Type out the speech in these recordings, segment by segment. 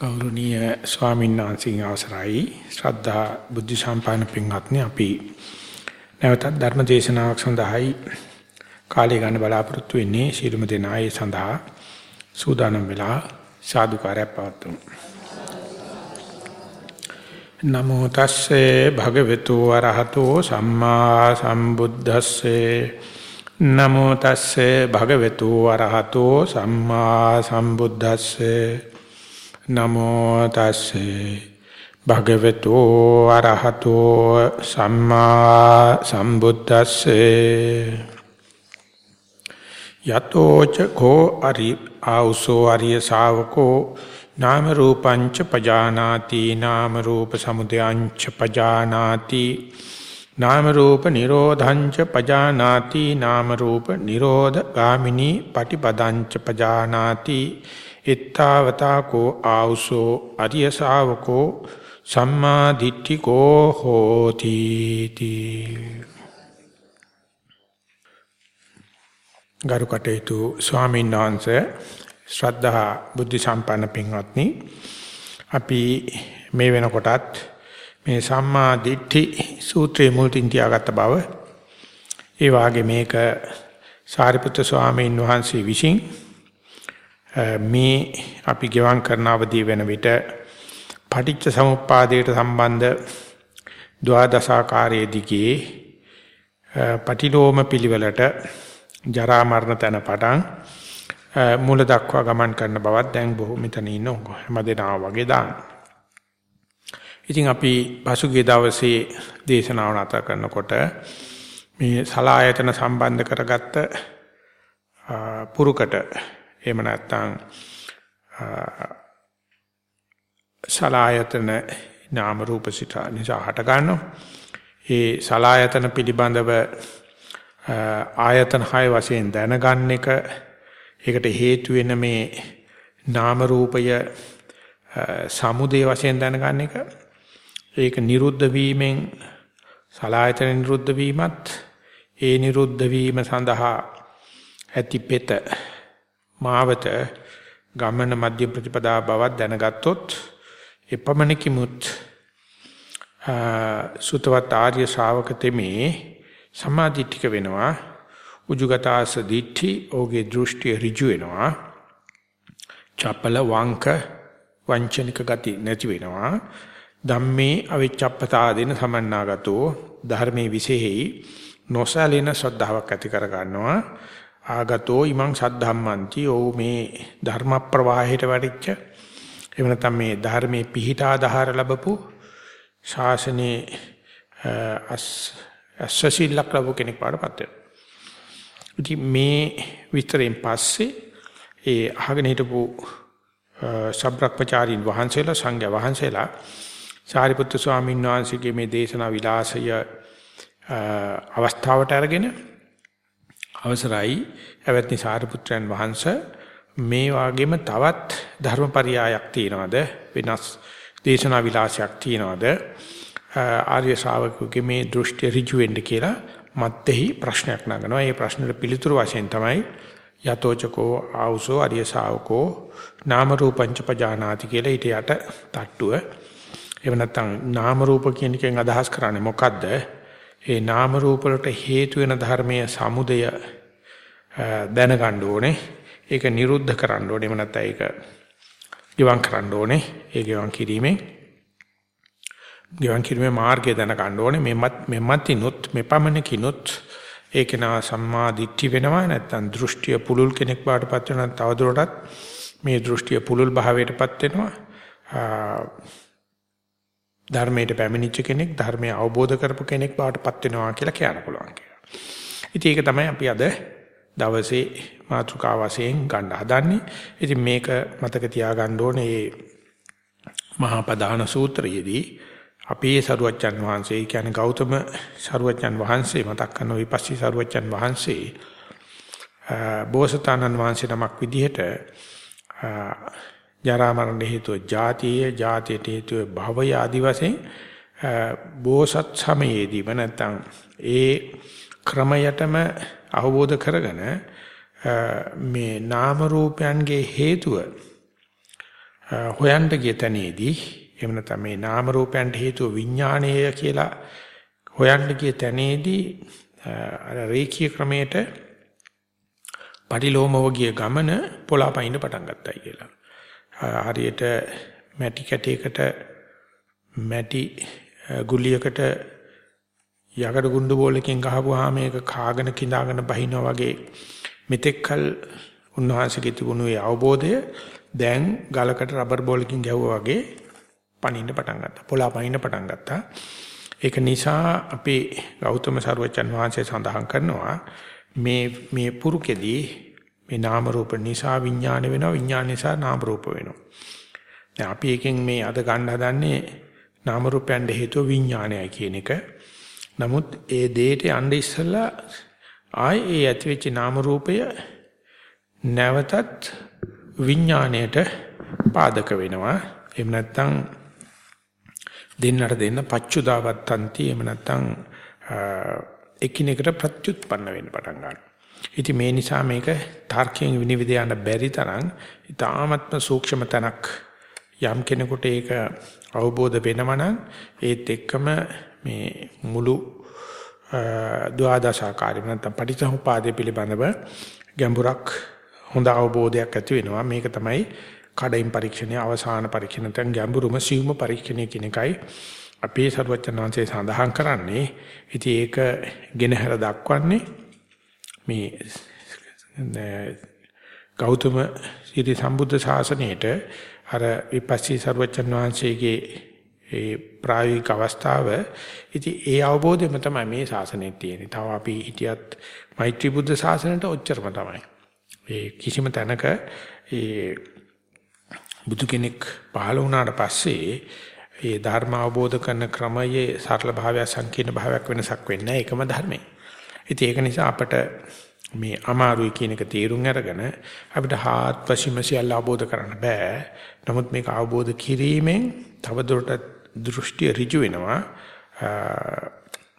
ගෞරවනීය ස්වාමීන් වහන්සේගේ අවසරයි. ශ්‍රද්ධා බුද්ධ සම්පන්න පින්වත්නි අපි නැවතත් ධර්ම දේශනාවක් සඳහායි කාලය ගන්න බලාපොරොත්තු වෙන්නේ. ශීලමු දෙනායේ සඳහා සූදානම් වෙලා සාදුකාරය පවත්වමු. නමෝ තස්සේ භගවතු වරහතෝ සම්මා සම්බුද්දස්සේ. නමෝ තස්සේ භගවතු වරහතෝ සම්මා සම්බුද්දස්සේ. නමෝ තස්සේ භගවතු අරහතෝ සම්මා සම්බුද්දස්සේ. යතෝ ච කෝ අරි ආ우සෝ අරිය ශාවකෝ නාම රූපංච පජානාති නාම රූප සමුදයංච පජානාති නාම රූප නිරෝධංච පජානාති නාම රූප නිරෝධ ගාමිනී පටිපදංච පජානාති ittavata ko ආවුසෝ අරිය ශාවකෝ සම්මා දිට්ඨිකෝ හෝති තී ගරු කටයුතු ස්වාමීන් වහන්සේ ශ්‍රද්ධා බුද්ධ සම්පන්න පින්වත්නි අපි මේ වෙනකොටත් මේ සම්මා දිට්ඨි සූත්‍රයේ මුල් තින් තියාගත්ත බව ඒ වාගේ මේක සාරිපුත්‍ර ස්වාමීන් වහන්සේ විසින් මේ අපි ගෙවම් කරන අවදී වෙන විට පටිච්ච සමුප්පාදයට සම්බන්ධ ද්වාදශාකාරයේ දිගේ පටිලෝම පිළිවෙලට ජරා මරණ තැන පටන් මූල දක්වා ගමන් කරන බවත් දැන් බොහෝ මෙතන ඉන්න හැමදෙනා වගේ දාන. ඉතින් අපි පසුගිය දවසේ දේශනාව නැත කරනකොට මේ සලායතන සම්බන්ධ කරගත්ත පුරුකට එහෙම නැත්නම් සලායතන නාම රූප සිත නිසා හට ගන්නවා. ඒ සලායතන පිළිබඳව ආයතන 6 වශයෙන් දැනගන්න එක ඒකට හේතු වෙන මේ නාම රූපය සමුදේ වශයෙන් දැනගන්න එක ඒක නිරුද්ධ වීමෙන් සලායතන නිරුද්ධ වීමත් ඒ නිරුද්ධ වීම සඳහා ඇති පෙත මාවත ගමන මධ්‍ය ප්‍රතිපදා බවක් දැනගත්තොත් එපමණකිමුත් සුතවත් ආර්ය ශ්‍රාවක තෙමේ සමාධිත්‍තික වෙනවා. උජුගතාස දිට්ඨි ඕගේ දෘෂ්ටි ඍජු වෙනවා. චපල වංක වංචනික ගති නැති වෙනවා. ධම්මේ අවිච්ඡප්පතා දෙන සමන්නාගතෝ ධර්මයේ විශේෂයි නොසලින ශ්‍රද්ධාවක් ඇති කර ගන්නවා ආගතෝ ඉමං සද්ධම්මන්ති ඕ මේ ධර්ම ප්‍රවාහයට වැටිච්ච එහෙම නැත්නම් මේ ධර්මයේ පිහිට ආධාර ලැබපු ශාසනයේ අස්සසිල්ලක් ලැබු කෙනෙක් වඩපත් වෙනවා. මේ විතරෙන් පස්සේ ඒ අහගෙන හිටපු සබ්‍රක්පචාරින් වහන්සේලා සංඝයා වහන්සේලා සාරිපුත්තු ස්වාමීන් වහන්සේගේ මේ දේශනා විලාසය අවස්ථාවට අරගෙන අවසරයි එවත්නි සාරිපුත්‍රයන් වහන්සේ මේ වගේම තවත් ධර්මපරියායක් තියනවාද වෙනස් දේශනා විලාසයක් තියනවාද ආර්ය ශ්‍රාවකගේ මේ දෘෂ්ටි ඍජු වෙන්න කියලා මත්ෙහි ප්‍රශ්නයක් නගනවා. ඒ ප්‍රශ්නෙට පිළිතුරු වශයෙන් තමයි යතෝචකෝ ආවුසෝ ආර්ය ශ්‍රාවකෝ නාම රූපංච පජානාති කියලා ඊට යට තට්ටුව. එහෙම නැත්නම් නාම රූප කියන එකෙන් අදහස් කරන්නේ මොකද්ද? ඒ නාම රූප වලට හේතු වෙන ධර්මයේ සමුදය දැනගන්න ඕනේ. ඒක නිරුද්ධ කරන්න ඕනේ. එහෙම නැත්නම් ඒක ගිවන් කරන්න ඕනේ. ඒ ගිවන් කිරීමෙන් ගිවන් කිරීමේ මාර්ගය දැනගන්න ඕනේ. මෙමත් මෙමත්ිනුත් මෙපමණකිනුත් ඒක නා සම්මා දිට්ඨි වෙනවා නැත්නම් දෘෂ්ටිය පුලුල් කෙනෙක් බාටපත් වෙනවා තවදුරටත් මේ දෘෂ්ටිය පුලුල් භාවයටපත් වෙනවා ධර්මයට පැමිණිච්ච කෙනෙක් ධර්මය අවබෝධ කරපු කෙනෙක් බවටපත් වෙනවා කියලා කියන්න පුළුවන් කියලා. ඉතින් ඒක තමයි අපි අද දවසේ මාතෘකා වශයෙන් ගන්න හදන්නේ. ඉතින් මේක මතක තියාගන්න ඕනේ මේ මහා පදාන සූත්‍රයේදී අපේ සරුවච්චන් වහන්සේ කියන්නේ ගෞතම සරුවච්චන් වහන්සේ මතක් කරන විපස්සී සරුවච්චන් වහන්සේ බෝසතාණන් වහන්සේ නමක් විදිහට ජරා මරණ හේතුව ජාතිය ජාතියට හේතුව භවය ආදි වශයෙන් බෝසත් සමයේදීම නැත්නම් ඒ ක්‍රමයටම අවබෝධ කරගෙන මේ නාම රූපයන්ගේ හේතුව හොයන්න ගිය තැනේදී එහෙම නැත්නම් මේ නාම රූපයන්ට හේතුව විඥාණය කියලා හොයන්න ගිය තැනේදී අර රේඛීය ක්‍රමයට පරිලෝමව ගිය ගමන පොළාපයින් පටන් ගත්තයි කියලා. හරියට මැටි කැටයකට මැටි ගුලියකට යකඩ ගුඬු බෝලකින් ගහපුවාම මේක කාගෙන කිඳාගෙන බහිනවා වගේ මෙතෙක්කල් උන්වහන්සේගේ තිබුණු ඒ අවබෝධය දැන් ගලකට රබර් බෝලකින් ගැහුවා වගේ පනින්න පටන් ගත්තා. පොළා පනින්න පටන් ගත්තා. ඒක නිසා අපේ ගෞතම සරුවචන් වහන්සේ සඳහන් කරනවා මේ මේ පුරුකෙදී මේ නාම රූප නිසා විඥාන වෙනවා විඥාන නිසා නාම රූප වෙනවා. දැන් අපි එකෙන් මේ අද ගන්න හදන්නේ නාම රූපයන් හේතුව විඥානයයි කියන එක. නමුත් ඒ දෙයට යන්න ඉස්සෙල්ලා ආයේ ඒ ඇතිවෙච්ච නාම රූපය නැවතත් විඥාණයට පාදක වෙනවා. එහෙම නැත්නම් දෙන්නට දෙන්න පච්චුදාවත්තන්ති එහෙම නැත්නම් එකිනෙකට ප්‍රත්‍යুৎපන්න වෙන්න පටන් ගන්නවා. ඉතින් මේ නිසා මේක තාර්කයෙන් විනිවිද යන්න බැරි තරම් ඊ타ත්ම සූක්ෂම තනක්. යම් කෙනෙකුට ඒක අවබෝධ වෙනවනම් ඒත් එක්කම මේ මුළු ද්වාදශාකාරී නැත්නම් පටිච්චසමුපාදය පිළිබඳව ගැඹුරක් හොඳ අවබෝධයක් ඇති වෙනවා. මේක තමයි කඩින් පරීක්ෂණයේ අවසාන පරීක්ෂණ නැත්නම් ගැඹුරුම සියුම පරීක්ෂණය කියන එකයි අපේ සරුවචනාංශයේ සඳහන් කරන්නේ. ඉතින් ඒක ගෙනහැර දක්වන්නේ මේ ගෞතම සිරි සම්බුද්ධ ශාසනයේට අර විපස්සී සරුවචන් වහන්සේගේ ඒ ප්‍රායෝගික අවස්ථාව ඉතින් ඒ අවබෝධයම තමයි මේ ශාසනයේ තියෙන්නේ. තව අපි හිටියත් මෛත්‍රී බුද්ධ ශාසනයට ඔච්චරම තමයි. ඒ කිසිම තැනක ඒ බුදු කෙනෙක් පහළ වුණාට පස්සේ ඒ ධර්ම අවබෝධ කරන ක්‍රමයේ සරල භාවය සංකීර්ණ භාවයක් වෙනසක් වෙන්නේ නැහැ. ඒකම ධර්මයි. ඉතින් ඒක නිසා අපට මේ අමාරුයි කියන එක තේරුම් අරගෙන අපිට හාත්පසින්ම සියල්ල අවබෝධ කරන්න බෑ. නමුත් මේක අවබෝධ කිරීමෙන් තවදුරටත් දෘෂ්ටි ඍජු වෙනවා.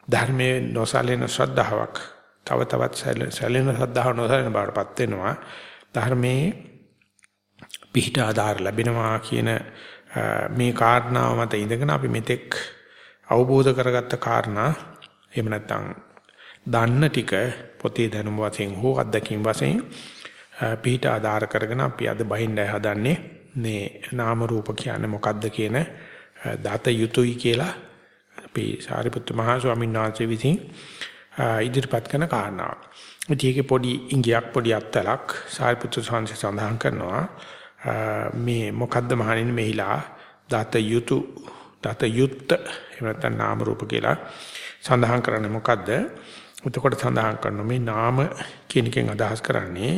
ධර්මයේ නොසලෙන ශ්‍රද්ධාවක් තව තවත් සැලෙන ශ්‍රද්ධාව නොසලෙන බවටපත් වෙනවා. ධර්මයේ පිහිට ආධාර ලැබෙනවා කියන මේ කාරණාව මත ඉඳගෙන අපි මෙතෙක් අවබෝධ කරගත්ත කාරණා එහෙම නැත්නම් දන්න ටික පොතේ දැනුම වශයෙන් හෝ අත්දැකීම් වශයෙන් පිට ආධාර කරගෙන අපි අද බහින්නයි හදන්නේ මේ නාම රූප කියන්නේ මොකද්ද කියන දත යුතුයි කියලා අපි සාරිපුත්තු මහා ස්වාමීන් වහන්සේ විසින් ඉදිරිපත් කරන කාරණාව. ඉතින් පොඩි ඉංගියක් පොඩි අත්තලක් සාරිපුත්තු සංඝ සඳහන් කරනවා මේ මොකද්ද මහණෙනි මෙහිලා දත යුතු දත යුත්ත එහෙම නැත්නම් නාම රූප කියලා සඳහන් කරන්නේ මොකද්ද? එතකොට සඳහන් කරනවා මේ නාම කියන එකෙන් අදහස් කරන්නේ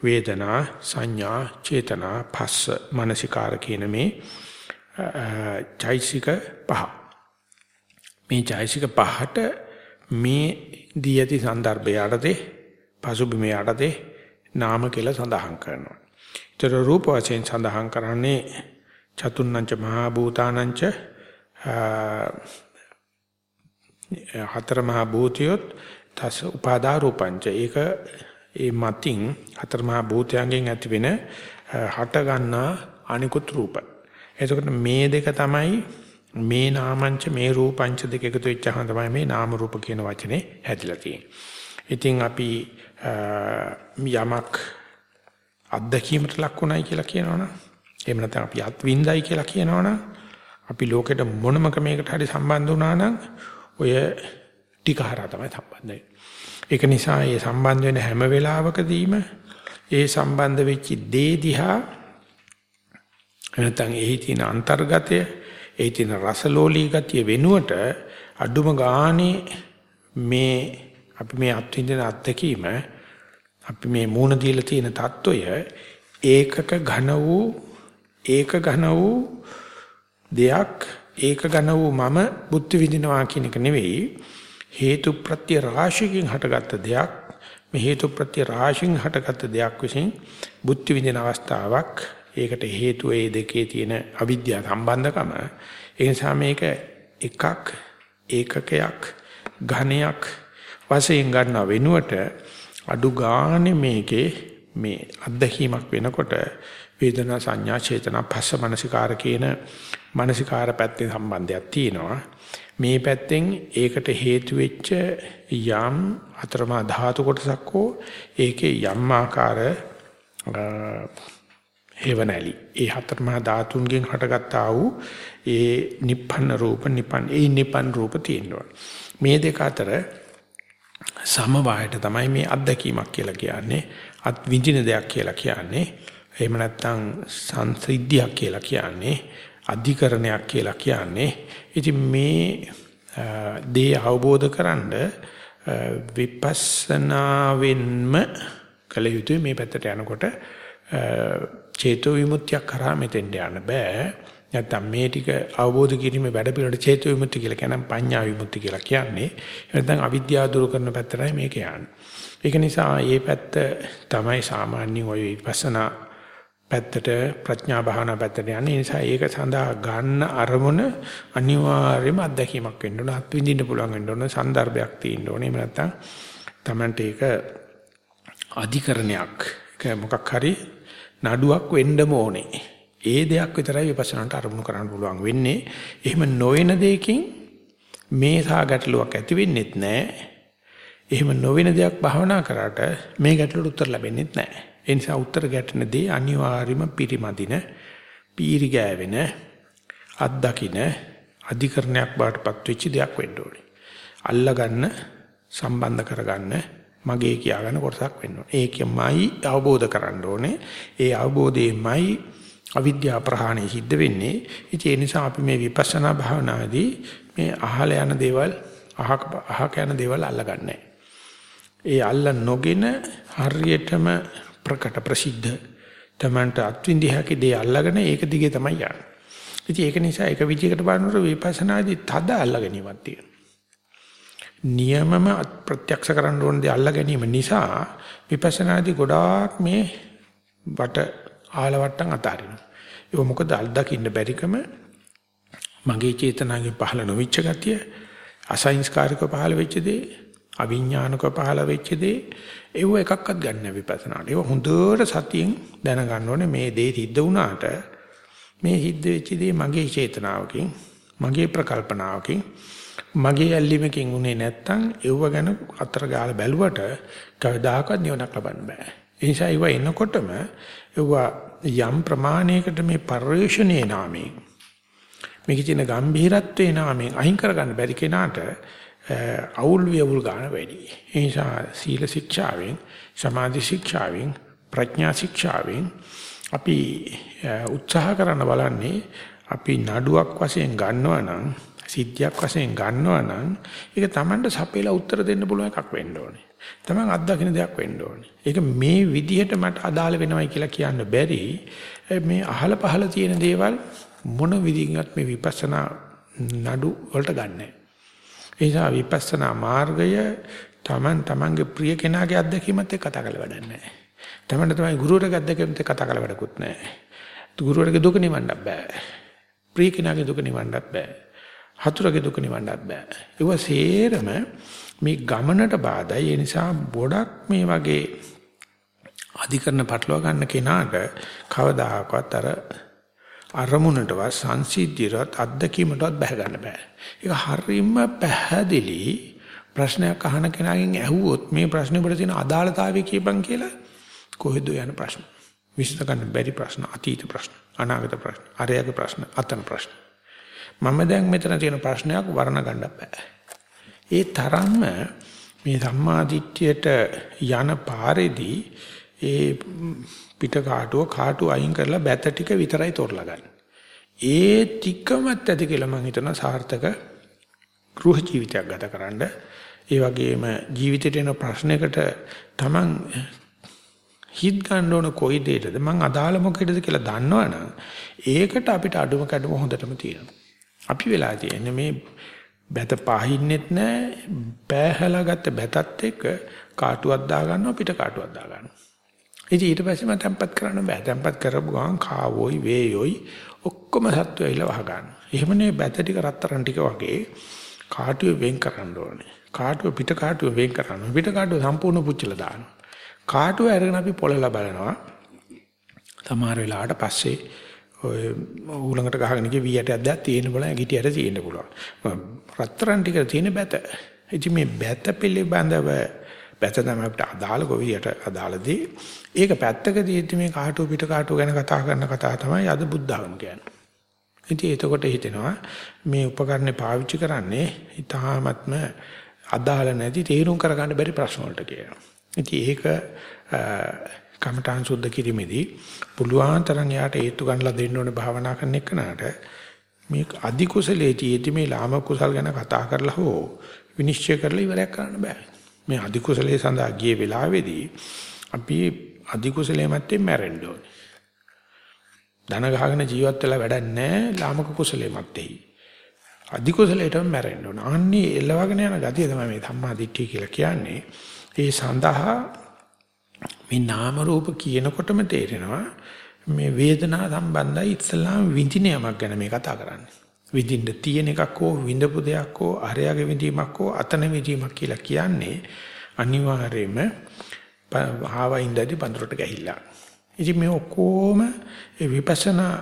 වේදනා සංඥා චේතනා පස්ස මනසිකාර කියන මේ චෛසික පහ මේ චෛසික පහට මේ දී ඇති સંદર્ભය යටතේ පසුබිම යටතේ නාම කියලා සඳහන් කරනවා. ඊට රූප වශයෙන් සඳහන් කරන්නේ චතුන්නංච මහා භූතානංච හතර මහා භූතියොත් තස උපාදා රූපංච ඒක ඒ මතින් හතර මහා භූතයන්ගෙන් ඇතිවෙන හට ගන්නා අනිකුත් රූප. එතකොට මේ දෙක තමයි මේ නාමංච මේ රූපංච දෙක එකතු වෙච්චහම තමයි මේ නාම රූප කියන වචනේ හැදිලා තියෙන්නේ. ඉතින් අපි යමක් අත්දැකීමට ලක් වුණයි කියලා කියනවනම් එහෙම නැත්නම් අපි අත්විඳයි කියලා කියනවනම් අපි ලෝකෙට මොනම ක්‍රමයකට හරි සම්බන්ධ වුණා නම් ඔය ටික හරහා තමයි සම්බන්ධ වෙන්නේ. ඒක නිසා මේ සම්බන්ධ වෙන හැම වෙලාවකදීම ඒ සම්බන්ධ වෙච්ච දේ දිහා නැත්නම් එහි තියෙන අන්තර්ගතය, එහි තියෙන රසලෝලී ගතිය වෙනුවට අඩුම ගානේ මේ අපි මේ අත්විඳින අත්දැකීම අපි මේ මූණ දීලා තියෙන తত্ত্বය ඒකක ඝන වූ ඒක ඝන වූ දෙයක් ඒක ඝන වූ මම බුද්ධ විදිනවා කියන එක නෙවෙයි හේතු ප්‍රත්‍ය රාශියකින් හටගත්ත දෙයක් මේ හේතු ප්‍රත්‍ය රාශියෙන් හටගත්ත දෙයක් විසින් බුද්ධ විදින අවස්ථාවක් ඒකට හේතු ඒ දෙකේ තියෙන අවිද්‍යාව සම්බන්ධකම ඒ නිසා මේක එකක් ඒකකයක් ඝණයක් වශයෙන් ගන්න වෙනුවට අඩු ගානේ මේකේ මේ අත්දැකීමක් වෙනකොට වේදනා සංඥා චේතනා පස්ස මනසිකාර කියන මනසිකාර පැත්තේ සම්බන්ධයක් තියෙනවා. මේ පැත්තෙන් ඒකට හේතු වෙච්ච යම් අතරමා ධාතු කොටසක් හෝ ඒකේ යම් ආකාර හේවණලි. ඒ හතරමා ධාතුන්ගෙන් හටගත්තා වූ ඒ නිප්පන්න රූප නිපන් ඒ නිපන් රූප තියෙනවා. මේ දෙක අතර සමவாயට තමයි මේ අත්දැකීමක් කියලා කියන්නේ අත් විඳින දෙයක් කියලා කියන්නේ එහෙම නැත්නම් සංසිද්ධියක් කියලා කියන්නේ අධිකරණයක් කියලා කියන්නේ. ඉතින් මේ දේ අවබෝධ කරන්ඩ විපස්සනාවෙන්ම කළ යුතුයි මේ පැත්තට යනකොට චේතෝ විමුක්තියක් කරා මෙතෙන්ට යන්න බෑ. නැත්තම් මේ ටික අවබෝධ කිරීමේ වැඩ පිළිවෙලට චේතෝ විමුක්ති කියලා කියනම් පඤ්ඤා විමුක්ති කියලා කියන්නේ. නැත්නම් අවිද්‍යාව දුරු කරන පැත්තටයි මේක යන්නේ. ඒක නිසා මේ පැත්ත තමයි සාමාන්‍ය ඔය විපස්සනා පැත්තට ප්‍රඥා භාවනා පැත්තට යන්නේ. ඒ නිසා ඒක සඳහා ගන්න අරමුණ අනිවාර්යයෙන්ම අත්දැකීමක් වෙන්න ඕන. අත්විඳින්න පුළුවන් වෙන්න ඕන. සන්දර්භයක් තියෙන්න ඕනේ. එහෙම නැත්නම් Tamante ඒක අධිකරණයක්. ඒක මොකක් හරි නඩුවක් වෙන්නම ඕනේ. ඒ දෙයක් විතරයි විපස්සනාට අරමුණු කරන්න පුළුවන් වෙන්නේ. එහෙම නොවන දෙයකින් මේ සා ගැටලුවක් ඇති වෙන්නේත් නැහැ. එහෙම නොවන දෙයක් භාවනා කරාට මේ ගැටලුවට උත්තර ලැබෙන්නේත් නැහැ. ඒ නිසා උත්තර ගැටෙන දේ අනිවාර්යයෙන්ම පිරිමදින, පීරි ගෑවෙන, අත්දකින්න අධිකරණයක් බාටපත් වෙච්ච දෙයක් වෙන්න ඕනේ. අල්ලගන්න, සම්බන්ධ කරගන්න, මගේ කියාගන්න කොටසක් වෙන්න ඕනේ. ඒකමයි අවබෝධ කරගන්න ඕනේ. ඒ අවබෝධයෙන්මයි අවිද්‍යාව ප්‍රහාණය සිද්ධ වෙන්නේ. ඒ නිසා අපි මේ විපස්සනා භාවනාදී මේ අහල යන දේවල් අහක අහක යන දේවල් අල්ලගන්නේ. ඒ අල්ල නොගෙන හරියටම ප්‍රකට ප්‍රසිද්ධ තමන්ට අත්විඳිය හැකි දේ අල්ලගෙන ඒක දිගේ තමයි යන්නේ. ඉතින් ඒක නිසා එක විදිහකට බලනකොට විපස්සනාදී තද අල්ල ගැනීමක් තියෙනවා. නියමම ප්‍රත්‍යක්ෂ කරන්න ඕන දේ අල්ල ගැනීම නිසා විපස්සනාදී ගොඩාක් මේ වට ආලවට්ටම් අතාරිනවා. ඒක මොකද අල්දකින්න බැරිකම මගේ චේතනාවේ පහළ නොවිච්ච ගතිය අසංස්කාරික පහළ වෙච්ච දේ අවිඥානික පහළ වෙච්ච දේ ඒව එකක්වත් ගන්න විපස්සනාට. ඒක හොඳට සතියෙන් දැනගන්න ඕනේ මේ දේ සිද්ධ වුණාට මේ සිද්ධ වෙච්ච දේ මගේ චේතනාවකින් මගේ ප්‍රකල්පනාවකින් මගේ ඇල්ලීමකින් උනේ නැත්තම් ඒව ගැන අතර ගාලා බැලුවට කවදාකවත් නිවනක් ලබන්න බෑ. ඒ නිසා ඒව එනකොටම ඒව යම් ප්‍රමාණයකට මේ පරිශ්‍රණයේ නාමයෙන් මේකේ තියෙන ගැඹීරත්වයේ නාමයෙන් අහිං කරගන්න බැරි කෙනාට අවුල් වියවුල් ගන්න වැඩි. ඒ නිසා සීල ශික්ෂාවෙන්, සමාධි ශික්ෂාවෙන්, ප්‍රඥා ශික්ෂාවෙන් අපි උත්සාහ කරන බලන්නේ අපි නඩුවක් වශයෙන් ගන්නවා නම් සිද්ධියක් වශයෙන් ගන්නවා නම් ඒක Tamanට සපේලා උත්තර දෙන්න පුළුවන් එකක් වෙන්න ඕනේ. Taman අත්දකින්න දෙයක් වෙන්න ඕනේ. ඒක මේ විදිහට මට අදාළ වෙනවයි කියලා කියන්න බැරි මේ අහල පහල තියෙන දේවල් මොන විදිහින්වත් මේ විපස්සනා නඩු වලට ගන්නෑ. ඒ නිසා විපස්සනා මාර්ගය Taman Tamanගේ ප්‍රිය කෙනාගේ අත්දැකීමත් එක්ක කතා කරලා වැඩක් නැහැ. Taman තමයි ගුරුවරගේ අත්දැකීමත් එක්ක කතා කරලා වැඩකුත් නැහැ. ගුරුවරගේ දුක නිවන්නත් බෑ. ප්‍රිය කෙනාගේ දුක නිවන්නත් බෑ. හතුරගේ දුක නිවන්නත් බෑ. ඒව සේරම මේ ගමනට බාධායි. ඒ නිසා ගොඩක් මේ වගේ අධිකරණ පටලවා ගන්න කෙනාට කවදාකවත් අර අරමුණටවත් සංසිද්ධියට අත්දැකීමටවත් බහ ගන්න බෑ. ඒක හරියම පැහැදිලි ප්‍රශ්නයක් අහන කෙනාගෙන් ඇහුවොත් මේ ප්‍රශ්නේ වල තියෙන අදාළතාවය කියපන් කියලා කොහෙද යන ප්‍රශ්න. විශ්ල ගන්න බැරි ප්‍රශ්න, අතීත ප්‍රශ්න, අනාගත ප්‍රශ්න, අරයගේ ප්‍රශ්න, අතන ප්‍රශ්න. මම දැන් මෙතන තියෙන ප්‍රශ්නයක් වර්ණ ගන්න බෑ. ඒ තරම්ම මේ සම්මාදිට්ඨියට යන පාරේදී ඒ පිට කාටුව කාටුව අයින් කරලා බැත ටික විතරයි තෝරලා ගන්න. ඒ ටිකමත් ඇති කියලා මම හිතනවා සාර්ථක ගෘහ ජීවිතයක් ගතකරනද ඒ වගේම ජීවිතේට එන ප්‍රශ්නයකට Taman හිත ගන්න ඕන කොයි දෙයකද මං අදාළ මොකේද කියලා දන්නවනම් ඒකට අපිට අඩුම කැඩුම හොඳටම තියෙනවා. අපි වෙලා තියෙන්නේ මේ බැත පහින්නෙත් නැහැ බෑහලා ගත්ත බැතත් එක්ක කාටුවක් දා ගන්නවා පිට කාටුවක් දා ගන්නවා. ඉතින් ඊට පස්සේ මම තැම්පත් කරන්න බෑ. තැම්පත් කරපු ගමන් කාවෝයි වේයෝයි ඔක්කොම සත්තු ඇවිල්ලා වහ ගන්නවා. එහෙමනේ බැත ටික රත්තරන් ටික වගේ කාටුවේ වෙන් කරන්න ඕනේ. කාටුව පිට කාටුව වෙන් කරන්න. පිට කාටුව සම්පූර්ණ පුච්චලා දානවා. කාටුව අරගෙන අපි පොළලා බලනවා. තමාර වෙලාවට පස්සේ ඔය ඌලඟට ගහගෙන ගිය වී ඇටයක් දැක් තියෙන බල ගිටියට තියෙන්න පුළුවන්. රත්තරන් ටික තියෙන බැත. ඉතින් මේ බැත පිළිබඳව බැත තමයි අපිට අදාළ ගොවියට අදාළදී ඒක පැත්තකදී මේ කාටු පිට කාටු ගැන කතා කරන කතාව තමයි අද බුද්ධ ආගම කියන්නේ. ඉතින් එතකොට හිතෙනවා මේ උපකරණේ පාවිච්චි කරන්නේ ඊටාත්ම අදාළ නැති තේරුම් කරගන්න බැරි ප්‍රශ්න වලට කියලා. ඉතින් ඒක කමඨාන් සුද්ධ කිරීමේදී පුළුවන් තරම් යාට හේතු ගන්නලා දෙන්න ඕනේ භාවනා කරන එකනට මේ අධි කුසලයේදී මේ ලාම කුසල් ගැන කතා කරලා හෝ විනිශ්චය කරලා ඉවරයක් කරන්න බෑ. මේ අධි කුසලයේ සඳහා ගිය වෙලාවේදී අපි අධි කුසලයේ මැත්තේ මැරෙන්න ඕනේ. ධන ගහගෙන ජීවත් වෙලා වැඩක් නැහැ ලාමක කුසලයේ මැත්තේ. අධි කුසලයටම මැරෙන්න ඕන. අන්නේ එළවගෙන යන ගතිය තමයි මේ ධම්මා දිට්ඨිය කියලා කියන්නේ. ඒ සඳහා මේ නාම රූප කියනකොටම තේරෙනවා මේ වේදනා සම්බන්ධයි ඉස්ලාම් විඳින යමක් ගැන මේ කතා කරන්නේ. විඳින්න තියෙන එකක් හෝ විඳපු දෙයක් හෝ අරයාගේ විඳීමක් හෝ අතන විඳීමක් කියලා කියන්නේ අනිවාර්යයෙන්ම ආවින්දදී පඳුරට ගහිලා. ඉතින් මේ ඔක්කොම විපස්සනා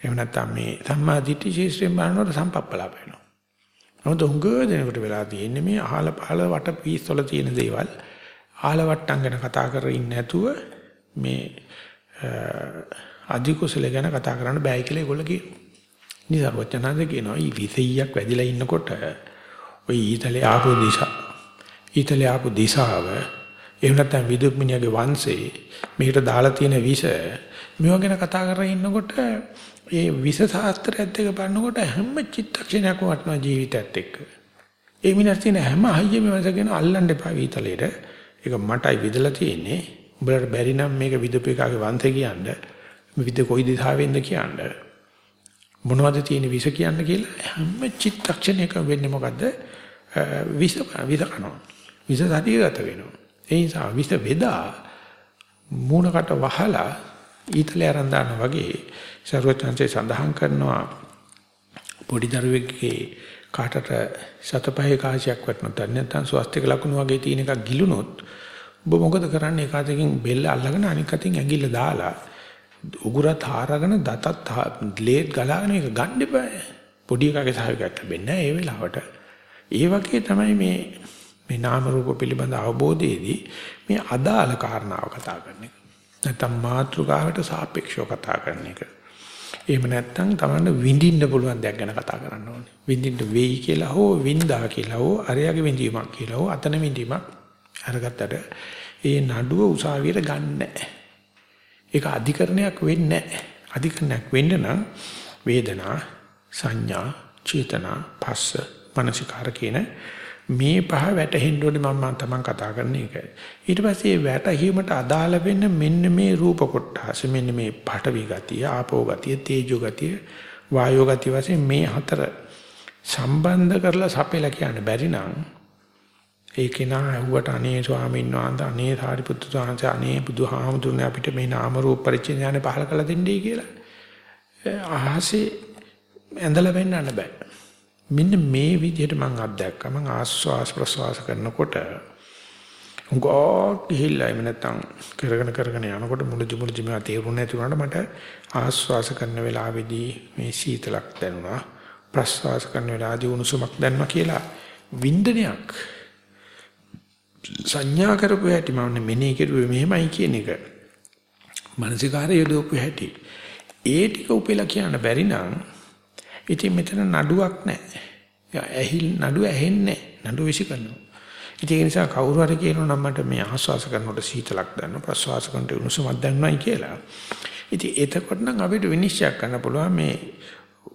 එහෙම නැත්නම් මේ සම්මා දිට්ඨි ශේෂ්ත්‍රයෙන් බලනකොට සම්පප්පලා වෙනවා. නමුත් උංග දෙනකොට වෙලා තියෙන්නේ මේ අහල පහල වට පීස්වල තියෙන දේවල් ආලවට්ටම් ගැන කතා කරගෙන ඉන්නේ නැතුව මේ අධි කුසල ගැන කතා කරන්න බෑ කියලා ඒගොල්ලෝ කියනවා. නිසර්වචනන්ද කියනවා ඊ විසෙයියක් වැදිලා ඉන්නකොට ඔය ඊතලේ ආපු දිශා ඊතලේ ආපු දිශාව එහෙම නැත්නම් විදුක්මිනියගේ වංශේ මේකට දාලා තියෙන විෂ මේවා ගැන කතා කරගෙන ඉන්නකොට ඒ විෂ ශාස්ත්‍රයත් එක්ක බලනකොට හැම චිත්තක්ෂණයක්ම වටනවා ජීවිතයත් එක්ක. ඒ මිනිස් තියෙන හැම හයියෙම වෙනසගෙන අල්ලන්න එපා ඊතලෙට. ඒක මටයි විදලා තියෙන්නේ. උඹලට බැරි නම් මේක විදුපේකාගේ වංශේ කියන්න. විද කොයි දිශාවෙන්ද කියන්න. මොනවද තියෙන විස කියන්න කියලා හැම චිත්තක්ෂණයකම වෙන්නේ මොකද්ද? විස විස කනවා. විස සතියගත වෙනවා. ඒ නිසා විස වේදා මූණකට වහලා ඊතලේ අරන් දානවා වගේ ਸਰවඥාන්සේ සඳහන් කරනවා පොඩි දරුවෙක්ගේ කාටට සතපහේ කාසියක් වටනොත් නැත්නම් ස්වස්තික ලකුණු වගේ තියෙන එකක් ගිලුනොත් ඔබ මොකද කරන්නේ එක අතකින් බෙල්ල අල්ලගෙන අනික අතින් ඇඟිල්ල දාලා උගුරත් හාරගෙන දතත් ලේත් ගලාගෙන ඒක ගන්න එපා. පොඩි එකගේ සහයෝගයක් ලැබෙන්නේ ඒ වෙලාවට. ඒ වගේ තමයි මේ මේ නාම රූප පිළිබඳ අවබෝධයේදී මේ අදාළ කාරණාව කතා කරන එක. නැත්නම් මාත්‍රකාවට සාපේක්ෂව කතා කරන එක. එහෙම නැත්නම් Tamanne විඳින්න පුළුවන් දෙයක් ගැන කතා කරන්න ඕනේ. විඳින්න වෙයි කියලා හෝ වින්දා කියලා හෝ අරයාගේ විඳීමක් කියලා හෝ අතන විඳීමක් අරගත්තට ඒ නඩුව උසාවියට ගන්න ඒක අධිකරණයක් වෙන්නේ නැහැ. අධිකරණයක් වෙන්න නම් වේදනා සංඥා චේතනා පස්ස මනසිකාර කියන මේ පහ වැටහෙන්න ඕනේ මම තමන් කතා කරන එක. ඊට පස්සේ වැටහීමට අදාළ වෙන්න මෙන්න මේ රූප කොටස මෙන්න මේ පඨවි ගතිය, ආපෝ ගතිය, තේජෝ ගතිය, වායෝ ගතිය වශයෙන් මේ හතර සම්බන්ධ කරලා සපෙලා කියන්න බැරි නම් ඒකේ නා ඇහුවට අනේ ස්වාමීන් වහන්සේ අනේ සාරිපුත්තු සාංශ අනේ බුදුහාමුදුරනේ අපිට මේ නාම රූප පරිච්ඡේදයන් පහල කළ දෙන්නේ කියලා. අහසේ ඇඳලා වෙන්නන්න බෑ. මෙන්න මේ විදිහට මම අත්දැක්කා මම ආස්වාස් ප්‍රසවාස කරනකොට උගෝ ගිහිල්ලා එමෙ නැත්තම් කරගෙන කරගෙන යනකොට මුලදි මුලදි මම තේරුන්නේ නැති වුණාට මට ආස්වාස කරන වෙලාවේදී මේ සීතලක් දැනුණා ප්‍රසවාස කරන වෙලාවේදී උණුසුමක් දැනුණා කියලා වින්දනයක් සංඥා කරපු හැටි මම මෙනේ කෙරුවේ මෙහෙමයි කියන එක මානසිකාරය යොදවපු හැටි ඒ ටික උපෙලා කියන්න බැරි නම් ඉතින් මෙතන නඩුවක් නැහැ. ඇහිල් නඩුව ඇහෙන්නේ නැහැ. නඩුව විසි කරනවා. ඉතින් ඒ නිසා කවුරු හරි කියනවා නම් මට මේ ආස්වාස කරනකොට සීතලක් දැනෙනවා ප්‍රස්වාස කරනකොට උණුසුමක් දැනෙනවායි කියලා. ඉතින් එතකොට නම් අපිට විනිශ්චය කරන්න පුළුවන් මේ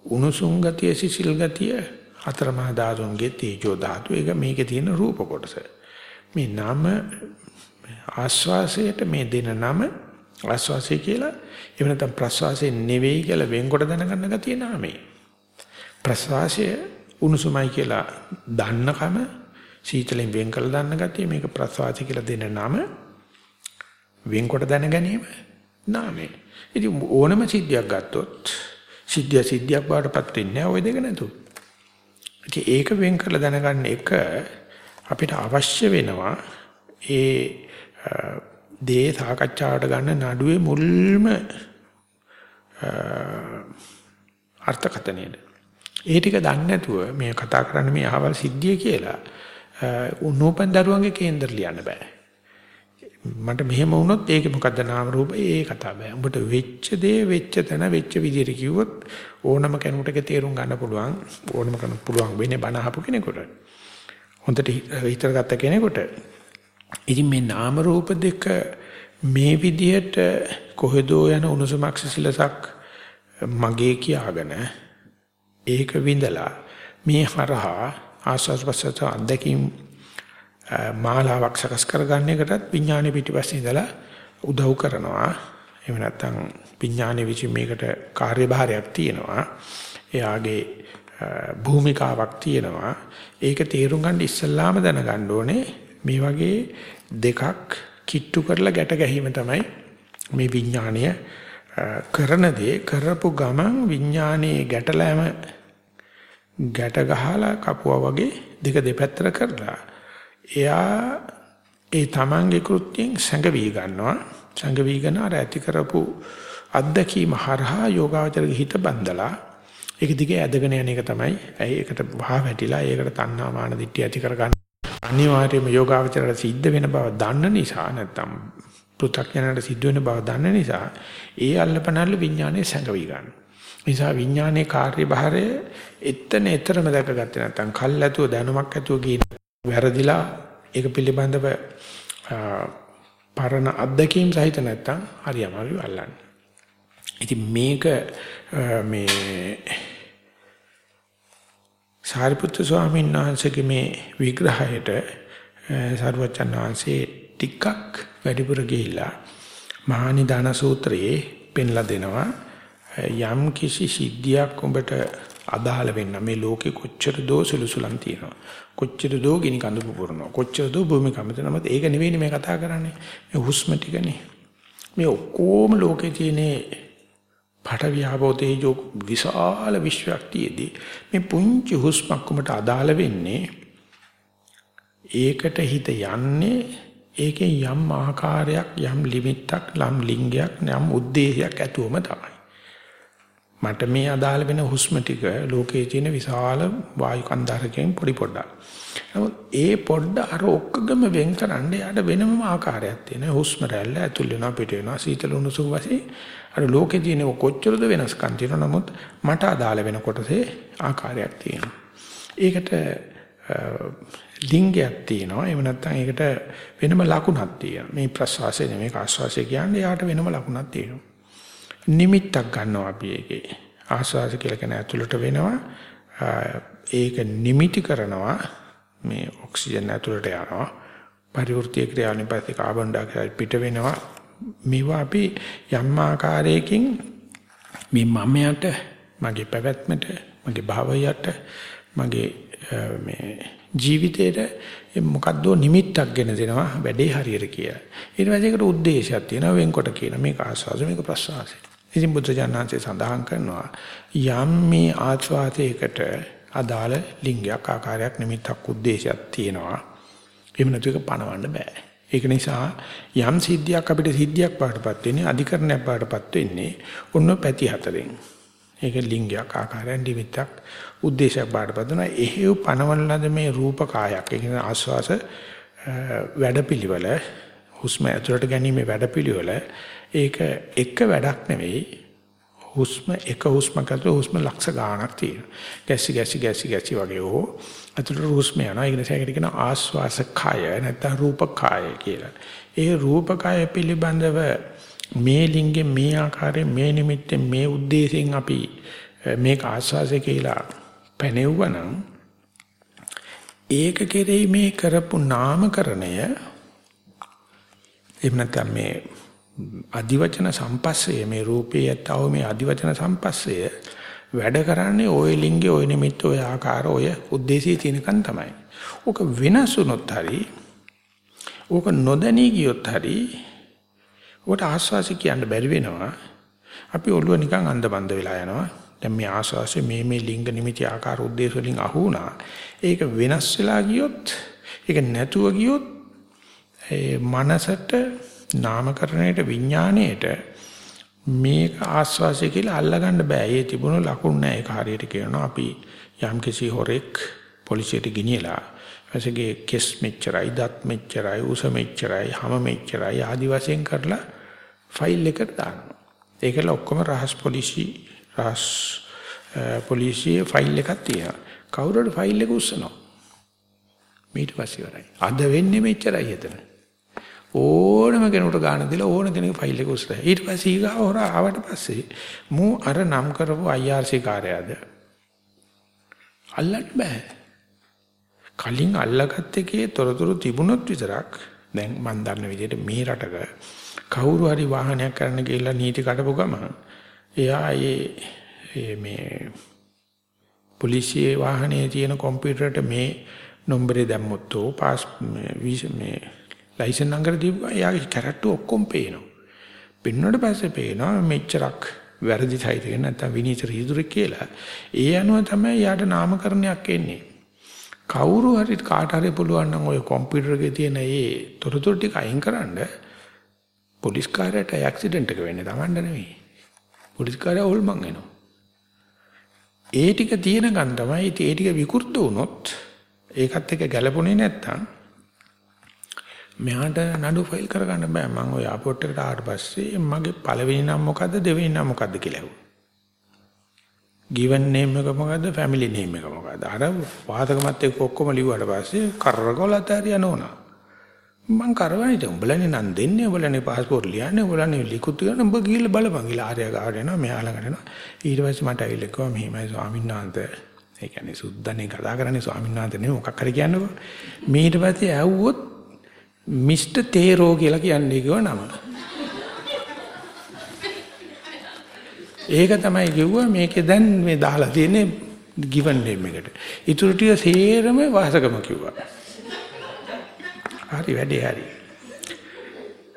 උණුසුම් ගතිය සිසිල් ගතිය අතරමහා ධාතුන්ගේ තේජෝ ධාතු එක මේකේ තියෙන රූප කොටස. මේ නම ආස්වාසයට මේ දෙන නම ආස්වාසය කියලා එහෙම නැත්නම් ප්‍රස්වාසය නෙවෙයි කියලා වෙන්කොට දැනගන්න ගතිය නාමේ. ප්‍රසවාසය උණුසුමයි කියලා දන්නකම සීතලෙන් වෙන් කළ දන්න ගතිය මේක ප්‍රසවාසය කියලා දෙන නම වෙන්කොට දැන ගැනීම නාමය. ඉතින් ඕනම සිද්ධියක් ගත්තොත් සිද්ධිය සිද්ධියක් බවටපත් වෙන්නේ නැහැ ওই දෙක නැතුව. ඉතින් ඒක වෙන් කරලා දැනගන්න එක අපිට අවශ්‍ය වෙනවා ඒ දේ සාකච්ඡාවට ගන්න නඩුවේ මුල්ම අර්ථකථනයද. ඒ ටික දන්නේ නැතුව මේ කතා කරන්නේ මේ අහවල් සිද්ධිය කියලා උනෝපන් දරුවන්ගේ කේන්දර ලියන්න බෑ. මට මෙහෙම වුණොත් ඒක මොකද්ද නාම රූප ඒ කතා බෑ. උඹට වෙච්ච දේ වෙච්ච තැන වෙච්ච විදිහට කිව්වොත් ඕනම කෙනෙකුට තේරුම් ගන්න පුළුවන් ඕනම කෙනෙකුට පුළුවන් වෙන්නේ බණ අහපු කෙනෙකුට. හොඳට හිතර ගත්ත කෙනෙකුට. ඉතින් මේ නාම රූප දෙක මේ විදිහට කොහෙදෝ යන උණුසුමක් සිසිලසක් මගේ කියාගෙන ඒක විඳලා මේ හරහා ආස්වාස්වසත අධ්‍යක්ීම් මාලාවක් සකස් කරගන්න එකටත් විඥානෙ පිටිපස්සේ ඉඳලා උදව් කරනවා. එහෙම නැත්නම් විඥානෙ විසින් මේකට කාර්යභාරයක් තියෙනවා. එයාගේ භූමිකාවක් තියෙනවා. ඒක තේරුම් ගන්න ඉස්සල්ලාම දැනගන්න ඕනේ මේ වගේ දෙකක් කිට්ටු කරලා ගැට ගැහිම තමයි මේ විඥාණය කරන දේ කරපු ගමන් විඥානයේ ගැටලෑම ගැට ගහලා කපුවා වගේ දෙක දෙපැත්තට කරලා එයා ඒ තමන්ගේ කෘත්‍යයෙන් සංගවි ගන්නවා සංගවිගෙන අර ඇති කරපු අත්දැකීම හරහා යෝගාවචරගේ හිත බඳලා ඒක දිගේ ඇදගෙන යන එක තමයි ඇයි ඒකට වහ වැටිලා ඒකට තණ්හා මාන දිට්ඨිය ඇති කරගන්න අනිවාර්යයෙන්ම යෝගාවචරයට සිද්ධ වෙන බව දන්න නිසා නැත්තම් පෘථග්ජනට සිද්ධ වෙන බව දන්න නිසා ඒ අල්ලපනල්ල විඥානයේ සංගවි ගන්න. නිසා විඥානයේ කාර්යභාරය එතන එතරම් දැකගත්තේ නැත්තම් කල්ැතුව දැනුමක් ඇතුව ගිහින් වැරදිලා ඒක පිළිබඳව පරණ අත්දැකීම් සහිත නැත්තම් හරි අමාරුයි අල්ලන්නේ. ඉතින් මේක මේ සාරිපුත්‍ර ස්වාමීන් වහන්සේගේ මේ විග්‍රහයට සරුවචන් වහන්සේ ටිකක් වැඩිපුර ගිහිල්ලා මහා නිදාන සූත්‍රයේ පෙන්ලා දෙනවා. යම් කිසි සිද්ධියක් උඹට අදාළ වෙන්න මේ ලෝකේ කොච්චර දෝ සුළුසුලන් තියෙනවා. කොච්චර දෝ ගිනි කඳු පුපුරනවා කොච්චර දෝ භූමි කම්පන නමුත් ඒක නෙවෙයි මේ කතා කරන්නේ. මේ හුස්ම ටිකනේ. මේ ඔක්කොම ලෝකේ තියෙන පටවියාපෝතේජෝ විශාල විශ්වයක් තියේදී මේ පුංචි හුස්මක්කමට අදාළ වෙන්නේ ඒකට හිත යන්නේ ඒකේ යම් ආකාරයක් යම් ලිමිට්ක් ලම් ලිංගයක් නම් ಉದ್ದೇಶයක් ඇතුවම තමයි. මට මේ අදාළ වෙන හුස්ම ටික ලෝකයේ තියෙන විශාල වායු කන්දරකයෙන් පොඩි පොඩක් නමුත් ඒ පොඩ අර ඔක්කගම වෙන් කරන්න යාට වෙනම ආකාරයක් තියෙනවා. හුස්ම රැල්ල ඇතුල් වෙනවා පිට වෙනවා සීතල උණුසුම් වශයෙන් අර ලෝකයේ තියෙන කොච්චරද වෙනස්කම් තියෙනවා. නමුත් මට අදාළ වෙන කොටසේ ආකාරයක් තියෙනවා. ඒකට ලිංගයක් තියෙනවා. එහෙම නැත්නම් ඒකට වෙනම ලකුණක් තියෙනවා. මේ ප්‍රසවාසය නෙමෙයි ආශ්වාසය කියන්නේ යාට වෙනම ලකුණක් තියෙනවා. නිමිත්තක් ගන්නවා අපි ඒකේ. ආස්වාස කියලා කියන ඇතුළට වෙනවා. ඒක නිමිටි කරනවා මේ ඔක්සිජන් ඇතුළට යනවා. පරිවෘත්තීය ක්‍රියාවලින් පස්සේ කාබන් ඩයොක්සයිඩ් පිට වෙනවා. මේව අපි යම් ආකාරයකින් මේ මමයට මගේ පැවැත්මට මගේ භාවයට මගේ මේ ජීවිතේට මොකද්ද නිමිත්තක් ගෙන දෙනවා වැඩේ හරියට කියලා. ඊට පස්සේ ඒකට ಉದ್ದೇಶයක් තියෙනවා වෙන්කොට කියන මේක ආස්වාද මේක ප්‍රසවාසය. ඉතින් බුද්ධ ජානන්සේ සඳහන් කරනවා යම් මේ ආස්වාදයකට අදාළ ලිංගයක් ආකාරයක් නිමිත්තක් ಉದ್ದೇಶයක් තියෙනවා. එහෙම නැතු එක පණවන්න බෑ. ඒක නිසා යම් සිද්ධියක් අපිට සිද්ධියක් පාටපත් වෙන්නේ අධිකරණයක් පාටපත් වෙන්නේ ඔන්න පැති හතරෙන්. ඒක ලිංගයක් ආකාරයෙන් දිවිතක් ಉದ್ದೇಶයක් පාටපත් වෙනවා. එහෙව් පනවලනද මේ රූප කායක්. ඒ කියන්නේ ආස්වාස වැඩපිළිවෙල හුස්ම ඇතුළට ගැනීම වැඩපිළිවෙල ඒක එක වැඩක් නෙවෙයි හුස්ම එක හුස්ම ගත්තොත් හුස්ම ලක්ෂ ගාණක් තියෙනවා. ගැසි ගැසි ගැසි ගැසි වගේ ඕ. අතට හුස්ම යනවා. ඒක නිසා ඒකට කියන ආස්වාස කය නැත්නම් රූප කය කියලා. ඒ රූප කය පිළිබඳව මේ ලිංගේ මේ ආකාරයෙන් මේ නිමිත්තෙන් මේ ಉದ್ದೇಶයෙන් අපි මේක ආස්වාසය කියලා පැනෙවුවනම් ඒක කෙරෙහි මේ කරපු නාමකරණය එහෙම නැත්නම් මේ අදිවචන සම්පස්සය මේ රූපේ යතව මේ අදිවචන සම්පස්සය වැඩ කරන්නේ ওই ලිංගේ ওই නිමිත්ත ওই ආකාර ඔය ಉದ್ದೇಶී තිනකන් තමයි. ඕක වෙනස් වුණොත් හරි ඕක නොදැනී ගියොත් හරි ඔකට ආස්වාසි කියන්න බැරි වෙනවා. අපි ඔළුව නිකන් අන්ධබන්ද වෙලා යනවා. දැන් මේ ආස්වාසි මේ මේ ලිංග නිමිති ආකාර ಉದ್ದೇಶ වලින් අහු වුණා. ඒක වෙනස් වෙලා ගියොත් ඒක නැතුව ගියොත් ඒ මනසට නාමකරණයට විඥාණයට මේක ආස්වාසය කියලා අල්ලගන්න බෑ. ඒ තිබුණු ලකුණු නෑ. ඒක හරියට කියනවා අපි යම්කිසි හොරෙක් පොලිසියට ගෙනියලා එසේගේ කෙස් මෙච්චරයි, දත් මෙච්චරයි, උස මෙච්චරයි, හැම මෙච්චරයි ආදි වශයෙන් කරලා ෆයිල් එකට දානවා. ඒකල ඔක්කොම රහස් පොලිසි රහස් පොලිසියේ ෆයිල් එකක් තියෙනවා. කවුරුහරි ෆයිල් එක උස්සනවා. ඊට පස්සේ ඉවරයි. අද වෙන්නේ මෙච්චරයි එතන. ඕනම කෙනෙකුට ගාන දීලා ඕන කෙනෙක් ෆයිල් එක උස්සලා. ඊට පස්සේ ඊගා හොර ආවට පස්සේ මූ අර නම් කරපු IRC කාර්යයද අල්ලන්න බෑ. කලින් අල්ලගත්ත එකේ තොරතුරු තිබුණොත් විතරක් දැන් මම දන්න විදිහට මේ රටක කවුරු හරි වාහනයක් කරන්න ගිහලා නීති කඩපු ගමන් එයා ඒ මේ පොලිසියේ වාහනේ තියෙන කම්පියුටරට මේ නම්බරේ දැම්මොත් ඕ පාස් මේ ලයිසන් නංගර දීපුවා එයාගේ කැරට්ටු ඔක්කොම පේනවා. පෙන්වන්නට පස්සේ පේනවා මෙච්චරක් වැරදි සහිතක නැත්නම් විනීත රීදුරේ කියලා. ඒ අනුව තමයි යාට නාමකරණයක් එන්නේ. කවුරු හරි කාට හරි පුළුවන් නම් ওই කම්පියුටර් එකේ තියෙන ඒ තොරතුරු ටික අයින් කරන්න පොලිස් කාර්යයට ඇක්සිඩන්ට් එක වෙන්නේ Tamanda නෙවෙයි. පොලිස් කාර්යය ඕල්මන් වෙනවා. ඒ ටික තියෙනකන් තමයි ඒ ටික විකෘත වුණොත් ඒකත් එක්ක ගැලපුණේ නැත්තම් මෙයාට නඩු ෆයිල් කරගන්න බෑ. මම ওই එයාපෝට් එකට ආවට පස්සේ මගේ පළවෙනි නම මොකද්ද දෙවෙනි නම මොකද්ද කියලා ඇහුවා. given name එක මොකද්ද family name එක මොකද්ද? අර වාදකමත් එක්ක ඔක්කොම ලිව්වට පස්සේ කරරකොලත හරියන ඕනා. මං කරවන්නේ දැන් උඹලනේ නම් දෙන්නේ උඹලනේ પાස්පෝර්ට් ලියන්නේ උඹලනේ ලිකුත් ගන්න උඹ ගිහලා බලපන් ගිහලා ආර්ය ගාවට එනවා මෙයා ළඟට එනවා ඊට පස්සේ මට ඇවිල්ලා කිව්වා මෙහිමයි ස්වාමීන් වහන්සේ ඒ කියන්නේ සුද්ධනේ කතා කරන්නේ ස්වාමීන් වහන්සේ නෙමෙයි මොකක් හරි කියන්නකෝ මේ ඊට පස්සේ ඇහුවොත් මිස්ටර් තේරෝ කියලා කියන්නේ කිව්ව නම ඒක තමයි කිව්වා මේකේ දැන් මේ දාලා තියෙන්නේ given name එකට. ඊටු ටික සේරම වාසකම කිව්වා. හරි වැඩේ හරි.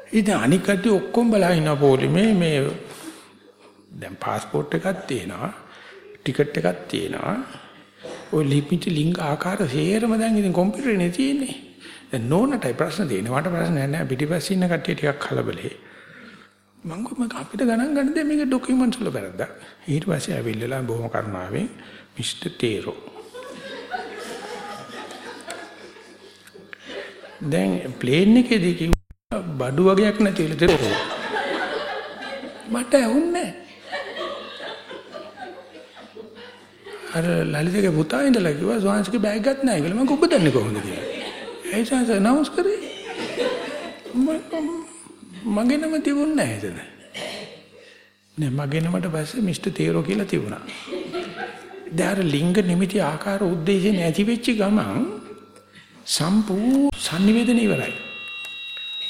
ඉතින් අනික් කට්ටිය ඔක්කොම බලා ඉන්න පොලිමේ මේ දැන් પાස්පෝර්ට් එකක් තියෙනවා ටිකට් එකක් තියෙනවා ඔය ලිපිටි ලිංග ආකාර සේරම දැන් ඉතින් කම්පියුටරේ තියෙන්නේ දැන් නෝනටයි ප්‍රශ්න තියෙන්නේ. මට ප්‍රශ්න නැහැ. පිටිපස්සේ ඉන්න කට්ටිය ටිකක් කලබලේ. මම කොහොමද අපිට ගණන් ගන්න දෙ මේක ડોකියුමන්ට්ස් වල බැලද්දා ඊට පස්සේ ඇවිල්ලා බොහොම කරුණාවෙන් මිස්ටර් තේරෝ දැන් ප්ලේන් එකේදී කිව්වා බඩු වගේක් නැති වෙලද මට ඇහුන්නේ අර ලලිතගේ පුතා ඉඳලා කිව්වා ස්වාංශික බෑග් ගත් නැහැ කියලා. මම ඔබ දන්නේ කොහොමද? කියලා. ඒ සංස නවුස් කරේ. මගේ නම තිබුණේ නැහැ එතන. නෑ මගේ නමට පස්සේ මිස්ටර් තේරෝ කියලා තිබුණා. දැන් ලිංග නිමිති ආකාර උද්දේශය නැති වෙච්ච ගමන් සම්පූර්ණ sannivedana ඉවරයි.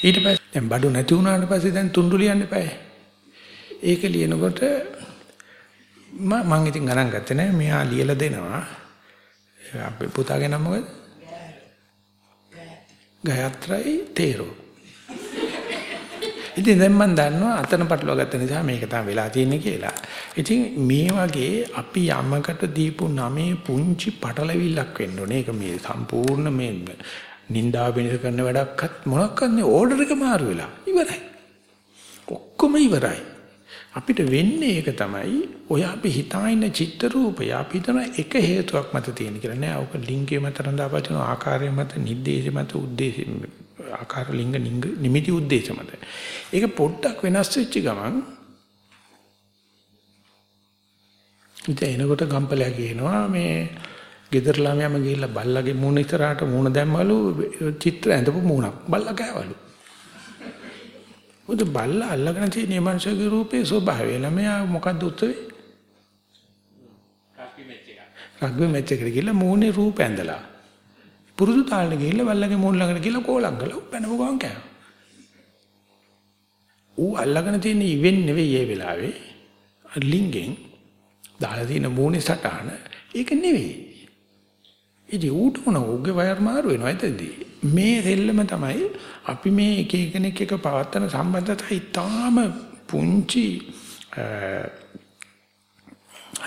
ඊට පස්සේ දැන් බඩු නැති වුණාට පස්සේ දැන් තුන්ඩු ලියන්න එපායි. ඒක ලියනකොට මම මං ඉතින් ගණන් ගත්තේ නෑ මෙයා ලියලා දෙනවා. අපේ පුතාගේ නම මොකද? ගයත්‍රායි තේරෝ. ඉතින් දැන් මම දන්නවා අතන පටලවා ගත්ත නිසා මේක තමයි වෙලා තියෙන්නේ කියලා. ඉතින් මේ වගේ අපි යමකට දීපු නමේ පුංචි පටලවිල්ලක් වෙන්න ඕනේ. ඒක මේ සම්පූර්ණ මේ නින්දා වෙනස කරන වැඩක්වත් මොනක්වත් නේ ඕඩර් එක මාරු වෙලා. ඉවරයි. ඔක්කොම ඉවරයි. අපිට වෙන්නේ ඒක තමයි ඔය අපි හිතාගෙන චිත්ත රූපය අපි හිතන එක හේතුවක් මත තියෙන කියලා නෑ. ඔක ලිංගයේ මත රඳාපවතින ආකාරය මත, නිද්දේශ මත, උද්දේශ ආකාර ලිංග නිමිති උද්දේශ මත. ඒක පොඩ්ඩක් වෙනස් වෙච්ච ගමන් ඉතින් එනකොට ගම්පලයා කියනවා මේ ගෙදර ළමයාම ගිහිල්ලා බල්ලගේ මූණ ඉතරාට මූණ දැම්මලු චිත්‍ර ඇඳපු මූණක් බල්ලා කෑවලු. උද බල්ලා අල්ලගෙන තියෙන මේ මනුස්සයගේ රූපේ ස්වභාවය ළමයා මොකද්ද උත්තරේ? රග්බි මැච් එකට ගිහිල්ලා මූණේ රූප ඇඳලා. පුරුදු තාලෙට ගිහිල්ලා බල්ලගේ මූණ ළඟට ගිහිල්ලා කෝලම් කළා. පැනපු ගමන් කෑවා. ඌ අල්ලගෙන තියෙන ඉවෙන් නෙවෙයි ඒ වෙලාවේ. ලිංගෙන් දාලා තියෙන මූණේ සටහන ඒක නෙවෙයි. ඉතින් ඌට මොන උගේ වයර් මාරු වෙනවා එතනදී. මේ දෙල්ලම තමයි අපි මේ එක එකෙනෙක් එක පවත්තන සම්බන්ධතා ඉතාම පුංචි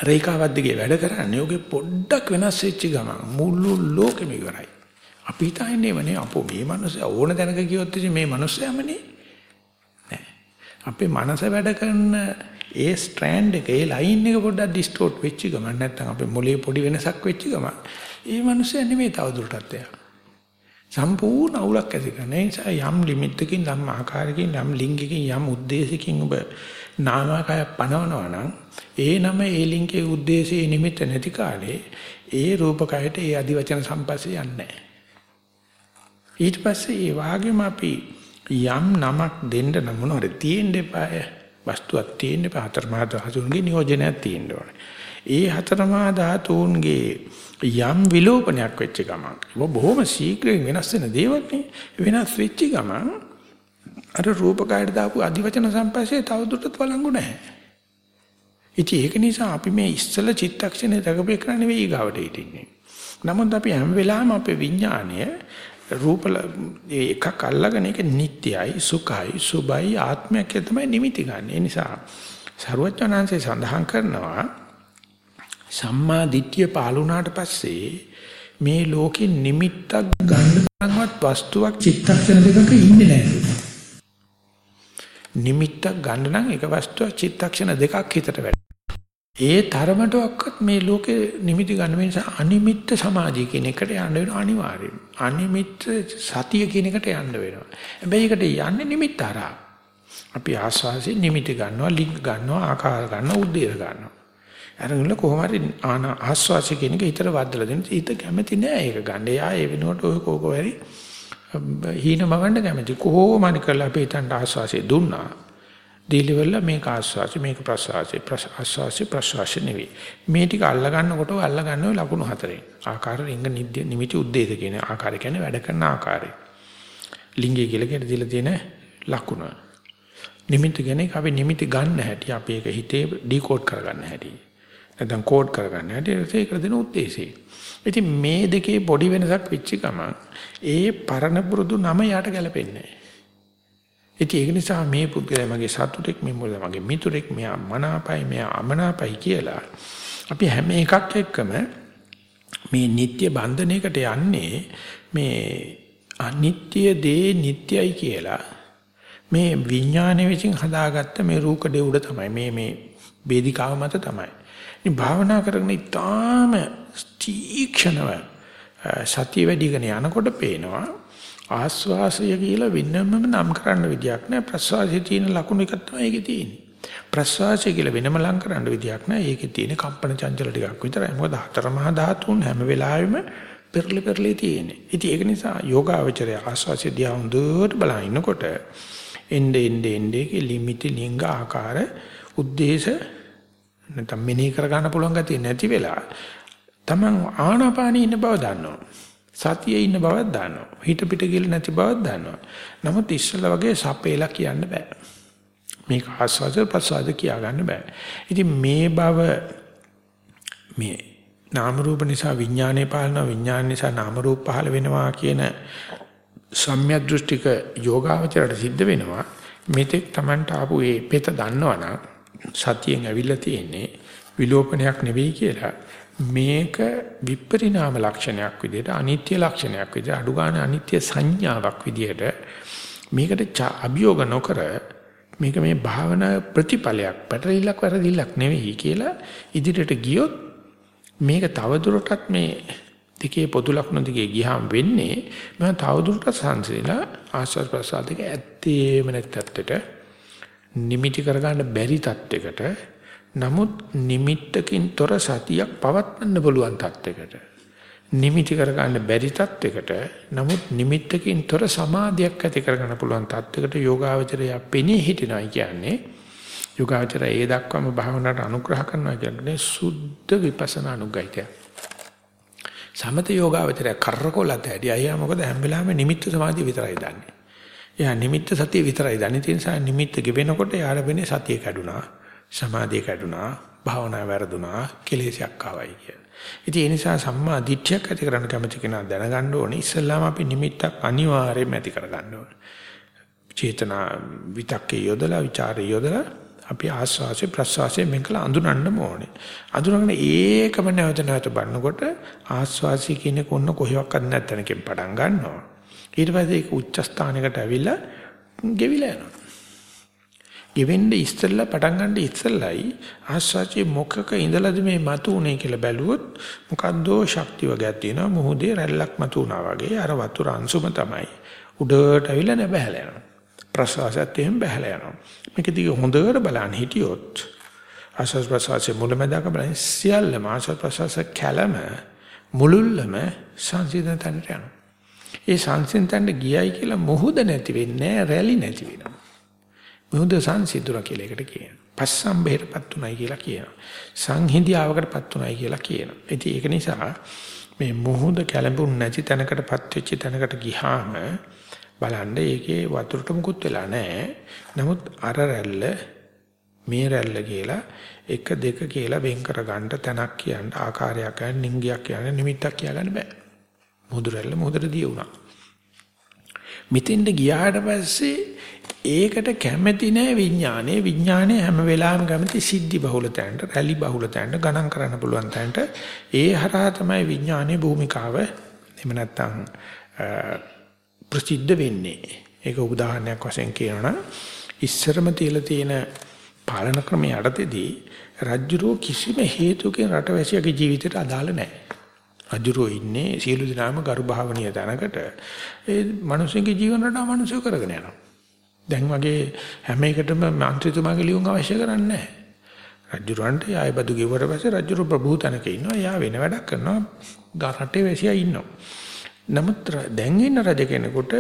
රේඛාවක් දිගේ වැඩ කරන්නේ. ඔගේ පොඩ්ඩක් වෙනස් වෙච්ච ගමන් මුළු ලෝකෙම ඉවරයි. අපි හිතන්නේ මනේ අපෝ මේ මනුස්සයා ඕන තැනක ගියොත් ඉතින් මේ මනුස්සයාමනේ අපේ මනස වැඩ කරන ඒ ස්ට්‍රෑන්ඩ් එක ඒ ලයින් එක පොඩ්ඩක් ඩිස්ටෝට් වෙච්ච ගමන් නැත්නම් අපේ මොලේ පොඩි වෙනසක් වෙච්ච ගමන් ඒ මනුස්සයා නෙමෙයි තවදුරටත් එයා. සම්පූර්ණ අවුලක් ඇති කරන නිසා යම් limit එකකින් යම් ආකාරයකින් යම් ලිංගිකකින් යම් ಉದ್ದೇಶකින් ඔබ නාමකය පනවනවා නම් ඒ නම ඒ ලිංගයේ ಉದ್ದೇಶයේ නිමිත නැති කාලේ ඒ රූපකයට ඒ අදිවචන සම්පස්සේ යන්නේ ඊට පස්සේ ඒ වාගේම අපි යම් නමක් දෙන්න නම් මොනවද තියෙන්න එපාය. වස්තුවක් තියෙන්න එපා. හතරමහා ධාතුන්ගේ නියෝජනයක් තියෙන්න ඕනේ. ඒ හතරමහා ධාතුන්ගේ යම් විලෝපනයක් වෙච්ච ගමන් ඒක බොහොම ශීඝ්‍රයෙන් වෙනස් වෙන දේවල් නේ. වෙනස් වෙච්ච ගමන් අර රූපකයට දාපු අධිවචන සම්පස්සේ තවදුරටත් වළංගු නැහැ. ඉතින් ඒක නිසා අපි මේ ඉස්සල චිත්තක්ෂණේ දකපේ කරන්නේ වෙයි ගාවට හිටින්නේ. නමුත් අපි හැම වෙලාවෙම අපේ විඥාණය රූප එකක් අල්ලගෙන ඒක නිට්ටයයි සුඛයි සුබයි ආත්මයක් තමයි නිමිති ගන්න. ඒ නිසා සරුවචනාංශය සඳහන් කරනවා සම්මා දිට්ඨිය පාලුණාට පස්සේ මේ ලෝකෙ නිමිත්තක් ගන්නවත් වස්තුවක් චිත්තක්ෂණ දෙකක ඉන්නේ නැහැ. නිමිත්තක් ගන්න නම් එක වස්තුවක් චිත්තක්ෂණ දෙකක් හිතට වැඩ. ඒ තරමටවත් මේ ලෝකේ නිමිති ගන්න නිසා අනිමිත්ත සමාධිය කියන එකට යන්න වෙනවා අනිවාර්යයෙන්. අනිමිත්ත සතිය කියන එකට යන්න වෙනවා. හැබැයි ඒකට යන්නේ නිමිත්ත හරහා. අපි ආස්වාසිය නිමිති ගන්නවා, ලිංග ගන්නවා, ආකාර ගන්නවා, උද්දේශ ගන්නවා. අරගෙන කොහොම හරි ආස්වාසිය කියන එක හිතට වදලා දෙන්න. හිත කැමති නෑ ඒක ගන්න. එයා ඒ වෙනුවට ඔය කෝකෝ හරි හීනමවන්න කැමති. කොහොම හරි කරලා අපි හිතන්ට ආස්වාසිය දුන්නා. දීලිවල මේක ආස්වාසි මේක ප්‍රසවාසි ආස්වාසි ප්‍රසවාසි නෙවෙයි මේ ටික අල්ල ගන්නකොට අල්ල ගන්න ලකුණු හතරෙන් ආකාර රිංග නිමිති උද්දේශ කියන ආකාරය කියන්නේ වැඩ කරන ආකාරය ලිංගය කියලා කියන දීලා තියෙන ලකුණ නිමිති කියන්නේ අපි නිමිති ගන්න හැටි අපි ඒක හිතේ ඩිකෝඩ් කරගන්න හැටි නැත්නම් කෝඩ් කරගන්න. හැටි ඒක දෙන උද්දේශය. ඉතින් මේ දෙකේ පොඩි වෙනසක් වෙච්ච ගමන් ඒ පරණ පුරුදු නම යට ගැලපෙන්නේ නැහැ. ඉතින් ඒක නිසා මේ පුද්ගලයා මගේ සතුටෙක් මේ මොකද මගේ මිතුරෙක් මෙයා මනාපයි මෙයා අමනාපයි කියලා අපි හැම එකක් එක්කම මේ නিত্য බන්ධනයකට යන්නේ මේ අනිත්‍ය දේ නිට්ටයයි කියලා මේ විඥානයේ විසින් හදාගත්ත මේ රූකඩේ උඩ තමයි. මේ මේ වේදිකාව මත තමයි. ඉතින් භාවනා කරගෙන ඉතාම තීක්ෂණව සතිය වැඩිගෙන යනකොට පේනවා ආස්වාසය කියලා වෙනමම නම් කරන්න විදියක් නැහැ. ප්‍රස්වාසයේ තියෙන ලකුණු එකක් තමයි ඒකේ තියෙන්නේ. ප්‍රස්වාසය කියලා වෙනම ලං කරන්න විදියක් නැහැ. ඒකේ තියෙන කම්පන චංචල ටිකක් විතරයි. මොකද හතර මහා ධාතුන් හැම වෙලාවෙම පෙරලි පෙරලි තියෙන්නේ. ඉතින් ඒක නිසා යෝගාවචරය ආස්වාසය දිහා හොඳට බලන ඉන්නකොට එnde ende ende කේ ලිමිටි ලිංග ආකාර උද්දේශ නැත්නම් මෙනෙහි කර ගන්න පුළුවන් ගතිය නැති වෙලා තමන් ආනාපානී ඉන්න බව දන්නවා. සතියේ ඉන්න බවක් දන්නවා. හිත පිට ගිල නැති බවක් දන්නවා. නමුත් ඉස්සලා වගේ සපේලා කියන්න බෑ. මේක ආස්වාද ප්‍රසාද කියා ගන්න බෑ. ඉතින් මේ බව මේ නාම රූප නිසා විඥානය පාලන විඥාන නිසා නාම රූප පහළ වෙනවා කියන සම්‍යක් දෘෂ්ටික යෝගාවචරයට සිද්ධ වෙනවා. මෙතෙක් Tamanට ආපු ඒ පෙත දන්නවනම් සතියෙන් ඇවිල්ලා තියෙන්නේ විලෝපනයක් නෙවෙයි කියලා. මේක විපරිණාම ලක්ෂණයක් විදිහට අනිත්‍ය ලක්ෂණයක් විදිහට අඩු ගන්න අනිත්‍ය සංඥාවක් විදිහට මේකට අභියෝග නොකර මේක මේ භාවනා ප්‍රතිඵලයක් පැටලිලක් වැරදිලක් නෙවෙයි කියලා ඉදිරියට ගියොත් මේක තවදුරටත් මේ දෙකේ පොදු ලක්ෂණ දෙකේ ගියාම වෙන්නේ මම තවදුරටත් සංසිඳලා ආස්වාද ප්‍රසාදික ඇත්තේම නැත්තට නිමිටි කරගන්න බැරි තත්යකට නමුත් නිමිත්තකින් තොර සතියක් පවත්වන්න පුළුවන් තත්යකට. නිමිති කරගන්න බැරි තත්යකට නමුත් නිමිත්තකින් තොර සමාධියක් ඇති කරගන්න පුළුවන් තත්යකට යෝගාවචරය පෙනී හිටිනවා කියන්නේ. යෝගාවචරය ඒ දක්වාම භාවනාවට අනුග්‍රහ කරනවා කියන්නේ සුද්ධ විපස්සනා අනුග්‍රහිතය සමත යෝගාවචරය කරකොලත ඇදී අයියා මොකද? හැම වෙලාවෙම නිමිත්ත සමාධිය විතරයි දන්නේ. එයා නිමිත්ත සතිය විතරයි දන්නේ ඒ නිසා නිමිත්ත ගෙවෙනකොට යාර වෙන්නේ සතිය කැඩුනා සමාධිය කැඩුනා, භාවනාව වැරදුනා, කෙලෙසයක් ආවයි කියලා. ඉතින් ඒ නිසා සම්මා දිට්ඨියක් ඇති කරන්න කැමති කෙනා දැනගන්න ඕනේ ඉස්සල්ලාම අපි නිමිත්තක් අනිවාර්යයෙන්ම ඇති කරගන්න ඕනේ. චේතනා විතක්කේ යොදලා, ਵਿਚාරේ යොදලා අපි ආස්වාසේ ප්‍රස්වාසේ මේකල අඳුනන්න ඕනේ. අඳුනගෙන ඒකම නැවත නැවත බලනකොට ආස්වාසී කියන කොන්න කොහෙවත් නැත්තනකින් පටන් ගන්නවා. ඊට පස්සේ ඒක උච්ච ස්ථානයකට ඇවිල්ලා ගෙවිලා යනවා. ගෙවෙන්න ඉස්සෙල්ලා පටන් ගන්න ඉස්සෙල්ලයි ආස්වාචි මොකක ඉඳලාද මේ මතු උනේ කියලා බැලුවොත් මොකද්දෝ ශක්තිය වගේක් තියෙනවා. මොහොතේ රැල්ලක් මතු වුණා වගේ අර වතුර අංශුම තමයි. උඩට ඇවිල්ලා නැබහැලා යනවා. ප්‍රසවාසයත් එහෙම බහැලා යනවා. මේක දිගේ හොඳට බලන්න හිටියොත් ආස්වාස් ප්‍රසවාසයේ මුලමදාක බලන්න සියල්ලම ආස්වාස් ප්‍රසවාස කැළම මුලුල්ලම සංසිඳන තැනට යනවා. ඒ සංසිඳන්න ගියයි කියලා මොහොත නැති වෙන්නේ රැලි නැති වෙනවා මොහොත සංසිඳුණා කියලා එකට කියනවා. පස්සම්බේරපත් උනායි කියලා කියනවා. සංහිඳියාවකටපත් උනායි කියලා කියනවා. ඉතින් ඒක නිසා මේ මොහොත කැළඹුන් නැති තැනකටපත් වෙච්ච තැනකට ගියාම බලන්න ඒකේ වතුරට මුකුත් වෙලා නැහැ. නමුත් අර රැල්ල මේ රැල්ල කියලා එක දෙක කියලා වෙන් කර ගන්න තැනක් කියන්න ආකාරයක් කියන්න නිංගියක් කියන්න නිමිත්තක් කියන්න බෑ. මුහුදු රැල්ල මුහුදට දිය වුණා. මෙතෙන්ට ගියාට පස්සේ ඒකට කැමැති නෑ විඥානේ විඥානේ හැම වෙලාවෙම කැමති සිද්ධි බහුල තැනට රැලි බහුල තැනට ගණන් කරන්න පුළුවන් තැනට. ඒ හරහා තමයි විඥානේ භූමිකාව එහෙම නැත්නම් ප්‍රසිද්ධ වෙන්නේ. ඒක උදාහරණයක් වශයෙන් කියනවනම් ඉස්සරම තියලා තියෙන පාලන ක්‍රමයේ යටතේදී රජ්ජුරෝ කිසිම හේතුකින් රටවැසියාගේ ජීවිතයට අදාළ නැහැ අජුරෝ ඉන්නේ සියලු දෙනාම ගරු භාවනීය තැනකට ඒ මිනිස්සුගේ ජීවන රටාව මිනිස්සු කරගෙන යනවා. දැන් වගේ හැම එකටම මන්ත්‍රීතුමාගේ ලියුම් අවශ්‍ය කරන්නේ නැහැ. රජුරන්ට ආයබදු ගෙවුවට පස්සේ රජුරු ප්‍රභූතනක ඉන්නවා. එයා වෙන වැඩක් කරනවා. රටේ වැසියා ඉන්නවා. නමුත් දැන් ඉන්න රජ කෙනෙකුට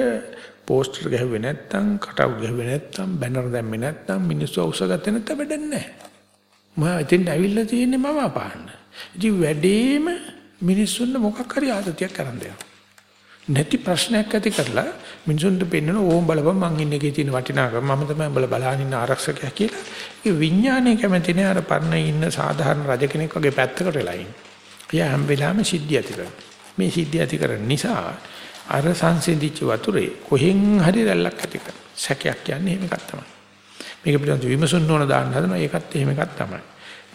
පෝස්ටර් ගැහුවේ නැත්නම්, කටවුට් ගැහුවේ නැත්නම්, බැනර් දැම්මේ නැත්නම් මිනිස්සු අවශ්‍යගත්තේ නැත්නම් වැඩක් නැහැ. මම එතෙන් ඇවිල්ලා තියෙන්නේ මම අපාන්න. ඉතින් වැඩේම මිනිස්සුන්ට මොකක් හරි ආතතියක් කරන් දෙනවා. නැති ප්‍රශ්නයක් ඇති කරලා මිනිසුන්ට පෙන්වන ඕම් බලපන් මං ඉන්නේ එකේ තියෙන වටිනාකම මම තමයි උඹලා බලහන් ඉන්න ආරක්ෂකයා කියලා. ඒ විඥානයේ කැමති නෑ අර පරණ ඉන්න සාධාරණ රජ කෙනෙක් වගේ පැත්තකට වෙලා ඉන්නේ. එයා හැම වෙලාවෙම සිද්ධිය ඇති කරනවා. මේ සිද්ධිය ඇති කරන නිසා අර සංසිඳිච්ච වතුරේ කොහෙන් හරි රැල්ලක් ඇති කරනවා. සැකයක් කියන්නේ එහෙම එකක් තමයි. මේක පිළිබඳව විමසුන්න ඕන දාන්න හදනවා ඒකත් එහෙම එකක් තමයි.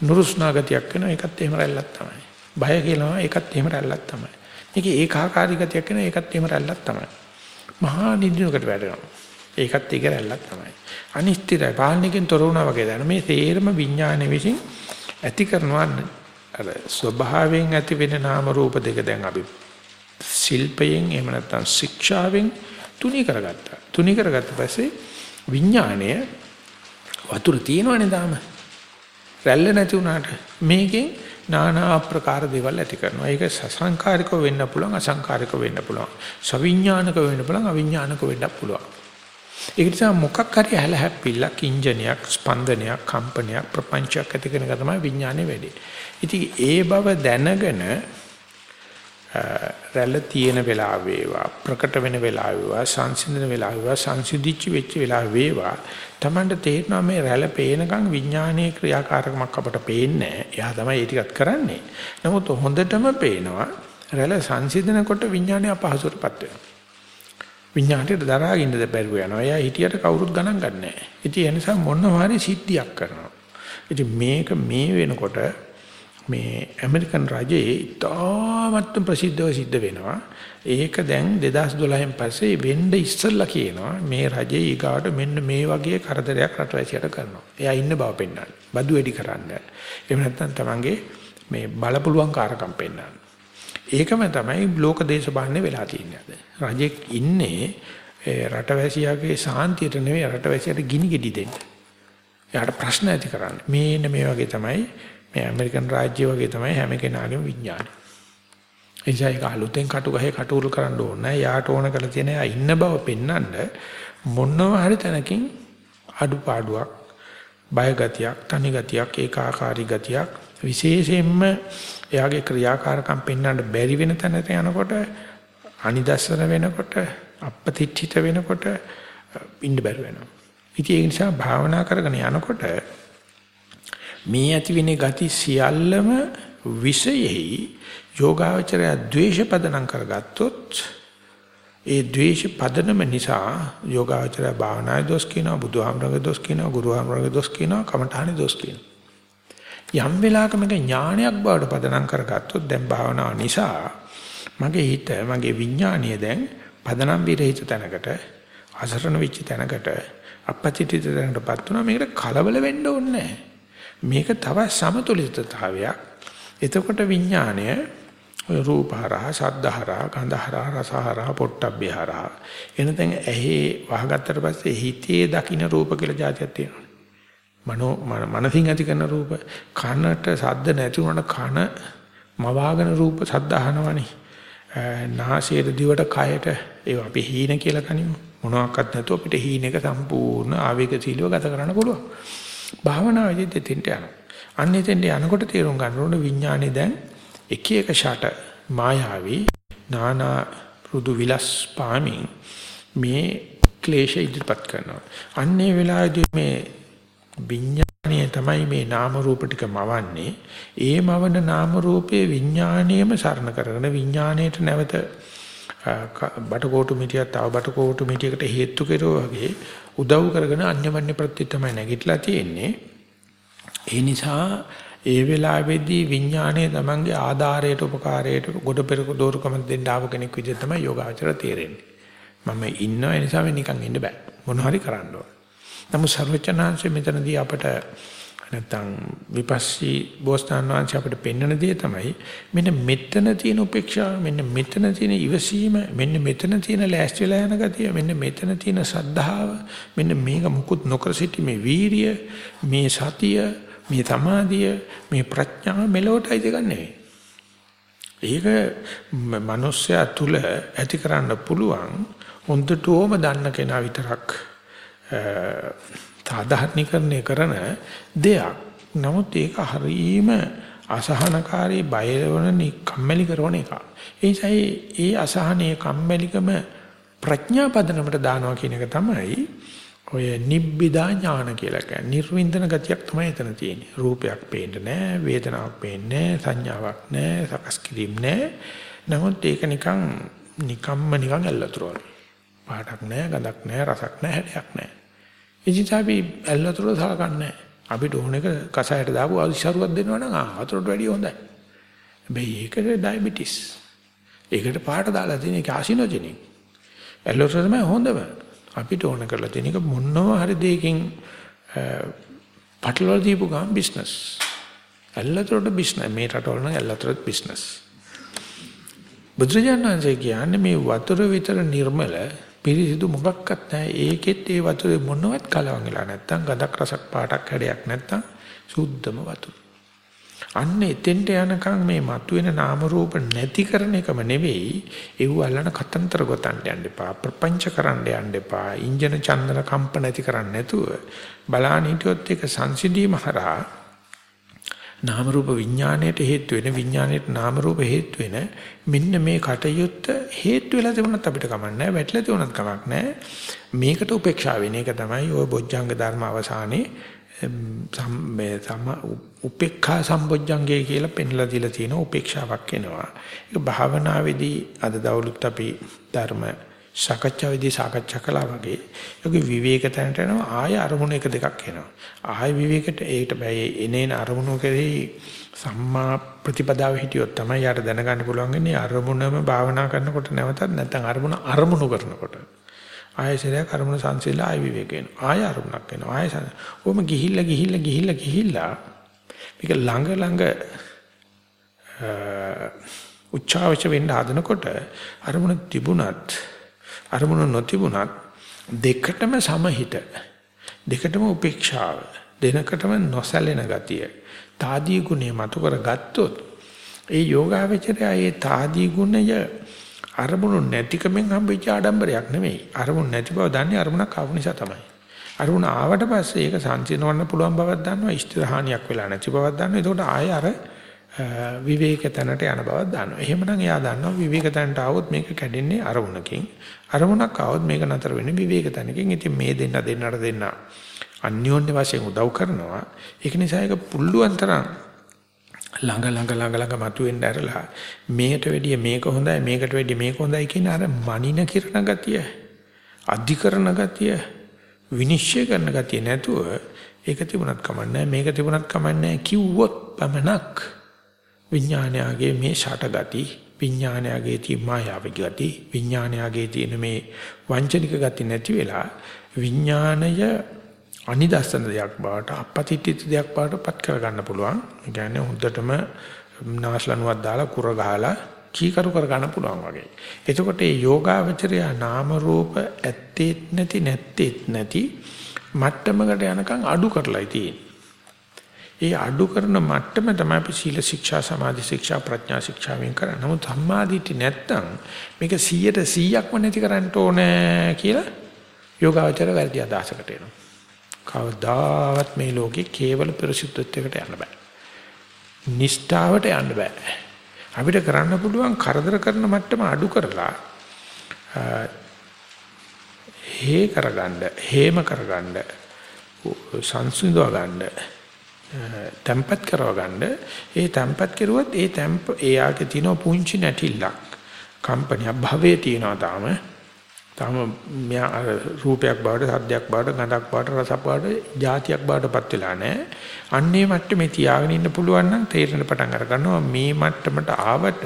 නුරුස්නා ගතියක් වෙනවා ඒකත් එහෙම රැල්ලක් තමයි. බය කියනවා ඒකත් එහෙම රැල්ලක් තමයි. මේකේ ඒකාකාරී ගතියක් වෙනවා ඒකත් එහෙම රැල්ලක් තමයි. මහා නිදිනකට වැටෙනවා. ඒකත් ඒක රැල්ලක් තමයි. අනිශ්චිතයි පාලනකින් තොර වුණා වගේ දැන මේ තේරම විඥානයේ විසින් ඇති කරනවා අර ස්වභාවයෙන් ඇති වෙන නාම රූප දෙක දැන් අපි ශිල්පයෙන් එහෙම නැත්නම් ශික්ෂාවෙන් තුනී කරගත්තා. තුනී කරගත්ත පස්සේ විඥාණය වතුර තියෙනවනේ දාම. රැල්ල නැති වුණාට මේකෙන් নানা ආකාර දේවල් ඇති කරනවා. ඒක සසංකාරිකව වෙන්න පුළුවන් අසංකාරිකව වෙන්න පුළුවන්. සවිඥානික වෙන්න පුළුවන් අවිඥානික වෙන්න පුළුවන්. ඒක නිසා මොකක් හරි හැල හැප්පිල්ලක් ඉන්ජිනයක් ස්පන්දනයක් කම්පනයක් ප්‍රපංචයක් ඇති කරන එක තමයි විඥානේ වැඩි. ඉතින් ඒ බව දැනගෙන රැළ තියෙන වෙලාව වේවා ප්‍රකට වෙන වෙලාව වේවා සංසිඳන වෙලාව වේවා සංසිඳිච්ච වෙච්ච වෙලාව වේවා Tamanට තේරෙනවා මේ රැළ පේනකම් විඥානීය ක්‍රියාකාරකමක් අපට පේන්නේ නැහැ. එයා තමයි ඒ ටිකත් කරන්නේ. නමුත් හොඳටම පේනවා රැළ සංසිඳනකොට විඥානය අපහසුටපත් වෙනවා. විඥාණයට දරාගින්නද බැරුව යනවා. එයා හිටියට කවුරුත් ගණන් ගන්නෑ. ඉතින් ඒ නිසා මොනවා හරි සිද්ධියක් කරනවා. ඉතින් මේක මේ වෙනකොට මේ ඇමරිකන් රජයේ ඉතාමත් ප්‍රසිද්ධව සිද්ධ වෙනවා. ඒක දැන් 2012න් පස්සේ වෙන්න ඉස්සෙල්ලා කියනවා මේ රජයේ ඊගාට මෙන්න මේ වගේ කරදරයක් රටවැසියට කරනවා. එයා ඉන්න බව පෙන්වන්න. බදු වැඩි කරන්න. එහෙම නැත්නම් තමන්ගේ මේ බලපුලුවන් කාරකම් පෙන්වන්න. ඒකම තමයි ලෝක දේශපාලනේ වෙලා තියෙන්නේ. රජෙක් ඉන්නේ රටවැසියාගේ සාන්තියට නෙවෙයි රටවැසියාට ගිනි ගෙඩි දෙන්න. එයාට ප්‍රශ්න ඇති කරන්න. මේන්න මේ වගේ තමයි මේ ඇමරිකන් රාජ්‍ය වගේ තමයි හැම කෙනාගේම විඥානය. එනිසා ඒක අලුතෙන් කටු ගහේ කටුරු කරන්න ඕනේ නැහැ. යාට ඕන කරලා තියෙන යා ඉන්න බව පෙන්වන්න මොනවා හරි තැනකින් අඩුපාඩුවක්, බය ගතියක්, තනි ගතියක්, ඒකාකාරී ගතියක් විශේෂයෙන්ම එයාගේ ක්‍රියාකාරකම් පෙන්වන්න බැරි වෙන තැනට යනකොට අනිදස්සන වෙනකොට අපපතිච්චිත වෙනකොට ඉන්න බැරි වෙනවා. ඉතින් ඒ නිසා භාවනා කරගෙන යනකොට මේ ඇතිවෙන ගති සියල්ලම විෂයෙහි යෝගාවචරය ද්වේෂ පදනම් කරගත්තොත් ඒ ද්වේෂ පදනම නිසා යෝගාවචරය භාවනායි දොස් කියනවා බුදුහාමරගේ දොස් කියනවා ගුරුහාමරගේ දොස් කියනවා කමඨානේ දොස් කියනවා. යම් වෙලාවක මේක ඥානයක් බවට පදනම් කරගත්තොත් දැන් භාවනාව නිසා මගේ හිත මගේ විඥානීය දැන් පදනම් විරහිත තැනකට අසරණ වෙච්ච තැනකට අපපතිත තැනකටපත් වුණා. මේකට කලබල වෙන්න ඕනේ. මේක තව සමතුලිතතාවයක්. එතකොට විඥාණය රූපහරහා සද්ධහරහා ගන්ධහරහා රසහරහා පොට්ටබ්බේහරහා එනතෙන් ඇහි වහගත්තට පස්සේ හිතේ දකින්න රූප කියලා જાතියක් තියෙනවා. මනෝ මනසින් ඇති කරන රූප කනට සද්ද නැති වුණාට කන මවාගෙන රූප සද්ද අහනවනේ. නාසයේ දිවට කයට ඒ අපි හීන කියලා කනිමු මොනවාක්වත් නැතුව අපිට හීනක සම්පූර්ණ ආවේගශීලව ගත කරන්න පුළුවන්. භාවනාවේදී දෙතෙන්ට යනවා අන්න එතෙන්ට යනකොට තේරුම් ගන්න ඕන විඥානේ දැන් එක එක ෂට මායාවී නානා රුදු විලස් පාමින් මේ ක්ලේශ ඉදිරිපත් කරනවා අන්නේ වෙලාවේදී මේ විඥාණය තමයි මේ නාම රූප ටික මවන්නේ. ඒ මවන නාම රූපේ විඥාණයම සරණ කරගෙන විඥාණයට නැවත බටකොටු මිටියක් තව බටකොටු මිටියකට හේතු කෙරුවා වගේ උදව් කරගෙන අන්‍යමන්‍ය ප්‍රත්‍ය තමයි නැගිටලා තියෙන්නේ. ඒ නිසා ඒ වෙලාවේදී විඥාණය තමන්ගේ ආධාරයට උපකාරයට ගොඩ පෙරක දෝරුකම දෙන්න ආව කෙනෙක් විදිහට තමයි යෝගාචර තේරෙන්නේ. මම ඉන්නවා ඒ නිසා මේ නිකන් ඉන්න බෑ. මොන හරි කරන්න ඕන. නමුත් සර්වචනාංශය මෙතනදී අපට නැත්තම් විපස්සී බෝසතාණන් වහන්සේ අපිට පෙන්වන දේ තමයි මෙන්න මෙතන තියෙන උපේක්ෂාව මෙන්න මෙතන තියෙන ඉවසීම මෙන්න මෙතන තියෙන ලෑස්ති වෙලා යන ගතිය මෙන්න මෙතන තියෙන සද්ධාව මෙන්න මේක මුකුත් නොකර සිටීමේ වීරිය මේ සතිය මේ සමාධිය මේ ප්‍රඥාව මෙලොවටයි දෙක නෙවෙයි. ඒක මනුස්සයා තුල ඇති කරන්න පුළුවන් හොඳටම දන්න කෙනා විතරක් සාධාරණීකරණය කරන දෙයක්. නමුත් ඒක හරීම අසහනකාරී බයවන කම්මැලි කරන එක. ඒ නිසා ඒ අසහනයේ කම්මැලිකම ප්‍රඥා පදනමට දානවා කියන එක තමයි ඔය නිබ්බිදා ඥාන කියලා කියන්නේ. නිර්වින්දන ගතියක් තමයි එතන තියෙන්නේ. රූපයක් පේන්නේ නැහැ, වේදනාවක් පේන්නේ නැහැ, සංඥාවක් නැහැ, සකස් කිරීම නැහැ. නමුත් ඒක නිකන් නිකම්ම නිකන් ඇල්ලතුරු වගේ. පාටක් නැහැ, ගඳක් නැහැ, රසක් නැහැ, හැඩයක් නැහැ. ඉතින් අපි ඇල්ලතුරු සලකන්නේ නැහැ. අපිට ඕන එක කසායට දාපු අවිසරුවක් දෙනවා නම් ආ වතුරට වැඩිය හොඳයි. හැබැයි ඒකට ඩයබටිස්. ඒකට පාට දාලා තියෙන එක ආසිනෝජෙනික්. ඇල්ලතුරු තමයි හොඳම. අපිට ඕන කරලා තියෙන එක මොනවා හරි දෙයකින් පටලවල දීපු ගාම් බිස්නස්. ඇල්ලතුරට බිස්නස්. මේ රටවල නම් ඇල්ලතුරට බිස්නස්. බුදුරජාණන් වහන්සේ කියන්නේ මේ වතුර විතර නිර්මල පිරිසිදු මොකක්වත් නැහැ. ඒකෙත් ඒ වතුරේ මොනවත් කලවම් වෙලා නැත්තම් ගඳක් රසක් පාටක් හැඩයක් නැත්තම් සුද්ධම වතුර. අන්න එතෙන්ට යනකම් මේ මතුවෙන නාම රූප නැති කරන එකම නෙවෙයි ඒව අල්ලන කතන්තර ගොතන්න යන්න එපා ප්‍රපංච කරන්න යන්න එපා ඉන්ජන චන්දන කම්ප නැති කරන්න නැතුව බලාන හිටියොත් ඒක සංසිඳීම හරහා නාම රූප විඥාණයට හේතු වෙන විඥාණයට නාම රූප හේතු වෙන මෙන්න මේ කටයුත්ත හේතු වෙලා තිබුණත් අපිට කමක් නැහැ වැටලා තිබුණත් කමක් නැහැ. මේකට උපේක්ෂා වෙන එක තමයි ওই බොජ්ජංග ධර්ම අවසානයේ මේ සම උපේක්ඛා සම්බොජ්ජංගය කියලා පෙන්ලා දීලා තියෙන උපේක්ෂාවක් එනවා. ඒක භාවනාවේදී අද දවලුත් අපි ධර්ම සාකච්ඡාවේදී සාකච්ඡා කළා වගේ යෝගී විවේක තැනට යනවා. ආය අරමුණ එක දෙකක් එනවා. ආය විවේකයට ඒකට බෑ. එනේන අරමුණු කෙරෙහි සම්මා ප්‍රතිපදාව හිටියොත් තමයි යාට දැනගන්න පුළුවන් වෙන්නේ අරමුණම භාවනා කරනකොට නැවතත් නැත්නම් අරමුණ අරමුණු කරනකොට. ආයසරයක් අරමුණ සංසිලා ආය විවේක වෙනවා. ආය අරමුණක් වෙනවා. ආය ඔහොම ගිහිල්ලා ගිහිල්ලා ගිහිල්ලා ගිහිල්ලා මේක ළඟ ළඟ උච්චාවච වෙන්න හදනකොට අරමුණ තිබුණත් අරමුණ නොතිබුණත් දෙකටම සමහිත දෙකටම උපේක්ෂාව දෙනකටම නොසැලෙන ගතිය තාදී ගුණය මතු කරගත්තොත් ඒ යෝගාවචරය ඒ තාදී ගුණය අරමුණු නැතිකමෙන් හම්බෙච්ච ආඩම්බරයක් නෙමෙයි. අරමුණු නැති බව දන්නේ අරමුණක් ආව නිසා තමයි. අරමුණ ආවට පස්සේ ඒක සංසිඳවන්න පුළුවන් බවක් දන්නවා ස්ථිරහානියක් වෙලා නැති බවක් දන්නවා. එතකොට ආය අර විවේක තැනට යන බවක් දන්නවා. එහෙමනම් එයා දන්නවා විවේක තැනට ආවොත් මේක කැඩෙන්නේ අරමුණකින්. අරමුණක් ආවොත් මේක නතර වෙන්නේ විවේක තැනකින්. ඉතින් මේ දෙන්න දෙන්නට දෙන්න අන්‍යෝන්‍ය වශයෙන් උදව් කරනවා. ඒක නිසා ඒක පුල්ලුවන් තරම් ළඟ ළඟ ළඟ ළඟ මතුවෙන්න ඇරලා මේකට වැඩිය මේක හොඳයි මේකට වැඩිය මේක හොඳයි කියන අර මනින කිරණ ගතිය අධිකරණ ගතිය විනිශ්චය කරන ගතිය නැතුව ඒක තිබුණත් කමන්නේ මේක තිබුණත් කමන්නේ කිව්වොත් පමණක් විඥානයාගේ මේ ෂට ගති විඥානයගේ තියෙන මායාවී ගති විඥානයගේ තියෙන මේ වංචනික ගති නැති වෙලා විඥානය අනිදස්සන දෙයක් බවට අපපතිත්‍ිත දෙයක් බවට පත් කර ගන්න පුළුවන්. ඒ කියන්නේ හොඳටම නාස්ලනුවක් දාලා කුර ගහලා කීකරු කර ගන්න පුළුවන් වගේ. එතකොට මේ යෝගාවචරය නාම රූප ඇත්තේත් නැති නැත්තේත් නැති මට්ටමකට යනකම් අඩු කරලායි තියෙන්නේ. ඒ අඩු කරන මට්ටම තමයි අපි සීල ශික්ෂා සමාධි ශික්ෂා ප්‍රඥා ශික්ෂාවෙන් කරන්නේ. නමුත් සම්මාදිටි නැත්තම් මේක 100ට 100ක්ම නැති කරන්න ඕනේ කියලා යෝගාවචර වැඩි අදහසකට එනවා. කවදාවත් මේ ලෝකේ කේවල පරිසුද්ධත්වයකට යන්න බෑ. නිෂ්ඨාවට යන්න බෑ. අපිට කරන්න පුළුවන් කරදර කරන මට්ටම අඩු කරලා හේ කරගන්න, හේම කරගන්න, සංසිඳව ගන්න, tempat කරව ගන්න. ඒ tempat කෙරුවොත් ඒ temp එයාගේ තියෙන පුංචි නැටිල්ලක් කම්පනිය භවයේ තියෙනවා තාම තාම මෙයා රූපයක් බවට සද්දයක් බවට ගඳක් බවට රසක් බවට જાතියක් බවටපත් වෙලා නැහැ. අන්නේ මට්ටමේ තියාගෙන ඉන්න පුළුවන් නම් තේරෙන පටන් අර ගන්නවා මේ මට්ටමට ආවට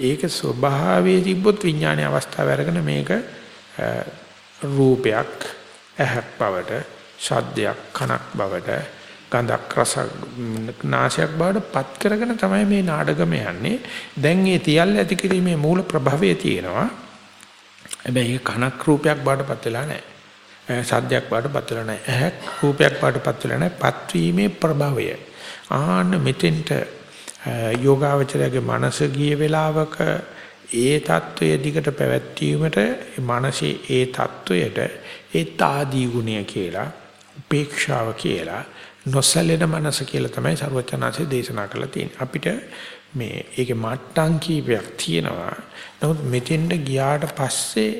ඒක ස්වභාවයේ තිබ්බොත් විඥානයේ අවස්ථාව අරගෙන මේක රූපයක් ඇහක් බවට ශබ්දයක් කනක් බවට ගඳක් රසක් නාසයක් බවට පත් කරගෙන තමයි මේ නාඩගම යන්නේ. දැන් මේ තියල් ඇති කිරීමේ මූල ප්‍රභවය තියෙනවා. හැබැයි ඒක කනක් රූපයක් බවට පත් වෙලා නැහැ. සද්දයක් බවට පත් වෙලා නැහැ. ඇහක් රූපයක් බවට පත් වෙලා නැහැ. පත්වීමේ ප්‍රභවය. ආන්න මෙතෙන්ට යෝගාවචරයේ මනස ගිය වෙලාවක ඒ தত্ত্বය දිගට පැවැත්වීමට මනසේ ඒ தত্ত্বයට ඒ తాදී ගුණය කියලා උපේක්ෂාව කියලා නොසැලෙන මනස කියලා තමයි සරුවචනාංශය දේශනා කරලා තියෙන්නේ. අපිට මේ ඒකේ මට්ටම් කීපයක් තියෙනවා. නමුත් මෙතෙන්ට ගියාට පස්සේ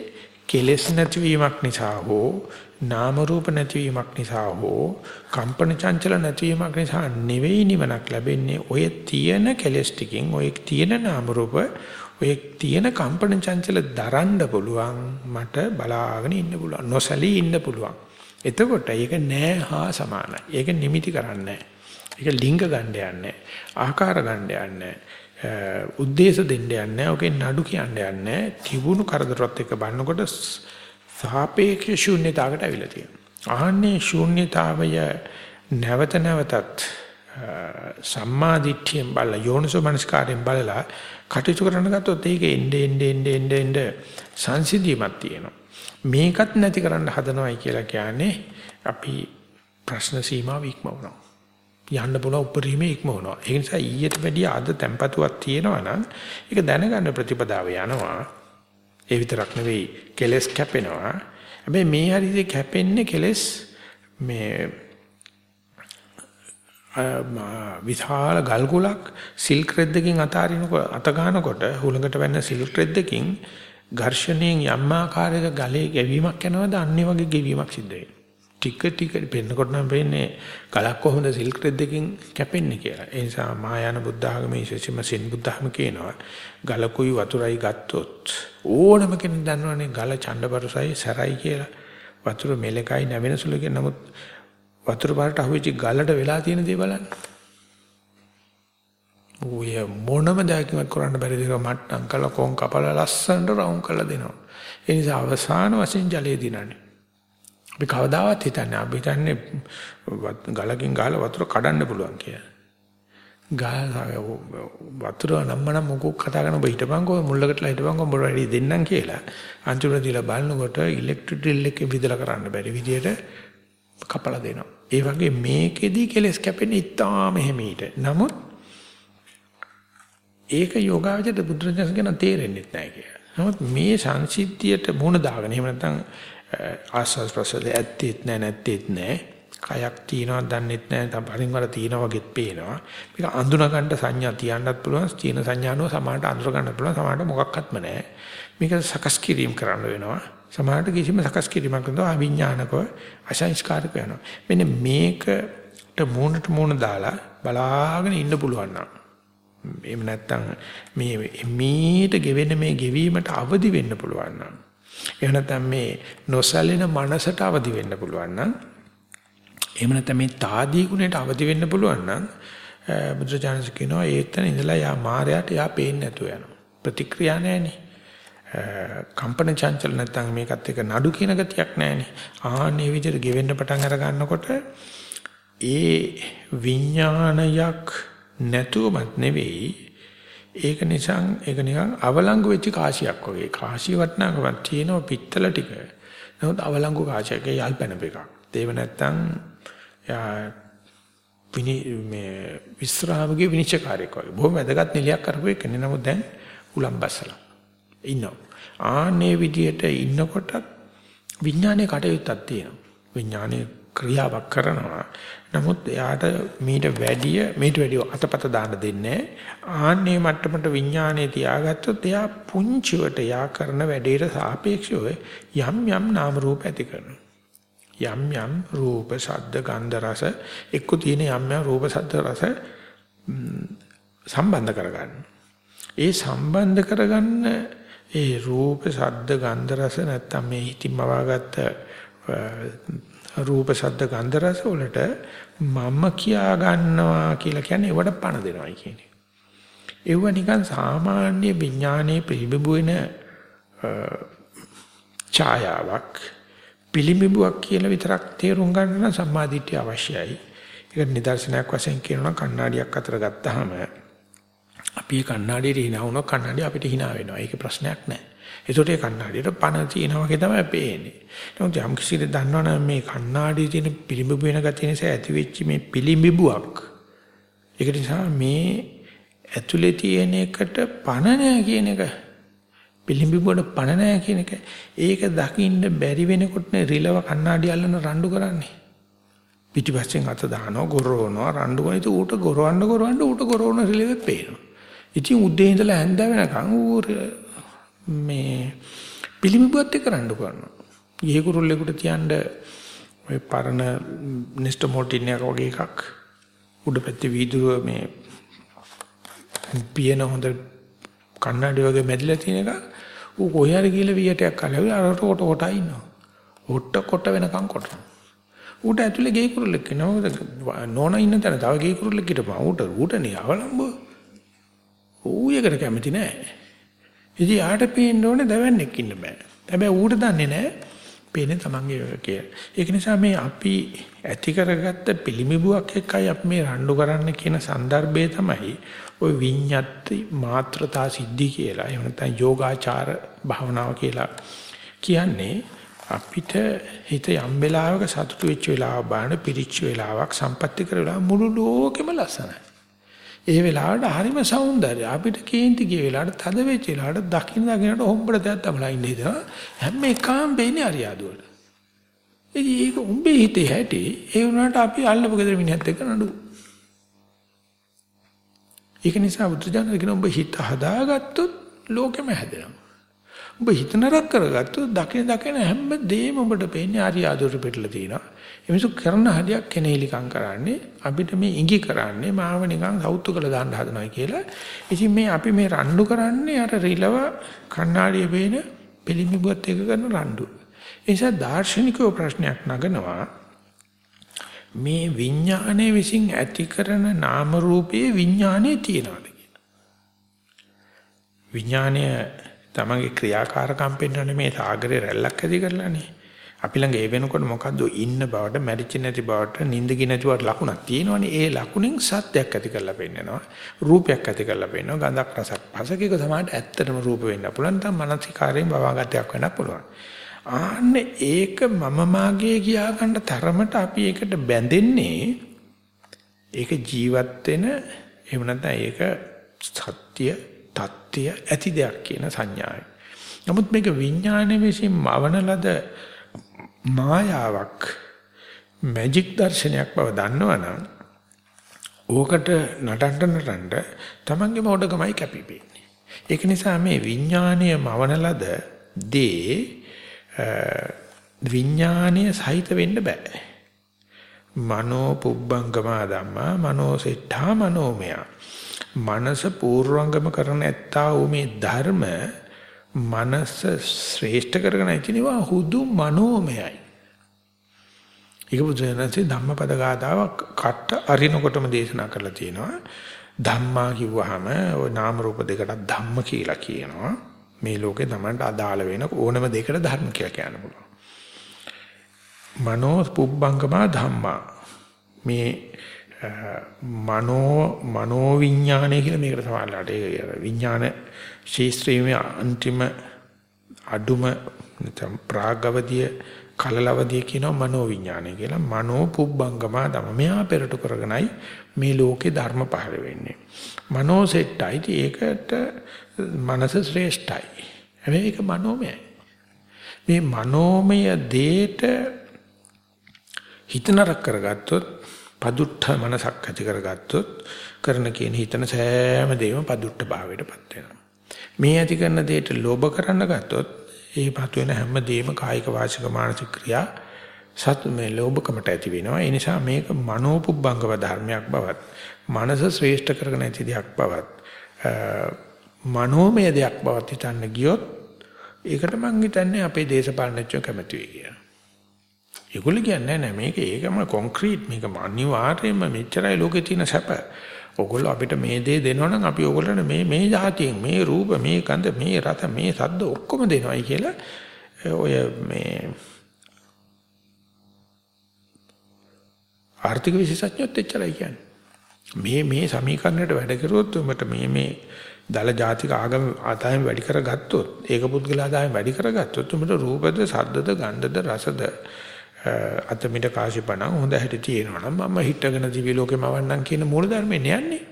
කෙලෙස් නැතිවීමක් නිසා හෝ නාම රූප නැතිවීමක් නිසා හෝ කම්පන චංචල නැතිවීමක් නිසා නෙවෙයි නිවනක් ලැබෙන්නේ ඔය තියෙන කෙලෙස් ටිකෙන් ඔය තියෙන නාම රූප ඔය තියෙන කම්පන චංචල දරන්න පුළුවන් මට බලාගෙන ඉන්න පුළුවන් නොසලී ඉන්න පුළුවන් එතකොට ඒක නෑ හා සමානයි. ඒක නිමිති කරන්නේ ඒක ලිංග ගන්න යන්නේ ආකාර ගන්න යන්නේ උද්දේශ දෙන්න යන්නේ ඔකේ නඩු කියන්න යන්නේ තිබුණු කරදරات එක බannකොට සාපේක්ෂ ශූන්‍යතාවකට අවිලා තියෙනවා. ආන්නේ ශූන්‍යතාවය නැවත නැවතත් සම්මා දිට්ඨියෙන් බල යෝනිසෝ මනස්කාරයෙන් බලලා කටයුතු කරන ගත්තොත් ඒක එnde ende ende ende ende සංසිද්ධියක් තියෙනවා. මේකත් නැති කරන්න හදනවයි කියලා කියන්නේ අපි ප්‍රශ්න සීමාව ඉක්මවනවා. යන්න පුළුවන් උපරිමයේ ඉක්මවනවා. ඒ නිසා ඊට වැඩිය අද tempatuවක් තියෙනවා නම් ඒක දැනගන්න ප්‍රතිපදාව යනවා. ඒ විතරක් නෙවෙයි කෙලස් කැපෙනවා. හැබැයි මේ හරියට කැපෙන්නේ කෙලස් මේ විශාල ගල්ගුලක් සිල්ක් රෙද්දකින් අතාරිනකොට අත ගන්නකොට හුලඟට වෙන්න සිල්ක් රෙද්දකින් ඝර්ෂණයෙන් යම් ආකාරයක ගලේ ගැවීමක් යනවාද අන්නේ වගේ ගැවීමක් සිද්ධ වෙනවා. ටික ටික පෙන්නකොට නම් වෙන්නේ ගලක් කොහොමද සිල්ක් රෙද්දකින් කැපෙන්නේ කියලා. ඒ නිසා මහායාන බුද්ධ ආගමේ විශේෂම සෙන් බුද්ධ ආගම කියනවා ගලකුයි වතුරයි ගත්තොත් ඕනම කෙනෙක් දන්නවනේ ගල ඡණ්ඩපරසයි සැරයි කියලා. වතුර මෙලකයි නැවෙන සුළු කියන නමුත් වතුර පාරට අහුවෙච්ච ගලට වෙලා තියෙන දේ බලන්න. ඔය මොනම දෙයක්වත් කරන්න බැරි දෙයක් මට්ටම් කළා කොන් කපලා ලස්සනට රවුම් කරලා දෙනවා. ඒ නිසා අවසාන වශයෙන් ජලය දිනන්නේ. අපි කවදාවත් හිතන්නේ අපි හිතන්නේ ගලකින් ගහලා වතුර කඩන්න පුළුවන් කියලා. ගහ වතුර නම්මනම් මොකක් කතා කරන ඔබ හිටපන්කෝ මුල්ලකටලා හිටපන්කෝ ඔබ වැඩි දෙන්නම් කියලා. අන්තිමට දීලා බලනකොට ඉලෙක්ට්‍රික් ඩ්‍රිල් එකේ විදලා කරන්න බැරි විදියට කපලා දෙනවා. ඒ වගේ මේකෙදි කෙලස් කැපෙන්නේ ඉතාම හිමීට. නමුත් ඒක යෝගාවචරයට බුදුරජාණන් කියන තේරෙන්නේ නැහැ කියලා. නමුත් මේ සංසිද්ධියට මුණ දාගෙන එහෙම නැත්නම් ආස්වාස් ප්‍රසද ඇත්තෙත් නැහැ නැත්තෙත් නැහැ. කයක් තියනවා දන්නෙත් නැහැ. තම පරින් වල තියනවා වගේත් පේනවා. මේක අඳුන ගන්න සංඥා තියන්නත් පුළුවන්. චීන සංඥානෝ සමානට අඳුර ගන්න පුළුවන්. සමානට මොකක්වත්ම නැහැ. මේක සකස් කිරීම කරන්න වෙනවා. සමානට කිසිම සකස් කිරීමක් නැතුව අවිඥානිකව අසංස්කාරක වෙනවා. මෙන්න මේකට මූණට මූණ දාලා බලාගෙන ඉන්න පුළුවන් නම් එහෙම නැත්නම් මේ මීට ගෙවෙන මේ ගෙවීමට අවදි වෙන්න පුළුවන් නම් එහෙම නැත්නම් මේ නොසැලෙන මනසට අවදි වෙන්න පුළුවන් නම් එහෙම නැත්නම් මේ తాදී ගුණයට අවදි වෙන්න පුළුවන් නම් බුදුචානන්සේ කියනවා ඒතන ඉඳලා යා මායයට යා පේන්නේ නැතුව යනවා. ප්‍රතික්‍රියා නැහැනේ. කම්පන චංචල නැත්නම් මේකත් එක නඩු කියන ගතියක් නැහැනේ. ආන්නේ විදිහට ගෙවෙන්න පටන් අර ගන්නකොට ඒ විඥානයක් නැතුවමත් නෙවෙයි ඒක නිසා ඒක නිකන් අවලංගු වෙච්ච කාසියක් වගේ. කාසිය වටනකමක් තියෙනවා පිත්තල ටික. නමුත් අවලංගු කාසියක යල්පැනප එකක්. ඒව නැත්තම් විනි මේ විස්රාමගේ විනිශ්චයකාරයෙක් වගේ. බොහොම වැදගත් නිලියක් කරපු එකනේ. නමුත් දැන් උලම් බස්සලා ඉන්නවා. ආන්නේ විදියට ඉන්නකොට විඥානයේ කටයුත්තක් තියෙනවා. විඥානයේ ක්‍රියාවක් කරනවා. නමුත් එයාට මීට වැඩිය මීට වැඩිය අතපත දාන්න දෙන්නේ ආන්නේ මට්ටමට විඥානයේ තියාගත්තොත් එයා පුංචිවට යා කරන වැඩේට සාපේක්ෂව යම් යම් නාම රූප ඇති කරනවා. යම් යම් රූප, ශබ්ද, ගන්ධ, රස එක්ක තියෙන යම් යම් රූප, ශබ්ද, රස සම්බන්ධ කරගන්න. ඒ සම්බන්ධ කරගන්න ඒ රූප, ශබ්ද, ගන්ධ, රස නැත්තම් මේ හිතින්ම වාගත්ත රූප ශබ්ද ගන්ධ රස වලට මම කියා ගන්නවා කියලා කියන්නේ ඒවට පණ දෙනවයි කියන්නේ. ඒව නිකන් සාමාන්‍ය විඥානයේ පිළිබිඹු වෙන ඡායාවක් පිළිබිඹුවක් කියලා විතරක් තේරුම් ගන්න නම් සම්මාදිට්ඨිය අවශ්‍යයි. ඒක නිදර්ශනයක් වශයෙන් කියනවා කණ්ණාඩියක් අතර ගත්තාම අපි කණ්ණාඩියට hina වුණොත් කණ්ණාඩිය අපිට hina වෙනවා. ඒක ප්‍රශ්නයක් නෑ. ඒකට ඒ කණ්ණාඩියට පණ තියෙනවා වගේ තමයි පේන්නේ. නමුත් යම් කිසිද දන්නවනම් මේ කණ්ණාඩියේ තියෙන පිළිඹු වෙන ගතිය නිසා ඇති වෙච්ච මේ පිළිඹුවක්. ඒක නිසා මේ ඇතුලේ තියෙන එකට පණ නැහැ කියන එක පිළිඹුවට පණ නැහැ කියන එක ඒක දකින්න බැරි වෙනකොට රිලව කණ්ණාඩි අල්ලන රණ්ඩු කරන්නේ. පිටිපස්සෙන් අත දානවා ගොරවනවා රණ්ඩු කරන ඉතින් ඌට ගොරවන්න ගොරවන්න ඌට ගොරවන රිලෙවෙ පේනවා. ඉතින් උදේ ඉඳලා හැන්ද වෙනකන් ඌ මේ පිළිඹුවත් එක්ක රණ්ඩු කරනවා. ඊයේ කුරුල්ලෙකුට තියන්න ඔය පරණ නෙස්ට මොටින් එක වගේ එකක් උඩ පැත්තේ වීදුරුව මේ පියන හොඳ කන්නඩි වගේ මැදිලා තියෙන එක ඌ කොහේ හරි ගිහලා වියටයක් කලවි අරට කොට කොට ඉන්නවා. ඔට්ට කොට වෙනකන් කොටනවා. ඌට ඇතුලේ ගේ කුරුල්ලෙක් ඉන්නවා. නෝනා ඉන්න තැන තව ගේ කුරුල්ලෙක් හිටපන්. ඌට ඌට නේ අවලම්බ. ඌ එකට කැමති නෑ. ඉතින් යාට පේන්න ඕනේ දවන්නේක් ඉන්න බෑ. හැබැයි ඌට දන්නේ නැහැ පේන්නේ Tamange කියලා. ඒක නිසා මේ අපි ඇති කරගත්ත පිළිමිබුවක් එක්කයි අපි මේ රණ්ඩු කරන්න කියන સંદર્ભය තමයි ওই විඤ්ඤාති මාත්‍රතා සිද්ධි කියලා. එහෙම නැත්නම් යෝගාචාර භාවනාව කියලා කියන්නේ අපිට හිත යම් වෙලාවක සතුටු වෙච්ච වෙලාව බාන පිරිච්ච වෙලාවක් සම්පත්‍ති කරලා මුළු ලෝකෙම ලස්සනයි. ඒ වෙලාවට හරිම సౌందර්යය. අපිට කේන්ති ගිය වෙලාවට තද වෙච්ච වෙලාවට දකින්න දකින්නට හොම්බට දැක් තමලා ඉන්නේ හිතනවා. හැම එකම වෙන්නේ අරියාදුවල ඉතින් ඒක උඹේ හිතේ හැටි ඒ වුණාට අපි අල්ලපු ගෙදර මිනිහත් එක්ක නඩු. ඒක නිසා බුදුජානක කියන උඹ හිත හදාගත්තොත් ලෝකෙම හැදෙනවා. උඹ හිත නරක කරගත්තොත් දකින දකින හැම දෙයක්ම උඹට පේන්නේ අරියාදුවට පිටලා තියෙනවා. එමිසු කරන හදියක් කෙනෙහිලිකම් කරන්නේ අපිට මේ ඉඟි කරන්නේ මාව නිකන් සෞතු කළ දාන්න හදනවා කියලා. ඉතින් මේ අපි මේ රණ්ඩු කරන්නේ අර රිලව කණ්ණාඩිය පේන පිළිමිබුවත් එක කරන රණ්ඩු. ඒ නිසා දාර්ශනිකව ප්‍රශ්නයක් නගනවා මේ විඥානයේ විසින් ඇති කරන නාම රූපයේ විඥානයේ තියනවාද කියලා. විඥානය තමගේ ක්‍රියාකාරකම් පෙන්වන්නේ මේ සාගරේ රැල්ලක් ඇති කරලානේ. අපි ළඟ ඒ වෙනකොට මොකද්ද? ඉන්න බවට මැරිච්ච නැති බවට නිින්දකි නැති බවට ලකුණක් තියෙනවනේ. ඒ ලකුණෙන් සත්‍යයක් ඇති කරලා පෙන්නනවා. රූපයක් ඇති කරලා පෙන්නනවා. ගඳක් රසක් පසකේක තමයි ඇත්තටම රූප වෙන්න පුළුවන්. නැත්නම් මානසිකාරයෙන් භවගතයක් වෙන්න පුළුවන්. ආන්න ඒක මම මාගේ කියා ගන්න තරමට අපි ඒකට බැඳෙන්නේ ඒක ජීවත් වෙන එහෙම නැත්නම් ඒක සත්‍ය තත්ත්‍ය ඇති දෙයක් කියන සංඥාවයි නමුත් මේක විඥානයේ විසින් මවන ලද මායාවක් මැජික් දර්ශනයක් බව දන්නවනම් ඕකට නටන්න නටන්න තමන්ගේ මොඩකමයි කැපිපෙන්නේ. ඒක නිසා මේ විඥානීය මවන ලද දේ විඥානීය සහිත වෙන්න බෑ. මනෝ පුබ්බංගමා ධම්මා මනෝ සෙට්ඨා මනෝමය. මනස පූර්වංගම කරන ඇත්තා වූ මේ ධර්ම මනස ශ්‍රේෂ්ඨ කරගෙන ඉතිනවා හුදු මනෝමයයි. ඒක බුදුරජාණන්සේ ධම්මපද ගාතාව කට අරිනකොටම දේශනා කරලා තියෙනවා. ධම්මා කිව්වහම ওই නාම රූප දෙකට ධම්ම කියලා කියනවා. මේ ලෝකේ Tamanට අදාළ වෙන ඕනම දෙයකට ධර්ම කියලා කියන්න පුළුවන්. මනෝ පුබ්බංගමා ධම්මා මේ මනෝ මනෝ විඥානය කියලා මේකට සමානලාට ඒ විඥාන ශේස්ත්‍රයේ අන්තිම අඩුම නැත්නම් ප්‍රාගවදිය කලලවදිය කියනවා මනෝ විඥානය කියලා. මනෝ පුබ්බංගමා ධම. මෙහා පෙරට කරගෙනයි මේ ලෝකේ ධර්ම පහළ වෙන්නේ. මනෝ සෙට්ටයි. ඒකට මනස ශ්‍රේෂ්ඨයි. හැබැයි ඒක මනෝමයයි. මේ මනෝමය දේට හිත නරක කරගත්තොත් පදුට්ඨ මනසක් ඇති කරගත්තොත් කරන කියන හිතන සෑම දෙයක්ම පදුට්ඨ භාවයටපත් වෙනවා. මේ ඇති කරන දෙයට ලෝභ කරන්න ගත්තොත් ඒ පතු වෙන හැම දෙයක්ම කායික වාචික මානසික ක්‍රියා සත් මේ ලෝභකමට ඇති වෙනවා. ඒ නිසා මේක මනෝපුබ්බංගව ධර්මයක් බවත් මනස ශ්‍රේෂ්ඨ කරගෙන ඇති දෙයක් බවත් මනෝමය දෙයක් බවත් හිතන්න ගියොත් ඒකට මං හිතන්නේ අපේ දේශපාලනඥයෝ කැමති වෙයි කියලා. ඒගොල්ලෝ කියන්නේ නෑ මේක ඒකම කොන්ක්‍රීට් මේක අනිවාර්යයෙන්ම මෙච්චරයි ලෝකේ තියෙන සැප. ඕගොල්ලෝ අපිට මේ දේ දෙනවනම් අපි ඕගොල්ලන්ට මේ මේ જાතියෙන් මේ රූප මේ ගන්ධ මේ රස මේ සද්ද ඔක්කොම දෙනවයි කියලා ඔය මේ ආර්ථික විශේෂඥයොත් එච්චරයි කියන්නේ. මේ මේ සමීකරණයට වැඩ කරුවොත් උඹට මේ මේ දල ජාතික ආගම ආදායම් වැඩි කරගත්තොත් ඒක පුද්ගල ආදායම් වැඩි කරගත්තොත් උඹට රූපද සද්දද ගන්ධද රසද අතමිට කාසිපණ හොඳ හැටි තියෙනවා නම් මම හිටගෙන දිවි ලෝකෙම වන්නම් කියන මූල ධර්මයෙන් යන්නේ.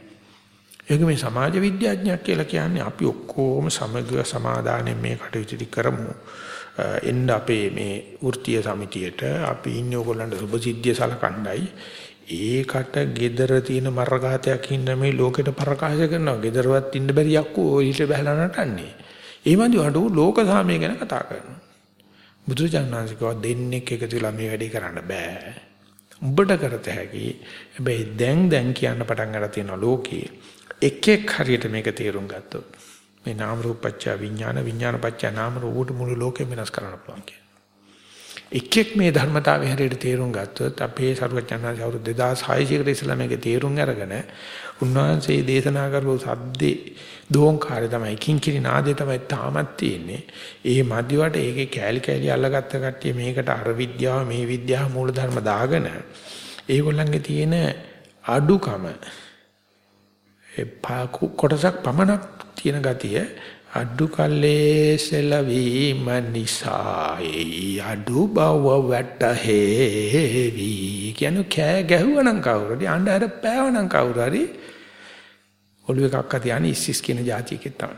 ඒක මේ සමාජ විද්‍යාඥයෙක් කියලා කියන්නේ අපි ඔක්කොම සමග සමාදානෙන් මේ කටයුතු කරමු. එන්න අපේ මේ වෘත්තීය සමිතියට අපි ඉන්නේ ඕගොල්ලන්ට සුභසිද්ධිය සලකණ්ඩයි. ඒකට gedara තියෙන මරගාතයක් ඉන්න මේ ලෝකෙට ප්‍රකාශ කරනවා. gedarවත් ඉන්න බැරි යක්කෝ ඊට බහලා නටන්නේ. ඒ වන්දි වඩු ලෝක සාමය ගැන කතා කරනවා. බුදුචානන්සිකව දෙන්නෙක් එකතු වෙලා මේ වැඩේ කරන්න බෑ. උඹට කරත හැකි. හැබැයි දැන් දැන් කියන්න පටන් ගන්න තියෙන ලෝකේ එක් එක් හරියට මේක තේරුම් ගත්තොත් මේ නාම රූප පත්‍ය විඥාන විඥාන පත්‍ය නාම රූප මුළු ලෝකෙම වෙනස් කරන්න පුළුවන් කියන්නේ. එක් එක් මේ ධර්මතාවය හැටියට තේරුම් ගත්තොත් අපේ සරුවචනන්සේ අවුරුදු 2600 කට ඉස්සලා මේක තේරුම් අරගෙන උන්වහන්සේ දේශනා කරපු සද්දේ දෝංකාරය තමයි කිංකිරි නාදය තමයි තාමත් තියෙන්නේ. ඒ මදිවට ඒකේ කෑලි කෑලි අල්ලගත්ත කට්ටිය මේකට අර විද්‍යාව මේ විද්‍යාව මූලධර්ම දාගෙන ඒගොල්ලන්ගේ තියෙන අඩුකම ඒ කොටසක් පමණක් තියෙන ගතිය අඩු කල්ලේ සෙලවීම නිසායි. අඩු බව වැටහෙවි කියන කෑ ගැහුවනම් කවුරු හරි අඬ අර පෑවනම් කවුරු හරි ඔළුව එකක් අතියන්නේ ඉස්සිස් කියන જાතියකෙත් තමයි.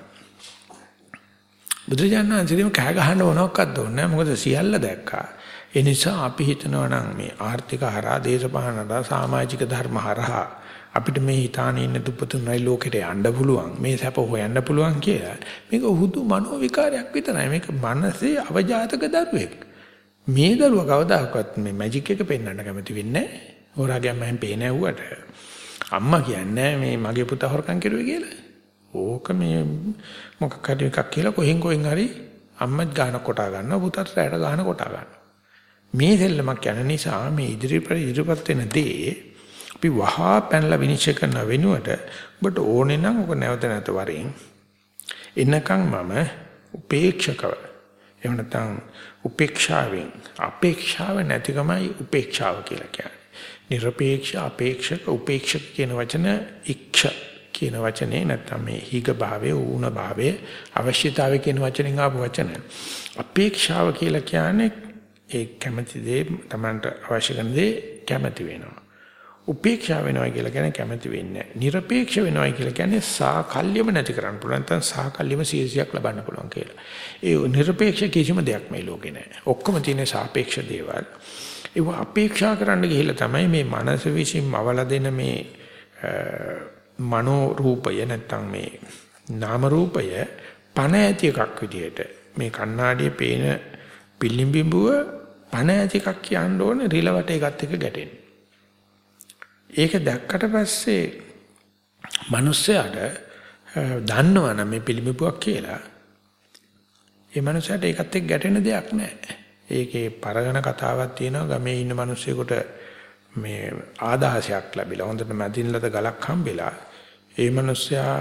බුදුරජාණන් වහන්සේම කෑ ගහන්න මොනවක්වත් ඕනේ නැහැ. මොකද සියල්ල දැක්කා. ඒ නිසා අපි හිතනවා නම් මේ ආර්ථික හරහා දේශපාලන හරහා සමාජික ධර්ම හරහා අපිට මේ හිතාන ඉන්න දුප්පතුන්යි ලෝකෙට යන්න පුළුවන් මේ සැප හොයන්න පුළුවන් කියලා. මේක හුදු මනෝ විකාරයක් විතරයි. මේක මනසේ අවජාතක දරුවෙක්. මේ දරුවා කවදාකවත් මේ මැජික් එක පෙන්වන්න කැමති වෙන්නේ නැහැ. හොරාගෙන් මම පේන ඇහුවට. අම්මා කියන්නේ මේ මගේ පුතා හොරකම් කරුවේ කියලා. ඕක මේ මොකක් හරි එකක් කියලා කොහෙන් කොහෙන් හරි අම්මත් ගාන කොටා ගන්නවා පුතත් රැට ගාන කොටා ගන්නවා. මේ දෙල්ලමක් යන නිසා මේ ඉදිරිපර ඉදිරිපත් වෙන දේ අපි වහා පැනලා විනිශ්චය කරන වෙනුවට ඔබට ඕනේ නම් ඔක නැවත නැවත වරින් එන්නකම් මම උපේක්ෂකව එහෙම නැත්නම් උපේක්ෂාවෙන් අපේක්ෂාව නැතිකමයි උපේක්ෂාව කියලා කියන්නේ. নিরপেক্ষ අපේක්ෂක උපේක්ෂක කියන වචන ඉක්ෂ කියන වචනේ නැත්නම් මේ හිග භාවයේ ඌන භාවයේ අවශ්‍යතාවය කියන වචනෙන් ආපු වචන. අපේක්ෂාව කියලා කියන්නේ ඒ කැමැති දේ Tamanට අවශ්‍ය කරන දේ කැමැති වෙනවා. උපේක්ෂා වෙනවා කියලා කියන්නේ කැමති වෙන්නේ නැහැ. নিরপেক্ষ වෙනවා කියලා කියන්නේ සාකල්යම නැති කරන්න පුළුවන්. නැත්නම් සාකල්යම සියසියක් ලබන්න පුළුවන් කියලා. ඒ নিরপেক্ষ කිසිම දෙයක් මේ ලෝකේ නැහැ. ඔක්කොම තියෙන සාපේක්ෂ දේවල්. ඒව අපේක්ෂා කරන්න ගිහිල්ලා තමයි මේ මනස විසින්ම අවල දෙන මේ මනෝ රූපය නැත්නම් මේ නාම රූපය පණ ඇති එකක් විදිහට මේ කණ්ණාඩියේ පේන පිළිඹිඹුව පණ ඇති එකක් කියන්න ඕනේ රිලවට එකත් එක ගැටෙන්න. ඒක දැක්කට පස්සේ මිනිස්සයාට දන්නවනම් මේ පිළිඹුවක් කියලා ඒ මනුස්සයාට ඒකත් එක්ක ගැටෙන දෙයක් නැහැ. ඒකේ පරගණ කතාවක් තියෙනවා ගමේ ඉන්න මිනිස්සුෙකුට මේ ආදාසයක් ලැබිලා හොඳට මැදින්ලද ගලක් හම්බෙලා ඒ මිනිස්සයා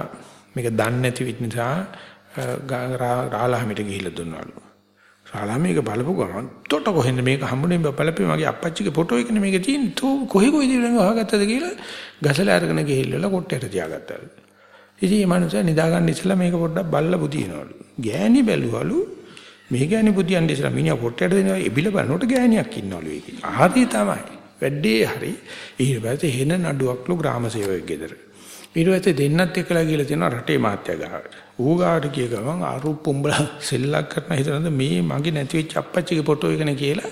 මේක දන්නේ නැති නිසා රාලහමිට ගිහිල්ලා දුන්නලු. රාලහමික බලපු ගමන් තොට කොහෙන්ද මේක හම්බුනේ බලපේ මගේ අප්පච්චිගේ ෆොටෝ එකනේ මේක තියෙන්නේ. තෝ කොහේ කොහෙද මේ වහගත්තද කියලා ගසලා අරගෙන ගිහිල්ලා කොට්ටයට තියාගත්තා. ඉතින් මේ මනුස්සයා නිදාගන්න ඉස්සලා මේක පොඩ්ඩක් බල්ලා බුදිනවලු. ගෑණි බැලුවලු මේ ගෑණි බුදියන් ඉස්සලා මිනිහා කොට්ටයට දෙනවා එබිල බලනකොට ගෑණියක් ඉන්නවලු ඒකේ. ආදී තමයි. වැඩේ හරි. ඊට පස්සේ හෙන නඩුවක්ලු ග්‍රාම සේවකයෙක් ගෙදර. ඊට පස්සේ දෙන්නත් එක්කලා ගිහලා තියෙනවා රටේ මාත්‍යා ගාවට. ඌ ගාවට ගිය ගමන් ආරු පොම්බලා සෙල්ලක් කරන හිතනද මේ මගේ නැති වෙච්ච අප්පච්චිගේ ෆොටෝ එකනේ කියලා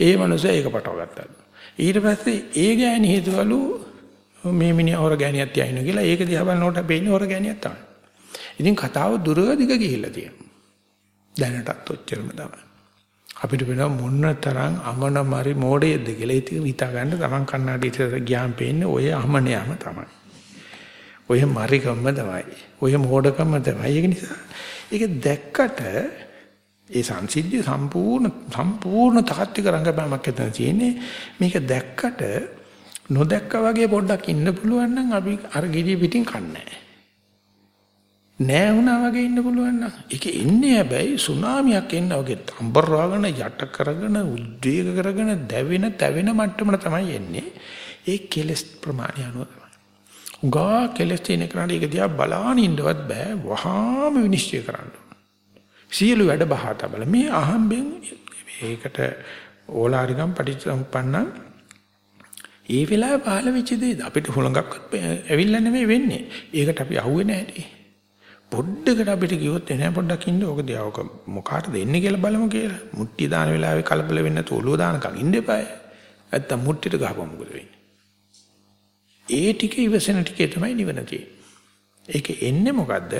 ඒ මනුස්සයා ඒක පටව ගත්තා. ඊට පස්සේ ඒ ගෑණි හිතවලු මේ මිනිහා හොර ගෑණියක් තියාිනු කියලා ඒක දිහා බලනකොට වෙන්නේ හොර ගෑණියක් තමයි. ඉතින් කතාව දුර දිග ගිහිල්ලා තියෙනවා. දැනටත් ඔච්චරම තමයි. අපිට වෙන මොන තරම් අමනමරි මෝඩයේද කියලා ඉතින් හිතා ගන්න තමන් කන්නාඩි ඉතර ගියාම පේන්නේ ඔය අමනයම තමයි. ඔය මරිකම්ම තමයි. ඔය මෝඩකම්ම තමයි. ඒක නිසා ඒක දැක්කට ඒ සංසිද්ධිය සම්පූර්ණ සම්පූර්ණ තාත්වික රංගපෑමක් ඇතන තියෙන්නේ. මේක දැක්කට නොදැක්කා වගේ පොඩ්ඩක් ඉන්න පුළුවන් නම් අපි අර ගිරිය පිටින් කන්නේ නෑ වුණා වගේ ඉන්න පුළුවන් නම් ඒක එන්නේ හැබැයි සුනාමියක් එන්න වගේ අම්බරවගෙන යට කරගෙන උද්වේග කරගෙන දැවෙන තැවෙන මට්ටමන තමයි එන්නේ ඒ කෙලස් ප්‍රමාණය අනුව උගා කෙලස් තියෙන කරාට ඒක දිහා බලාන ඉන්නවත් බෑ වහාම විනිශ්චය කරන්න සියලු වැඩ බහා තබල මේ අහම්බෙන් ඒකට ඕලාරිකම් පටිච්චසමුප්පන්න ඒ වෙලාවේ පහළ වෙච්ච දේ අපිට හුලඟක්වත් ඇවිල්ලා නෙමෙයි වෙන්නේ. ඒකට අපි අහුවේ නැහැ. පොඩ්ඩකට අපිට කිව්වොත් එනේ පොඩ්ඩක් ඉන්න ඕක දිහා ඕක මොකාටද එන්නේ කියලා බලමු කියලා. මුට්ටි දාන වෙලාවේ කලබල වෙන්න නැතුව ඔළුව දානකම් ඉන්න එපායි. නැත්තම් මුට්ටිට ගහපුවා මොකද වෙන්නේ? ඒ ටික ඉවසන ටිකේ තමයි නිවන තියෙන්නේ. ඒක එන්නේ මොකද්ද?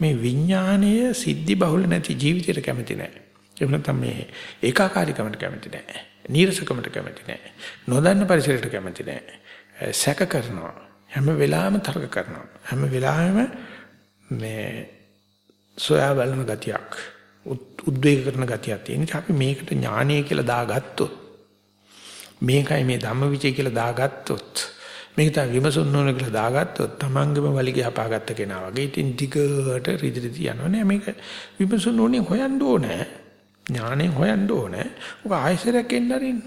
මේ විඥානීය සිද්ධි බහුල නැති ජීවිතයට කැමති නැහැ. එහෙම නැත්නම් මේ ඒකාකාරීකමට කැමති නැහැ. නීරසකමට කැමති නැහැ. නොදන්න පරිසරයට කැමති නැහැ. සැක කරනවා. හැම වෙලාවෙම තර්ක කරනවා. හැම වෙලාවෙම මේ සොයා බලන ගතියක් උද්වේග කරන ගතියක් තියෙන නිසා අපි මේකට ඥානීය කියලා දාගත්තොත් මේකයි මේ ධම්මවිචය කියලා දාගත්තොත් මේක තමයි විමසුන් නොවන කියලා දාගත්තොත් තමන්ගේම වලිගය අපාගත්ත කෙනා වගේ ඉතින් දිගට රිදිරිදි යනවා නෑ මේක විමසුන් නොවනේ හොයන්න ඕනේ ඥාණයෙන් හොයන්න ඕනේ. ඔක ආයසරයක් එන්න අරින්න.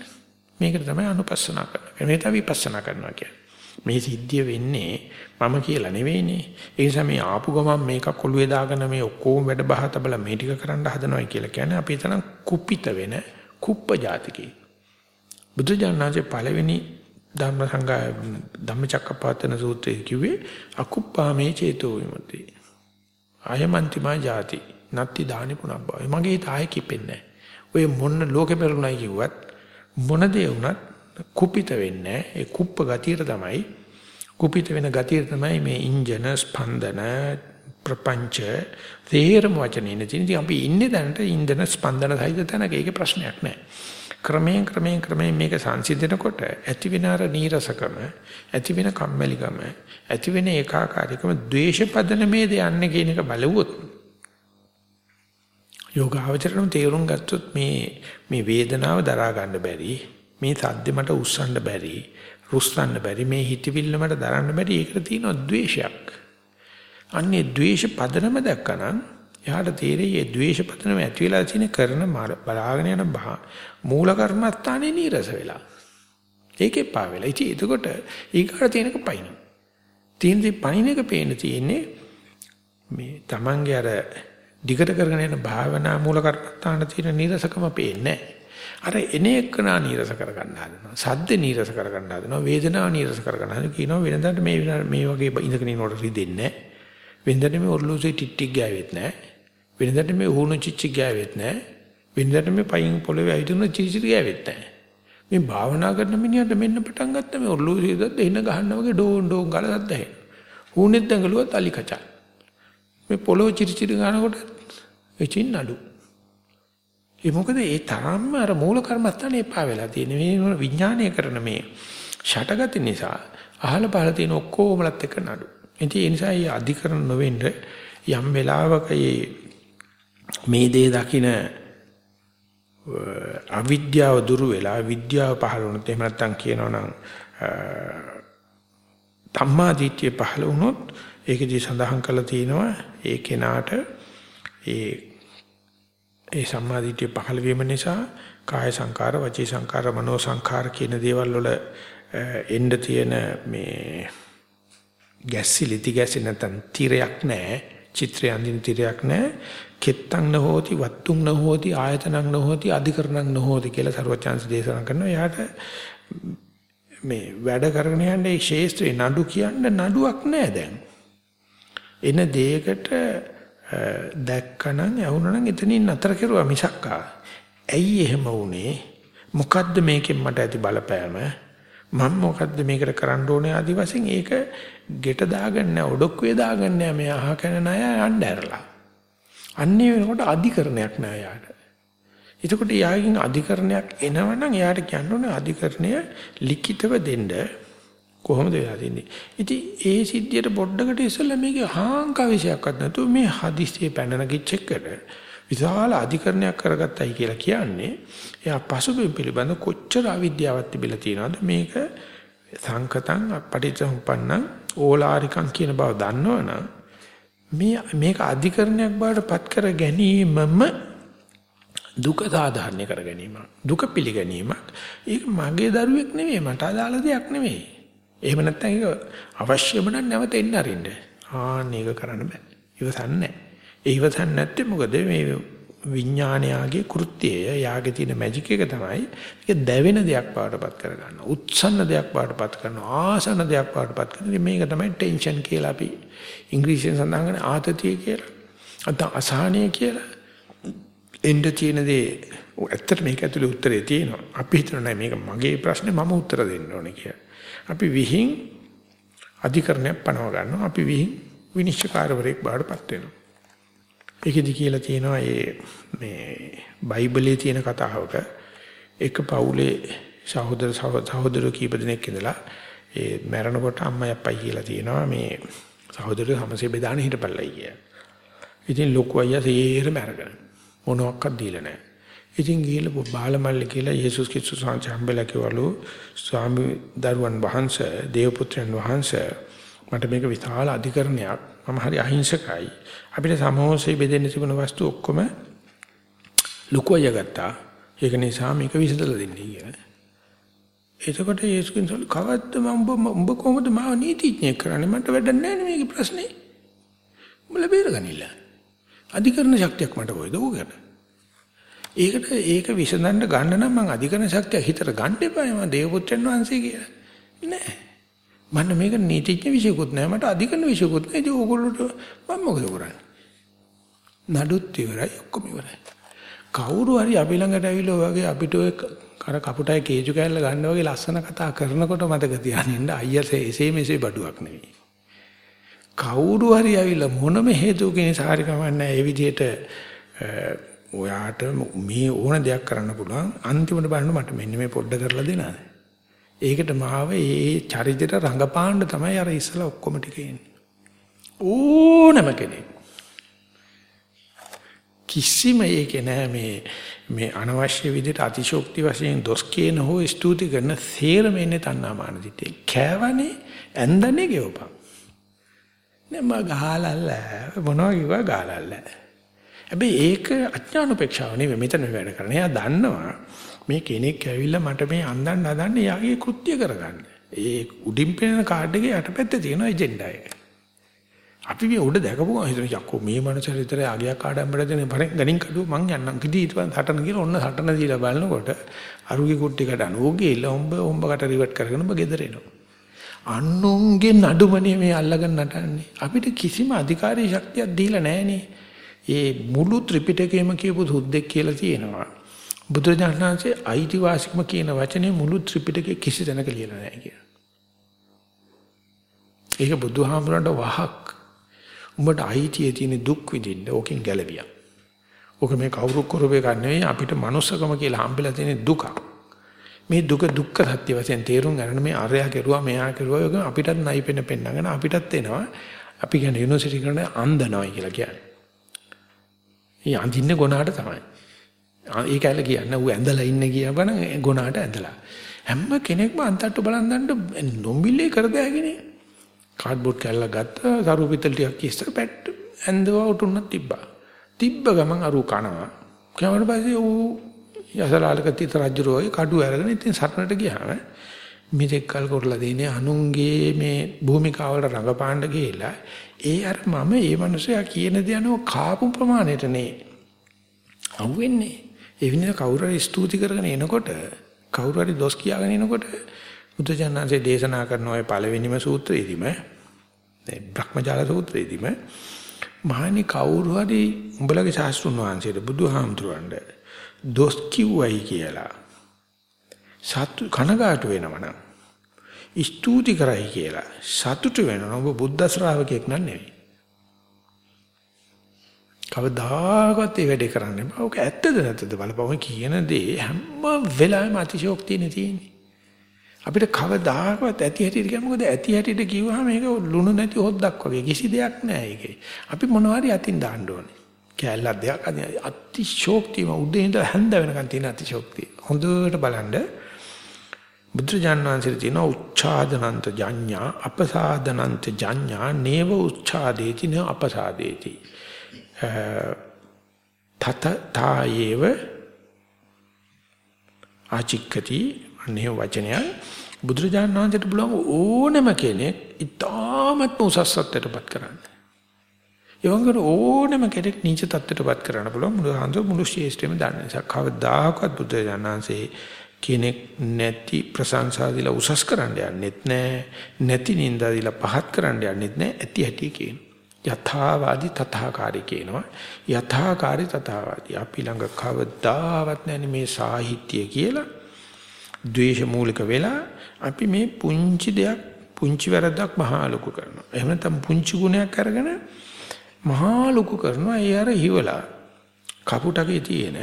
මේකට තමයි අනුපස්සනා කරනවා. මේ තමයි විපස්සනා කරනවා කියන්නේ. මේ සිද්ධිය වෙන්නේ මම කියලා නෙවෙයිනේ. ඒ නිසා මේ ආපු ගමන් මේක කොළුවේ දාගෙන මේ ඔක්කොම වැඩ බහ තබලා මේ ටික කරන්න හදනවා කියලා කියන්නේ අපි තරම් කුපිත වෙන කුප්ප જાතිකේ. බුදුජානනාංශේ පළවෙනි ධම්ම සංගය ධම්මචක්කපවත්තන සූත්‍රයේ කිව්වේ අකුප්පාමේ චේතෝ විමුක්ති. ආයමන්තිමා જાති නත්ති දානි පුනබ්බාවයි. මගේ තාය කිපෙන්නේ ඔය මොන ලෝකෙ පෙරුණයි කිව්වත් මොන දේ වුණත් කුපිත වෙන්නේ ඒ කුප්ප ගතියට තමයි. කුපිත වෙන ගතියට තමයි මේ ඉන්ජන ස්පන්දන ප්‍රපංච තේරම වචනේ නැතිනම් අපි ඉන්නේ දැනට ඉන්ධන ස්පන්දන සහිත තැනක. ඒක ප්‍රශ්නයක් නෑ ක්‍රමයෙන් ක්‍රමයෙන් ක්‍රමයෙන් මේක සංසිඳනකොට ඇති වෙන අර නීරසකම ඇති වෙන කම්මැලිකම ඇති වෙන ඒකාකාරීකම ද්වේෂ පදනමේ යන්නේ කියන එක බලවුවොත් යෝගාවචරණම තේරුම් ගත්තොත් මේ මේ වේදනාව දරා ගන්න බැරි මේ සද්ද මට උස්සන්න බැරි රුස්සන්න බැරි මේ හිතවිල්ල මට දරන්න බැරි ඒකට තියෙනවා ද්වේෂයක්. අන්නේ ද්වේෂ පදනම දැක්කනම් එයාට තේරෙයි මේ ද්වේෂ පදනම ඇති වෙලා තියෙන කරන බලාගෙන යන බහ මූල කර්මස්ථානේ නීරස වෙලා ඒකේ පා වෙලා ඉතින් එතකොට ඊගාට තියෙනක පයින් තියෙන දේ පයින් එක පේන්න තියෙන්නේ මේ Tamange අර දිගට කරගෙන යන භාවනා මූල කර්මත්තාන තියෙන නීරසකම පේන්නේ අර එන එකනා නීරස කරගන්න හදනවා. සද්ද නීරස කරගන්න හදනවා. වේදනාව නීරස කරගන්න හදනවා. කියනවා වෙනදාට මේ මේ වගේ ඉඳගෙන ඉනකොට රිදෙන්නේ නැහැ. වෙනදාට මේ ඔර්ලෝසේ ටිට්ටික් ගෑවෙත් නැහැ. වෙනදාට මේ උහුණු චිච්චි ගෑවෙත් නැහැ. වෙනදාට මේ පයින් පොළවේ ඇවිදින චිචිරි ගෑවෙත් නැහැ. මේ භාවනා කරන මිනිහට මෙන්න පටන් ගත්ත මේ ඔර්ලෝසේ දද්ද එන ගහන්න වගේ ඩෝන් ඩෝන් ගාලා දද්ද ඇහෙන. උහුණෙත් දඟලුවත් අලි කචා. මේ පොළොව චිරිචිරි ගන්නකොට එචින් නඩු. ඒ මොකද ඒ තරම්ම අර මූල කර්මස්ථානේ එපා වෙලා තියෙන මේ විඥානය කරන මේ ෂටගති නිසා අහල පහල තියෙන ඔක්කොමලත් එක නඩු. ඉතින් ඒ නිසා මේ අධිකරණ නොවෙන්න යම් වෙලාවක මේ දේ දකින අවිද්‍යාව දුරු වෙලා විද්‍යාව පහළ වුණොත් එහෙම නැත්නම් කියනවනම් ධම්මා දිට්ඨිය පහළ වුණොත් ඒකදී සඳහන් කරලා තියෙනවා ඒ කෙනාට ඒ ඒ සම්මාදිටිය පහළ වීම නිසා කාය සංකාර වචී සංකාර මනෝ සංකාර කියන දේවල් වල එන්න තියෙන මේ ගැස්සිලි තිගැසි නැත්නම් තිරයක් නැහැ චිත්‍රය අඳින තිරයක් නැහැ කෙත්තං නහෝති වත්තුං නහෝති ආයතනං නහෝති අධිකරණං නහෝති කියලා සරුවචාන්ස දේශනා කරනවා එයාට මේ වැඩ කරගෙන යන්නේ ශේෂ්ත්‍රේ නඩු කියන්න නඩුවක් නැහැ දැන් එන දෙයකට දැක්කනම් ඇහුනනම් එතනින් නතර කෙරුවා මිසක්කා. ඇයි එහෙම වුනේ? මොකද්ද මේකෙන් මට ඇති බලපෑම? මම මොකද්ද මේකට කරන්න ඕනේ ආදි වශයෙන් ඒක ගෙට දාගන්න ඔඩොක්කුවේ දාගන්න මේ අහකන ණය යන්න ඇරලා. අන්නේ වෙනකොට අධිකරණයක් නෑ යාට. එතකොට යාගින් අධිකරණයක් එනවනම් එයාට කියන්න ඕනේ අධිකරණය ලිඛිතව දෙන්න කොහොමද වෙලා තින්නේ? ඉතින් ඒ සිද්ධියට පොඩ්ඩකට ඉස්සෙල්ලා මේකේ හාංකා විශයක්වත් නැතුව මේ හදිස්සියේ පැනන කිච්චෙක්කට විශාල අධිකරණයක් කරගත්තයි කියලා කියන්නේ එයා පසුබිම් පිළිබඳ කොච්චර අවිද්‍යාවක් තිබිලා තියෙනවද මේක සංකතං අපටිච්චසමුප්පන්නං ඕලාරිකං කියන බව දන්නවනම් මේ මේක අධිකරණයක් බවට පත් කර ගැනීමම දුක සාධාරණ කර ගැනීම දුක පිළිගැනීමක් ඒක මගේ දරුවෙක් නෙවෙයි මට අදාළ දෙයක් නෙවෙයි එහෙම නැත්නම් ඒක අවශ්‍යම නම් නැවත එන්න අරින්න. ආන්න ඒක කරන්න බෑ. ඉවසන්නේ නැහැ. ඒ ඉවසන්නේ නැත්තේ මොකද මේ විඥානයාගේ කෘත්‍යය යාගේ තියෙන මැජික් එක තමයි ඒක දැවෙන දෙයක් පාටපත් කරගන්න. උත්සන්න දෙයක් පාටපත් කරනවා. ආසන දෙයක් පාටපත් කරනවා. මේක තමයි ටෙන්ෂන් කියලා අපි ඉංග්‍රීසියෙන් සඳහන් කරන ආතතිය කියලා. අත අසහනය කියලා. එන්න තියෙන දේ ඇත්තට මේක ඇතුලේ උත්තරේ තියෙනවා. අපි හිතනවා මේක මගේ ප්‍රශ්නේ මම උත්තර දෙන්න ඕනේ කියලා. අපි විහිං අධිකරණයක් පනව ගන්නවා. අපි විහිං විනිශ්චයකාරවරයෙක් බාටපත් වෙනවා. ඒකෙදි කියලා තියෙනවා මේ බයිබලයේ තියෙන කතාවක එක පවුලේ සහෝදර සහෝදරයෝ කීප දෙනෙක් ඉඳලා ඒ මැරෙනකොට අම්මයි අප්පයි කියලා තියෙනවා මේ සහෝදරයෝ හැමසේ බෙදාන හිටපල්ලයි කිය. ඉතින් ලොකු අයියා සේරම අරගෙන මොනවත් දීලා නැහැ. ඉතින් ගිහලා බාලමල්ලි කියලා යේසුස් ක්‍රිස්තුස් වහන්සේ හම්බෙලා කිව්වලු ස්වාමි දරුවන් වහන්සේ දේවපුත්‍රයන් වහන්සේ මට මේක විශාල අධිකරණයක් මම හරි අහිංසකයි. අපිට සමෝසෙ බෙදෙන්න තිබුණ වස්තු ඔක්කොම ලුකුවය ගත්තා. ඒක නිසා මේක විසඳලා දෙන්නේ කියලා. එතකොට යේසුස් ක්‍රිස්තුස් කවද්ද මම උඹ කොහොමද මාව නීතිඥයෙක් කරන්නේ? මට වැඩක් නැහැ මේකේ ප්‍රශ්නේ. උඹලා බේරගනින්න අධිකරණ ශක්තියක් මට කොයිද උගන්න ඒකට ඒක විසඳන්න ගන්න නම් මං අධිකරණ ශක්තිය හිතට ගන්න එපායි මම දේවපුත්‍රයන් වහන්සේ කියලා. නෑ. මන්න මේක නීතිඥ විශේෂකුත් නෑ මට අධිකරණ විශේෂකුත් නෑ. ඉතින් ඕගොල්ලෝට මම මොකද කරන්නේ? නඩුත් ඉවරයි ඔක්කොම ඉවරයි. කවුරු හරි අපි ළඟට ඇවිල්ලා වගේ අපිට ඔය කර කපුටයි කේජු කෑල්ල ගන්න වගේ ලස්සන කතා කරනකොට මතක තියාගන්න අයියා එසේ මෙසේ බඩුවක් නෙවෙයි. කවුරු හරි ඇවිල්ලා මොනම හේතුවකින් සාරි කමන්නේ ඒ විදිහට ඔයාට මේ ඕන දෙයක් කරන්න පුළුවන් අන්තිමට බලන්න මට මෙන්න මේ පොඩ්ඩ කරලා දෙනවා. ඒකට මාව ඒ චරිතයට රඟපාන්න තමයි අර ඉස්සලා ඔක්කොම ටික එන්නේ. ඕනම කෙනෙක්. කිසිම ඒක නෑ මේ මේ අනවශ්‍ය විදිහට අතිශෝක්ති වශයෙන් දොස් කියන හෝ ස්තුති කරන සේරම එන්නේ තණ්හාමාන දිත්තේ. කෑවනේ ඇන්දනේ ගෙවපන්. නම ගහලල්ල මොනවා කිව්වා ගහලල්ල. හැබැයි ඒක අඥාන උපේක්ෂාව නෙවෙයි මෙතන වැඩ කරන්නේ. එයා දන්නවා මේ කෙනෙක් ඇවිල්ලා මට මේ අන්දන්න හදන්නේ යාගේ කෘත්‍ය කරගන්න. ඒ උඩින් පෙනෙන කාඩ් එකේ යටපැත්තේ තියෙන එජෙන්ඩා එක. අපි මේ උඩ දැකපු ගමන් හිතන යක්කෝ මේ මනසට විතර අගයක් ආඩම්බර දෙන බරෙන් ගණින් කඩුව මං යන්නම් කිදී ඊට පස්සේ හටන කියලා ඔන්න හටන දීලා බලනකොට අරුගේ කුට්ටි කඩන ඕගේ ඉල්ල උඹ උඹකට රිවර්ට් කරගෙන ඔබ ගෙදර එනවා. අන්නුන්ගේ නඩුමනේ මේ අල්ලගෙන නටන්නේ. අපිට කිසිම අධිකාරී ශක්තියක් දීලා නැහනේ. ඒ මුළු ත්‍රිපිටකයම කියපු සුද්දෙක් කියලා තියෙනවා. බුදුරජාණන් වහන්සේ අයිතිවාසිකම කියන වචනේ මුළු ත්‍රිපිටකේ කිසි තැනක ලියලා නැහැ කියලා. ඒක බුදුහාමුදුරන්ට වහක්. උඹට අයිතිය තියෙන දුක් විඳින්න ඕකෙන් ගැලවියක්. ඕක මේ කවුරු කරපේ ගන්න නෙවෙයි අපිට manussකම කියලා හම්බෙලා තියෙන දුක. මේ දුක දුක්ඛ සත්‍ය වශයෙන් තේරුම් ගන්න මේ අරයා කෙරුවා මෙයා කෙරුවා අපිටත් නයි පෙන්න පෙන්නගෙන අපිටත් එනවා. අපි කියන යුනිවර්සිටි කරන අන්දනවයි කියලා කියන්නේ. ඒ අඳින්නේ ගොනාට තමයි. ඒක ඇල කියන්නේ ඌ ඇඳලා ඉන්නේ කියවන ගොනාට ඇඳලා. හැම කෙනෙක්ම අන්තට්ටු බලන් දන්න නොමිලේ කරදෑගෙන කාඩ්බෝඩ් කැල්ලක් ගත්තා සරු පිටල් ටිකක් ඉස්සර පැට් ඇඳව උටුන්නක් තිබ්බා. තිබ්බ ගමන් අරු කනවා. කවර පස්සේ ඌ යසලාලක තිත රජුරෝයි කඩු අරගෙන ඉතින් සරණට ගියාම මෙතෙක් කල් කරලා දෙන්නේ අනුන්ගේ මේ භූමිකාවල රඟපාන්න ගිහිලා ඒ අර මම මේ මිනිසයා කියන දේ අනුව කාපු ප්‍රමාණයට නේ අහුවෙන්නේ ඒ විදිහට කවුරු හරි ස්තුති කරගෙන එනකොට කවුරු හරි දොස් කියාගෙන එනකොට බුදුජානන්සේ දේශනා කරන ওই පළවෙනිම සූත්‍රයේදීම ඒ බ්‍රහ්මජාල සූත්‍රයේදීම මහණි කවුරු හරි උඹලගේ ශාස්ත්‍රුන් වහන්සේට බුදුහාමුදුරන්ට දොස් කිව්වයි කියලා සතු කනගාටු වෙනවනම් ස්තුති කරයි කියලා සතුටු වෙනවා ඔබ බුද්ධ ශ්‍රාවකයෙක් නන් නෙවෙයි. කවදාකවත් ඒ වැඩේ කරන්න බෑ. ඔක ඇත්තද නැත්තද බලපුවම කියන දේ හැම වෙලාවෙම අතිශෝක්තියනේ තියෙන්නේ. අපිට කවදාකවත් ඇති හැටියට කියන්න මොකද ඇති හැටියට කිව්වහම මේක ලුණු නැති හොද්දක් වගේ කිසි දෙයක් නෑ ඒකේ. අපි මොනවා හරි අතින් දාන්න ඕනේ. කැලලක් දෙයක් අතිශෝක්තියම උදේ ඉඳලා හැන්ද වෙනකන් තියෙන අතිශෝක්තිය. හොඳට බලන්න බුදුරජාණන් වහන්සේ තියෙන උච්ඡාදනන්ත ජඤ්ඤා අපසාදනන්ත ජඤ්ඤා නේව උච්ඡාදේති න අපසාදේති තත තායේව ආචික්කති අනේ වචනය බුදුරජාණන් වහන්සේට පුළුවන් ඕනම කෙනෙක් ඉතාමත්ම උසස් සත්‍යයටපත් කරන්න. ඒ වගේම ඕනම කෙනෙක් නීච තත්ත්වයටපත් කරන්න පුළුවන්. මුළු හන්ද මුළු ශේෂ්ඨෙම දන්න නිසා කවදාකවත් බුදුරජාණන් වහන්සේ කෙනෙක් නැති ප්‍රශංසා දීලා උසස් කරන්න යන්නෙත් නැහැ. නැති නින්දා දීලා පහත් කරන්න යන්නෙත් නැහැ. ඇති ඇති කියන යථාවාදී තථාකාරී කියනවා. යථාකාරී තථාවාදී. අපි ළඟ කවදාවත් නැන්නේ මේ සාහිත්‍ය කියලා. ද්වේෂ මූලික වෙලා අපි මේ පුංචි දෙයක් පුංචි වැරද්දක් මහා ලොකු කරනවා. එහෙම නැත්නම් පුංචි ගුණයක් අරගෙන මහා ලොකු කරනවා. ඒ අර හිවලා කපුටගේ තියෙන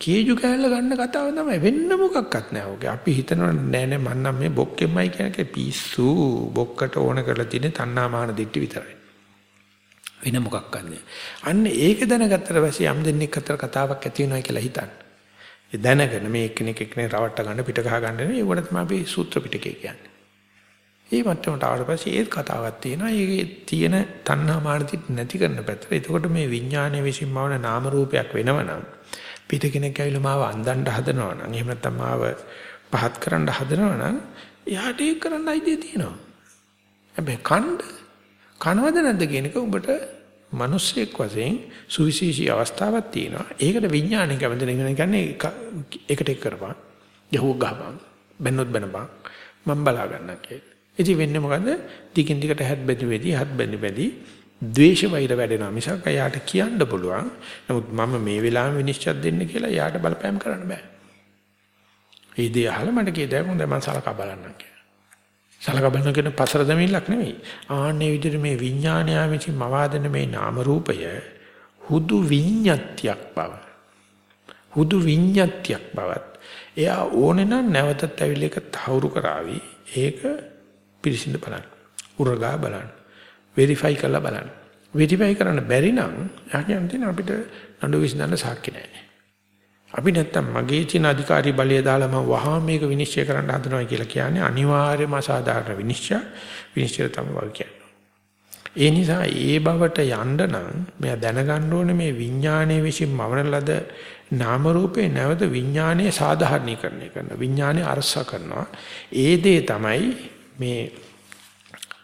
කේජු කෑල්ල ගන්න කතාව තමයි වෙන්න මොකක්වත් නෑ ඔගේ. අපි හිතනවා නෑ නෑ මන්නම් මේ බොක්කෙමයි කියන පිස්සු බොක්කට ඕන කරලා තියෙන තණ්හාමාන දිට්ටි විතරයි. වෙන මොකක්වත් නෑ. අන්න ඒක දැනගත්තට පස්සේ යම් දෙන්නෙක් අතර කතාවක් ඇති වෙනවා කියලා හිතන්න. ඒ දැනගෙන මේ එක්කෙනෙක් එක්කෙනෙක් රවට්ට ගන්න පිට ගහ ගන්න නේ ඒවට තමයි අපි සූත්‍ර පිටකේ කියන්නේ. ඒ මට්ටමට ආවට පස්සේ ඒත් කතාවක් තියෙනවා. ඒකේ තියෙන තණ්හා මානතිත් නැති කරන පැත්ත. එතකොට මේ විඥානයේ විසින්මවන නාම රූපයක් වෙනවනම් පිට කෙනෙක් ඇවිල්ලා මාව අන්දන්න හදනවා නම් එහෙම නැත්නම් මාව පහත් කරන්න හදනවා නම් එයාට ඒක කරන්න අයිතිය තියෙනවා. හැබැයි කණ්ඩ කනවද නැද්ද කියන එක උඹට මිනිස්සෙක් වශයෙන් සුවිශේෂී අවස්ථාවක් තියෙනවා. ඒකට විඥානය කැමති නෙවෙයි කියන්නේ එකට එක් කරපන්. යහුව ගහපන්. බැන්නොත් බැනපන්. මම බලා ගන්නම් කියලා. ඉතින් වෙන්නේ මොකද? ටිකින් ටිකට හැත් බැඳි වෙදි හත් බැඳි බැඳි ද්වේෂ වෛර වැඩෙනවා මිසක් එයාට කියන්න පුළුවන්. නමුත් මම මේ වෙලාවෙම විනිශ්චය දෙන්න කියලා එයාට බලපෑම් කරන්න බෑ. ඒ දේ අහලා මට කියදා හොඳ මම සලකා බලන්නම් කියලා. සලකා බලන කියන පසර දෙමිල්ලක් නෙවෙයි. ආන්නේ විදිහට මේ විඥානය විසින් මවාදෙන මේ නාම රූපය හුදු විඤ්ඤාත්‍යක් බව. හුදු විඤ්ඤාත්‍යක් බවත්. එයා ඕනේ නම් නැවතත් ඇවිල්ලා ඒක තහවුරු කරાવી. ඒක පිළිසිඳ බලන්න. උරගා බලන්න. වෙරිෆයි කරලා බලන්න. වෙරිෆයි කරන්න බැරි නම් යකියන් තියෙන අපිට නඩු විසඳන්න සාක්ෂි නැහැ. අපි නැත්තම් මගේ තියෙන අධිකාරී බලය දාලා මම වහා මේක විනිශ්චය කරන්න හදනවා කියලා කියන්නේ අනිවාර්යම අසාධාරණ විනිශ්චය විනිශ්චය තමයි කියන්නේ. ඒ නිසා ඒ බවට යන්න නම් මෙයා දැනගන්න ඕනේ මේ විඥානයේ විසින් මවන ලද නාම රූපේ නැවත විඥානයේ සාධාරණීකරණය කරන විඥානයේ අරස කරනවා. ඒ දේ තමයි මේ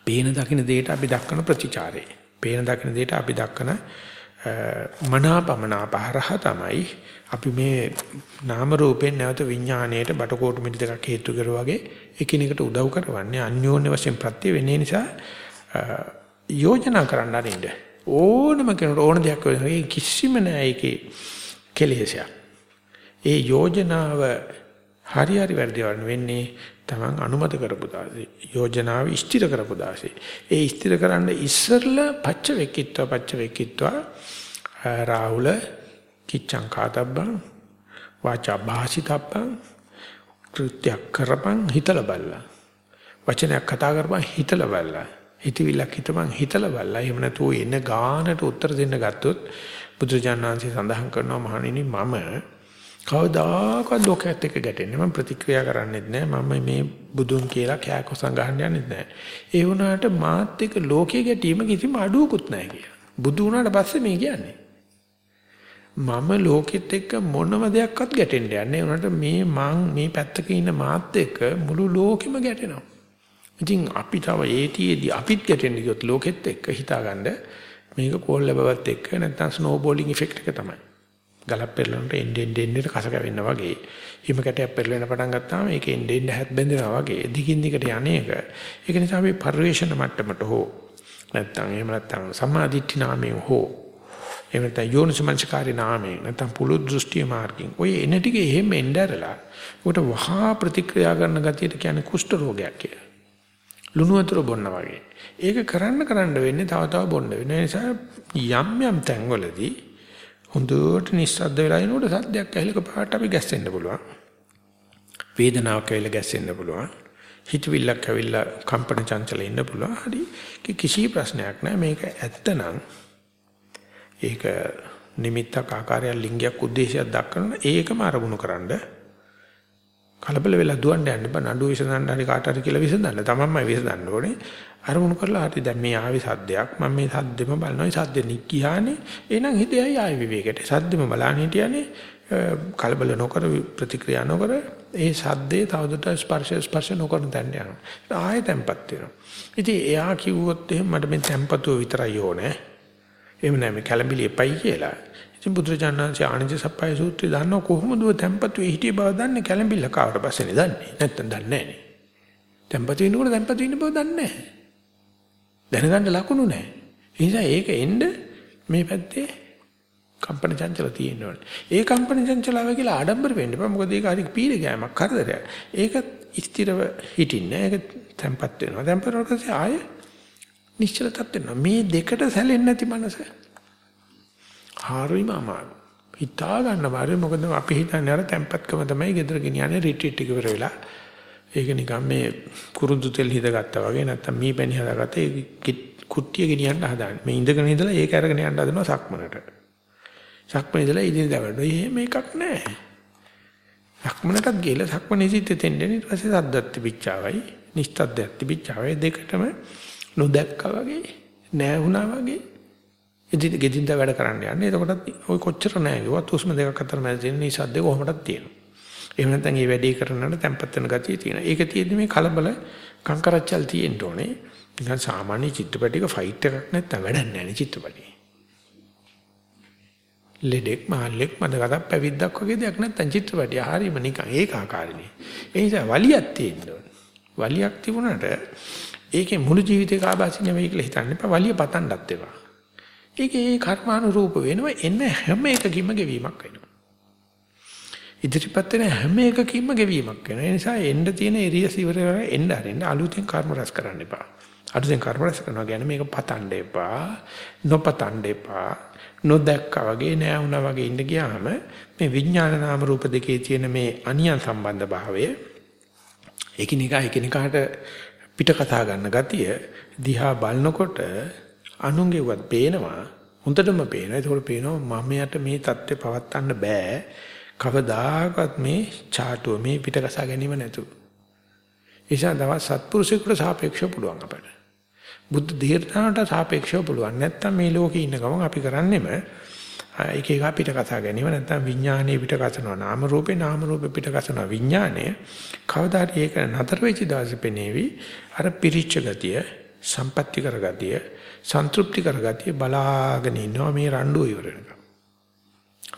පේන දකින දෙයට අපි දක්වන ප්‍රතිචාරය. පේන දකින දෙයට අපි දක්වන මනාපමනාපහරහ තමයි අපි මේ නාම රූපෙන් නැවත විඥාණයට බටකොටු මිටි දෙකක් හේතු කරුවා වගේ එකිනෙකට උදව් කරවන්නේ අන්‍යෝන්‍ය වශයෙන් ප්‍රත්‍ය වෙන්නේ නිසා යෝජනා කරන්න අරින්න ඕනම කෙනෙකුට ඕන දෙයක් වෙන්නේ කිසිම නෑ ඒකේ කෙලෙසයක්. ඒ යෝජනාව හරි හරි වැරදි වෙන්නේ තමන් අනුමත කරපු දාසේ යෝජනාව ස්ථිර කරපු දාසේ ඒ ස්ථිර කරන්න ඉස්සරලා පච්ච වෙකිත්වා පච්ච වෙකිත්වා රාහුල කිච්ඡං කාතබ්බං වාචා භාසිතබ්බං කෘත්‍ය කරපන් හිතලා බලලා. වචනයක් කතා කරපන් හිතලා බලලා. හිතවිලක් හිතපන් හිතලා බලලා. එහෙම නැතුව එන ගානට උත්තර දෙන්න ගත්තොත් බුදුජානනාංශي සඳහන් කරනවා මහණෙනි මම කවදාකවත් ලෝකයට එක්ක ගැටෙන්නේ මම ප්‍රතික්‍රියා කරන්නේත් නැහැ. මම මේ බුදුන් කියලා කෑකොසම් ගහන්න යන්නේත් නැහැ. ඒ වුණාට මාත් එක්ක ලෝකයේ ගැටීම කිසිම අඩුවකුත් නැහැ කියලා. බුදු වුණාට පස්සේ මේ කියන්නේ. මම ලෝකෙත් එක්ක මොනම දෙයක්වත් ගැටෙන්න යන්නේ උනට මේ මං මේ පැත්තක ඉන්න මාත් එක්ක මුළු ලෝකෙම ගැටෙනවා ඉතින් අපි තව ඒටිඑදී අපිත් ගැටෙන්න ගියොත් ලෝකෙත් එක්ක හිතාගන්න මේක කෝල් ලැබවත් එක්ක නැත්නම් ස්නෝබෝලින් ඉෆෙක්ට් එක තමයි. ගලක් පෙරලනට එන්නේ එන්නේ කස කැවෙන්න වගේ. හිම කැටයක් පෙරලෙන පටන් ගත්තාම ඒක එන්නේ එන්නේ හැත් බැඳෙනවා වගේ. දිගින් දිගට යන්නේක. ඒක නිසා අපි පරිවේෂණ මට්ටමට හෝ නැත්නම් එහෙම නැත්නම් සම්මාදිට්ඨි නාමයෙන් හෝ එහෙම නැත්නම් යෝනිසමංචකාරී නාමයෙන් නැත්නම් පුළු දෘෂ්ටි මාර්ගයෙන් ඔය එන ටික එහෙම එnderලා උකට වහා ප්‍රතික්‍රියා කරන ගතියට කියන්නේ කුෂ්ඨ රෝගයක් කියලා. ලුණු වතුර බොන්න වගේ. ඒක කරන්න කරන්න වෙන්නේ තව තව බොන්න වෙන නිසා යම් යම් තැන්වලදී හොඳට නිස්සද්ද වෙලා ඉනකොට සද්දයක් ඇහිලක පාට අපි ගැස්සෙන්න පුළුවන්. වේදනාවක් ඇවිල්ලා ගැස්සෙන්න පුළුවන්. හිතවිල්ලක් ඇවිල්ලා කම්පන චංචල ඉන්න පුළුවන්. හරි කිසි ප්‍රශ්නයක් නැහැ. මේක ඇත්තනම් ඒක නිමිත්තක් ආකාරයක් ලිංගයක් ಉದ್ದೇಶයක් දක්වන ඒකම අරමුණු කරන්න කලබල වෙලා දුවන්න යන්න බෑ. නඩු විසඳන්න හරි කාට හරි කියලා විසඳන්න. තමන්මයි විසඳන්න ඕනේ. අරමුණු කරලා හරි දැන් මේ ආවේ සද්දයක්. මම මේ සද්දෙම බලනවා. ඒ සද්දෙ නික්කියානේ. එහෙනම් හිතේයි ආයි විවේකයට. සද්දෙම බලන්න හිටියානේ. කලබල නොකර ප්‍රතික්‍රියා නොකර ඒ සද්දේ තවදුරට ස්පර්ශ ස්පර්ශ නොකරන තැනට යනවා. ආයෙ තැම්පත් වෙනවා. ඉතින් එයා කිව්වොත් එහෙම මට මේ තැම්පතුව විතරයි ඕනේ. එහෙම නැහැ මේ කලබිලි එපයි කියලා ඉතින් බුදුරජාණන්සේ ආනන්ද සප්පයි සූත්‍රය දන්නව කොහොමද ඔය tempatu හිටිය බව දන්නේ කැළඹිල්ල කාවට පස්සේනේ දන්නේ. නැත්තම් දන්නේ නැහැ නේ. tempatu වෙනකොට tempatu ඉන්න බව දන්නේ නැහැ. දැනගන්න ලකුණු නැහැ. ඒ නිසා ඒක එන්න මේ පැත්තේ කම්පන චංචල තියෙන්න ඕනේ. ඒ කම්පන චංචලාව කියලා ආඩම්බර වෙන්න එපා. මොකද ඒක හරි පීඩ ගෑමක් කරදරයක්. ඒක ස්ථිරව හිටින්නේ. ඒක tempat වෙනවා. tempat වලට ආයේ නිශ්චලතත් වෙනවා. මේ දෙකට සැලෙන්නේ නැති මනස. හරිම අමාරු. හිතා ගන්න බැරි මොකද අපි හිතන්නේ අර tempatකම තමයි ගෙදර ගෙනියන්නේ රිට්‍රීට් එක ඉවර වෙලා. ඒක නිකන් මේ කුරුදු තෙල් හිදගත්තා වගේ නැත්තම් මී පැණි හදාගත්තා ඒ කුට්ටිය ගෙනියන්න හදාන්නේ. මේ ඉඳගෙන ඉඳලා ඒක අරගෙන යන්න හදනවා සක්මනට. සක්මන ඉඳලා ඉදින් දවඩෝ. එහෙම එකක් නැහැ. සක්මනටත් ගිහලා සක්මනේ සිට තෙන්නේ ඊට පස්සේ සද්දත් තිබිච්චාවයි නිස්තද්දත් තිබිච්චාවයි දෙකටම නොදැක්කා වගේ නෑ වුණා වගේ ඉතින් ගෙදින්ද වැඩ කරන්න යන්නේ. එතකොටත් ওই කොච්චර නෑ කිව්වත් උස්ම දෙකක් අතර මැද තියෙන නිසද්ද කොහොමදක් තියෙනවා. එහෙම නැත්නම් මේ වැඩේ කරනකොට තැම්පත් වෙන ගතිය තියෙනවා. ඒක තියෙද්දි මේ කලබල කංකරච්චල් තියෙන්න ඕනේ. නිකන් සාමාන්‍ය චිත්‍රපටයක ෆයිට් එකක් නැත්නම් වැඩක් නෑ නේ චිත්‍රපටයේ. ලෙඩෙක් මහල්ලෙක් මදකට පැවිද්දක් වගේ දෙයක් නැත්නම් චිත්‍රපටිය හරීම නිකන් ඒකාකාරනේ. ඒ නිසා වලියක් තියෙන්න ඕනේ. වලියක් තිබුණාට ඒකේ මුළු ජීවිතේ කාබාසින් නෙවෙයි කියලා හිතන්න එපා. වලිය පතන්නත් එපා. ඒකේ කර්මානුරූප වෙනවා එන්න හැම එකකින්ම ගෙවීමක් වෙනවා. ඉදිරිපත් වෙන හැම එකකින්ම ගෙවීමක් වෙනවා. ඒ නිසා එන්න තියෙන එරියස් ඉවර වෙලා එන්න හරින්න අලුතෙන් කර්ම රැස් කරන්න එපා. අලුතෙන් කර්ම රැස් කරනවා කියන්නේ මේක පතන්න එපා. නොපතන්න එපා. නොදැක්කා වගේ නෑ වුණා වගේ ඉඳ ගියාම මේ විඥාන නාම රූප දෙකේ තියෙන මේ අනියන් සම්බන්ධ භාවය එකිනෙකා එකිනෙකාට පිට කතා ගන්න ගතිය දිහා බලනකොට අනුන්ගේවත් පේනවා හොඳටම පේනවා. ඒකෝට පේනවා මම යට මේ தත්ත්වය පවත්වන්න බෑ. කවදාකවත් මේ චාටුව මේ පිටකසා ගැනීම නැතුව. ඒසා දවස් සත්පුරුෂයෙකුට සාපේක්ෂව පුළුවන් අපට. බුද්ධ ධීරතාවට සාපේක්ෂව පුළුවන්. නැත්තම් මේ ලෝකේ ඉන්න ගමන් අපි කරන්නේම එක එක පිටකසා ගැනීම නැත්තම් විඥානයේ පිටකසනවා නාම රූපේ නාම රූපේ පිටකසනවා විඥානය. කවදා හරි ඒක නතර වෙච්ච දවසේ පෙනේවි අර පිරිච්ච ගතිය, සම්පත්‍ති කරගතිය සන්තුප්ති කරගතිය බලාගෙන ඉන්නවා මේ රණ්ඩුව ඉවර වෙනකම්.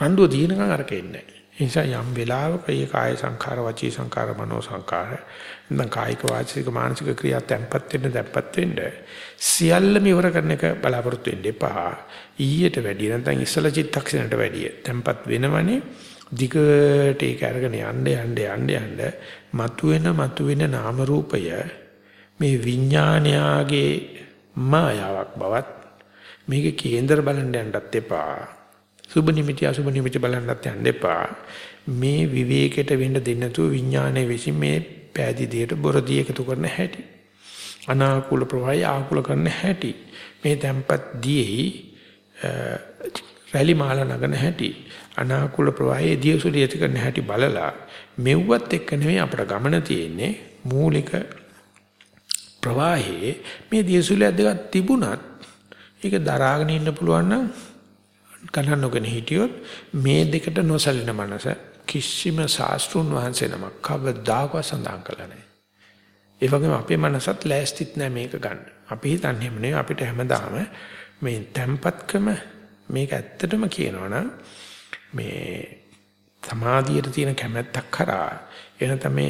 රණ්ඩුව දිනකම් අරකෙන්නේ නැහැ. ඒ නිසා යම් වෙලාවක මේ කාය සංඛාර වචී සංඛාර මනෝ සංඛාර නැත්නම් කායික වාචික මානසික ක්‍රියා තැම්පත් වෙන්න තැම්පත් වෙන්න සියල්ලම ඉවර කරන එක බලාපොරොත්තු වෙන්න එපා. ඊයට වැඩිය නැත්නම් ඉස්සල චිත්තක්ෂණයට වැඩිය තැම්පත් වෙනවනේ දිගට ඒක අරගෙන යන්න යන්න යන්න යන්න මතුවෙන මතුවෙන නාම රූපය මේ විඥානයාගේ මායාවක් බවත් මේක කේන්දර බලන්න යන්නත් එපා. සුබ නිමිති අසුබ නිමිති බලන්නත් යන්න එපා. මේ විවේකයට වෙන්න දෙන්න නැතුව විඥානයේ විසින් මේ පෑදීදියට බොරදී එකතු කරන හැටි. අනාකූල ප්‍රවාහය ආකූල කරන හැටි. මේ tempat දීෙහි රැලි මාලා නගන හැටි අනාකූල ප්‍රවාහයේ දියසුලිය ඇති කරන හැටි බලලා මෙව්වත් එක්ක නෙමෙයි අපට ගමන තියෙන්නේ මූලික ප්‍රවාහයේ මේ දියසුලිය දෙකක් තිබුණත් ඒක දරාගෙන ඉන්න පුළුවන් නම් ගණන් නොගෙන හිටියොත් මේ දෙකට නොසලින මනස කිසිම ශාස්ත්‍රුන් වහන්සේ නමක් කවදාකවත් සඳහන් කළා නැහැ. ඒ වගේම අපේ මනසත් ලෑස්තිත් නැහැ මේක ගන්න. අපි හිතන්නේ නෙමෙයි අපිට හැමදාම මේ tempatකම මේක ඇත්තටම කියනවනම් මේ සමාධියට තියෙන කැමැත්තක් කරා එන තමයි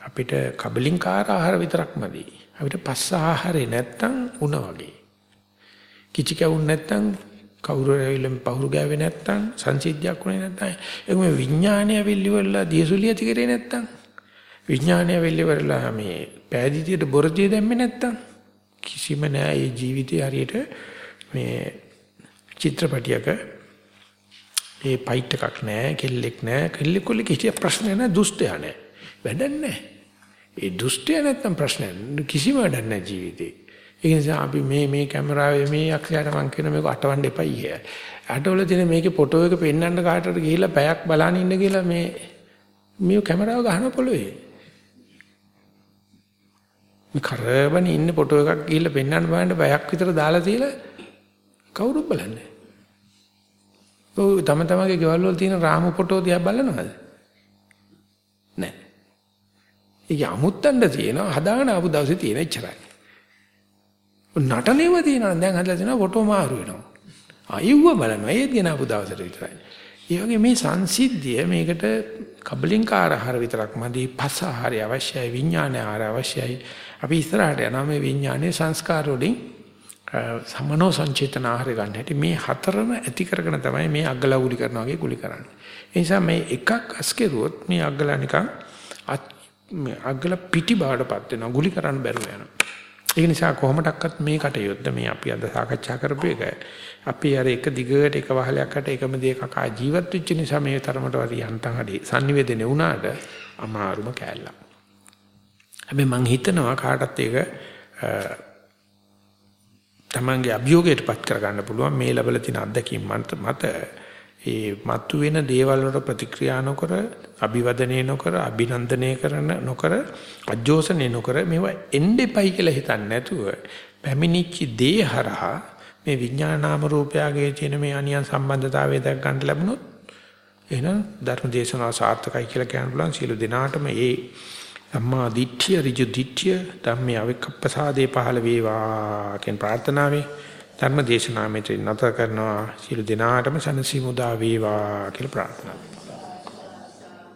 අපිට කබලින්කාර ආහාර විතරක්මදී. අපිට පස්ස ආහාරේ නැත්තම් උණ වගේ. කිචි කවුන් නැත්තම් කවුරු ඇවිල්ලා පහුරු ගෑවේ නැත්තම් සංසිද්ධියක් වුණේ නැත්තම් ඒක මේ විඥානය වෙල්ලිවලා දියසුලිය ඇති කරේ නැත්තම්. විඥානය වෙල්ලිවලා මේ පෑදීතියට බොරදිය දැම්මේ නැත්තම් කිසිම නෑ මේ ජීවිතේ හරියට මේ චිත්‍රපටියක ඒ ෆයිට් එකක් නෑ කෙල්ලෙක් නෑ කෙල්ලෙකුල කිසි ප්‍රශ්නයක් නෑ දුෂ්ටයා නෑ. වැඩක් නෑ. ඒ දුෂ්ටයා නැත්තම් ප්‍රශ්නයක් කිසිම වැඩක් නෑ ජීවිතේ. ඒ නිසා අපි මේ මේ කැමරාවේ මේ අක්ෂරයට මං කියන මේක අටවන්න එපයි කිය. අටවල තියෙන මේකේ ෆොටෝ එක පෙන්වන්න කාටට ගිහිල්ලා පැයක් බලන් ඉන්න කියලා මේ මේ කැමරාව ගහන පොළවේ. මේ කරබනේ ඉන්න ෆොටෝ එකක් ගිහිල්ලා පෙන්වන්න බලන්න පැයක් විතර දාලා තියලා කවුරුත් බලන්නේ. ඔව් තම තමගේ ගෙවල් වල තියෙන රාමු ෆොටෝ දිහා බලනවද? නැහැ. ඒක අමුත්තන්න තියෙනවා හදාගෙන ආපු දවසේ තියෙන එච්චරයි. නටනේව තියෙනවා දැන් හදලා තියෙනවා ෆොටෝ මාරු වෙනවා. ආයෙව බලනවා ඒත් ගෙන ආපු දවසට විතරයි. ඒ වගේ මේ සංසිද්ධිය මේකට කබලින්කාර ආහාර විතරක් මදි පස ආහාරය අවශ්‍යයි විඥාන ආහාර අවශ්‍යයි. අපි ඉස්සරහට යනවා මේ විඥානයේ සංස්කාර වලින් සමනෝ සංචේතන ආහාර ගන්න හැටි මේ හතරම ඇති කරගෙන තමයි මේ අග්ගල උලි කරනවා වගේ කුලි කරන්නේ. ඒ නිසා මේ එකක් අස්කෙරුවොත් මේ අග්ගල නිකන් අග්ගල පිටි බාඩපත් වෙනවා ගුලි කරන්න බැරුව යනවා. ඒ නිසා කොහොමඩක්වත් මේ කටයුත්ත මේ අපි අද සාකච්ඡා කරපු එක අපි අර එක දිගට එක වහලයක්කට එකම දේ කකා ජීවත් වෙච්ච නිසා මේ තරමට වරි යන්තම් හරි sannivedana වුණාට අමාරුම කෑල්ලක්. හැබැයි මං හිතනවා කාටත් ඒක තමන්ගේ අභියෝගයටපත් කරගන්න පුළුවන් මේ ලැබල තියෙන අත්දැකීම් මත ඒ මතු වෙන දේවල් වලට ප්‍රතික්‍රියා නොකර අභිවදනය නොකර අභිනන්දනය කරන නොකර අජෝසනේ නොකර මේවා එන්නෙපයි කියලා හිතන්නේ නැතුව පැමිණිච්ච දේ හරහා මේ විඥානාම රූපයගේ තියෙන මේ අනියන් සම්බන්ධතාවය දැක් ගන්න ලැබුණොත් එහෙනම් ධර්ම දේශනාව සාර්ථකයි කියලා කියන්න පුළුවන්. සියලු දෙනාටම ඒ සම්මා දිට්ඨිය ඍජු දිට්ඨිය ධම්මේ අවික්කප්පසාදේ පහළ වේවා කියන ප්‍රාර්ථනාවේ ධර්ම දේශනාව මෙතන නැත කරනවා. සියලු දෙනාටම සනසි මුදා වේවා කියලා ප්‍රාර්ථනා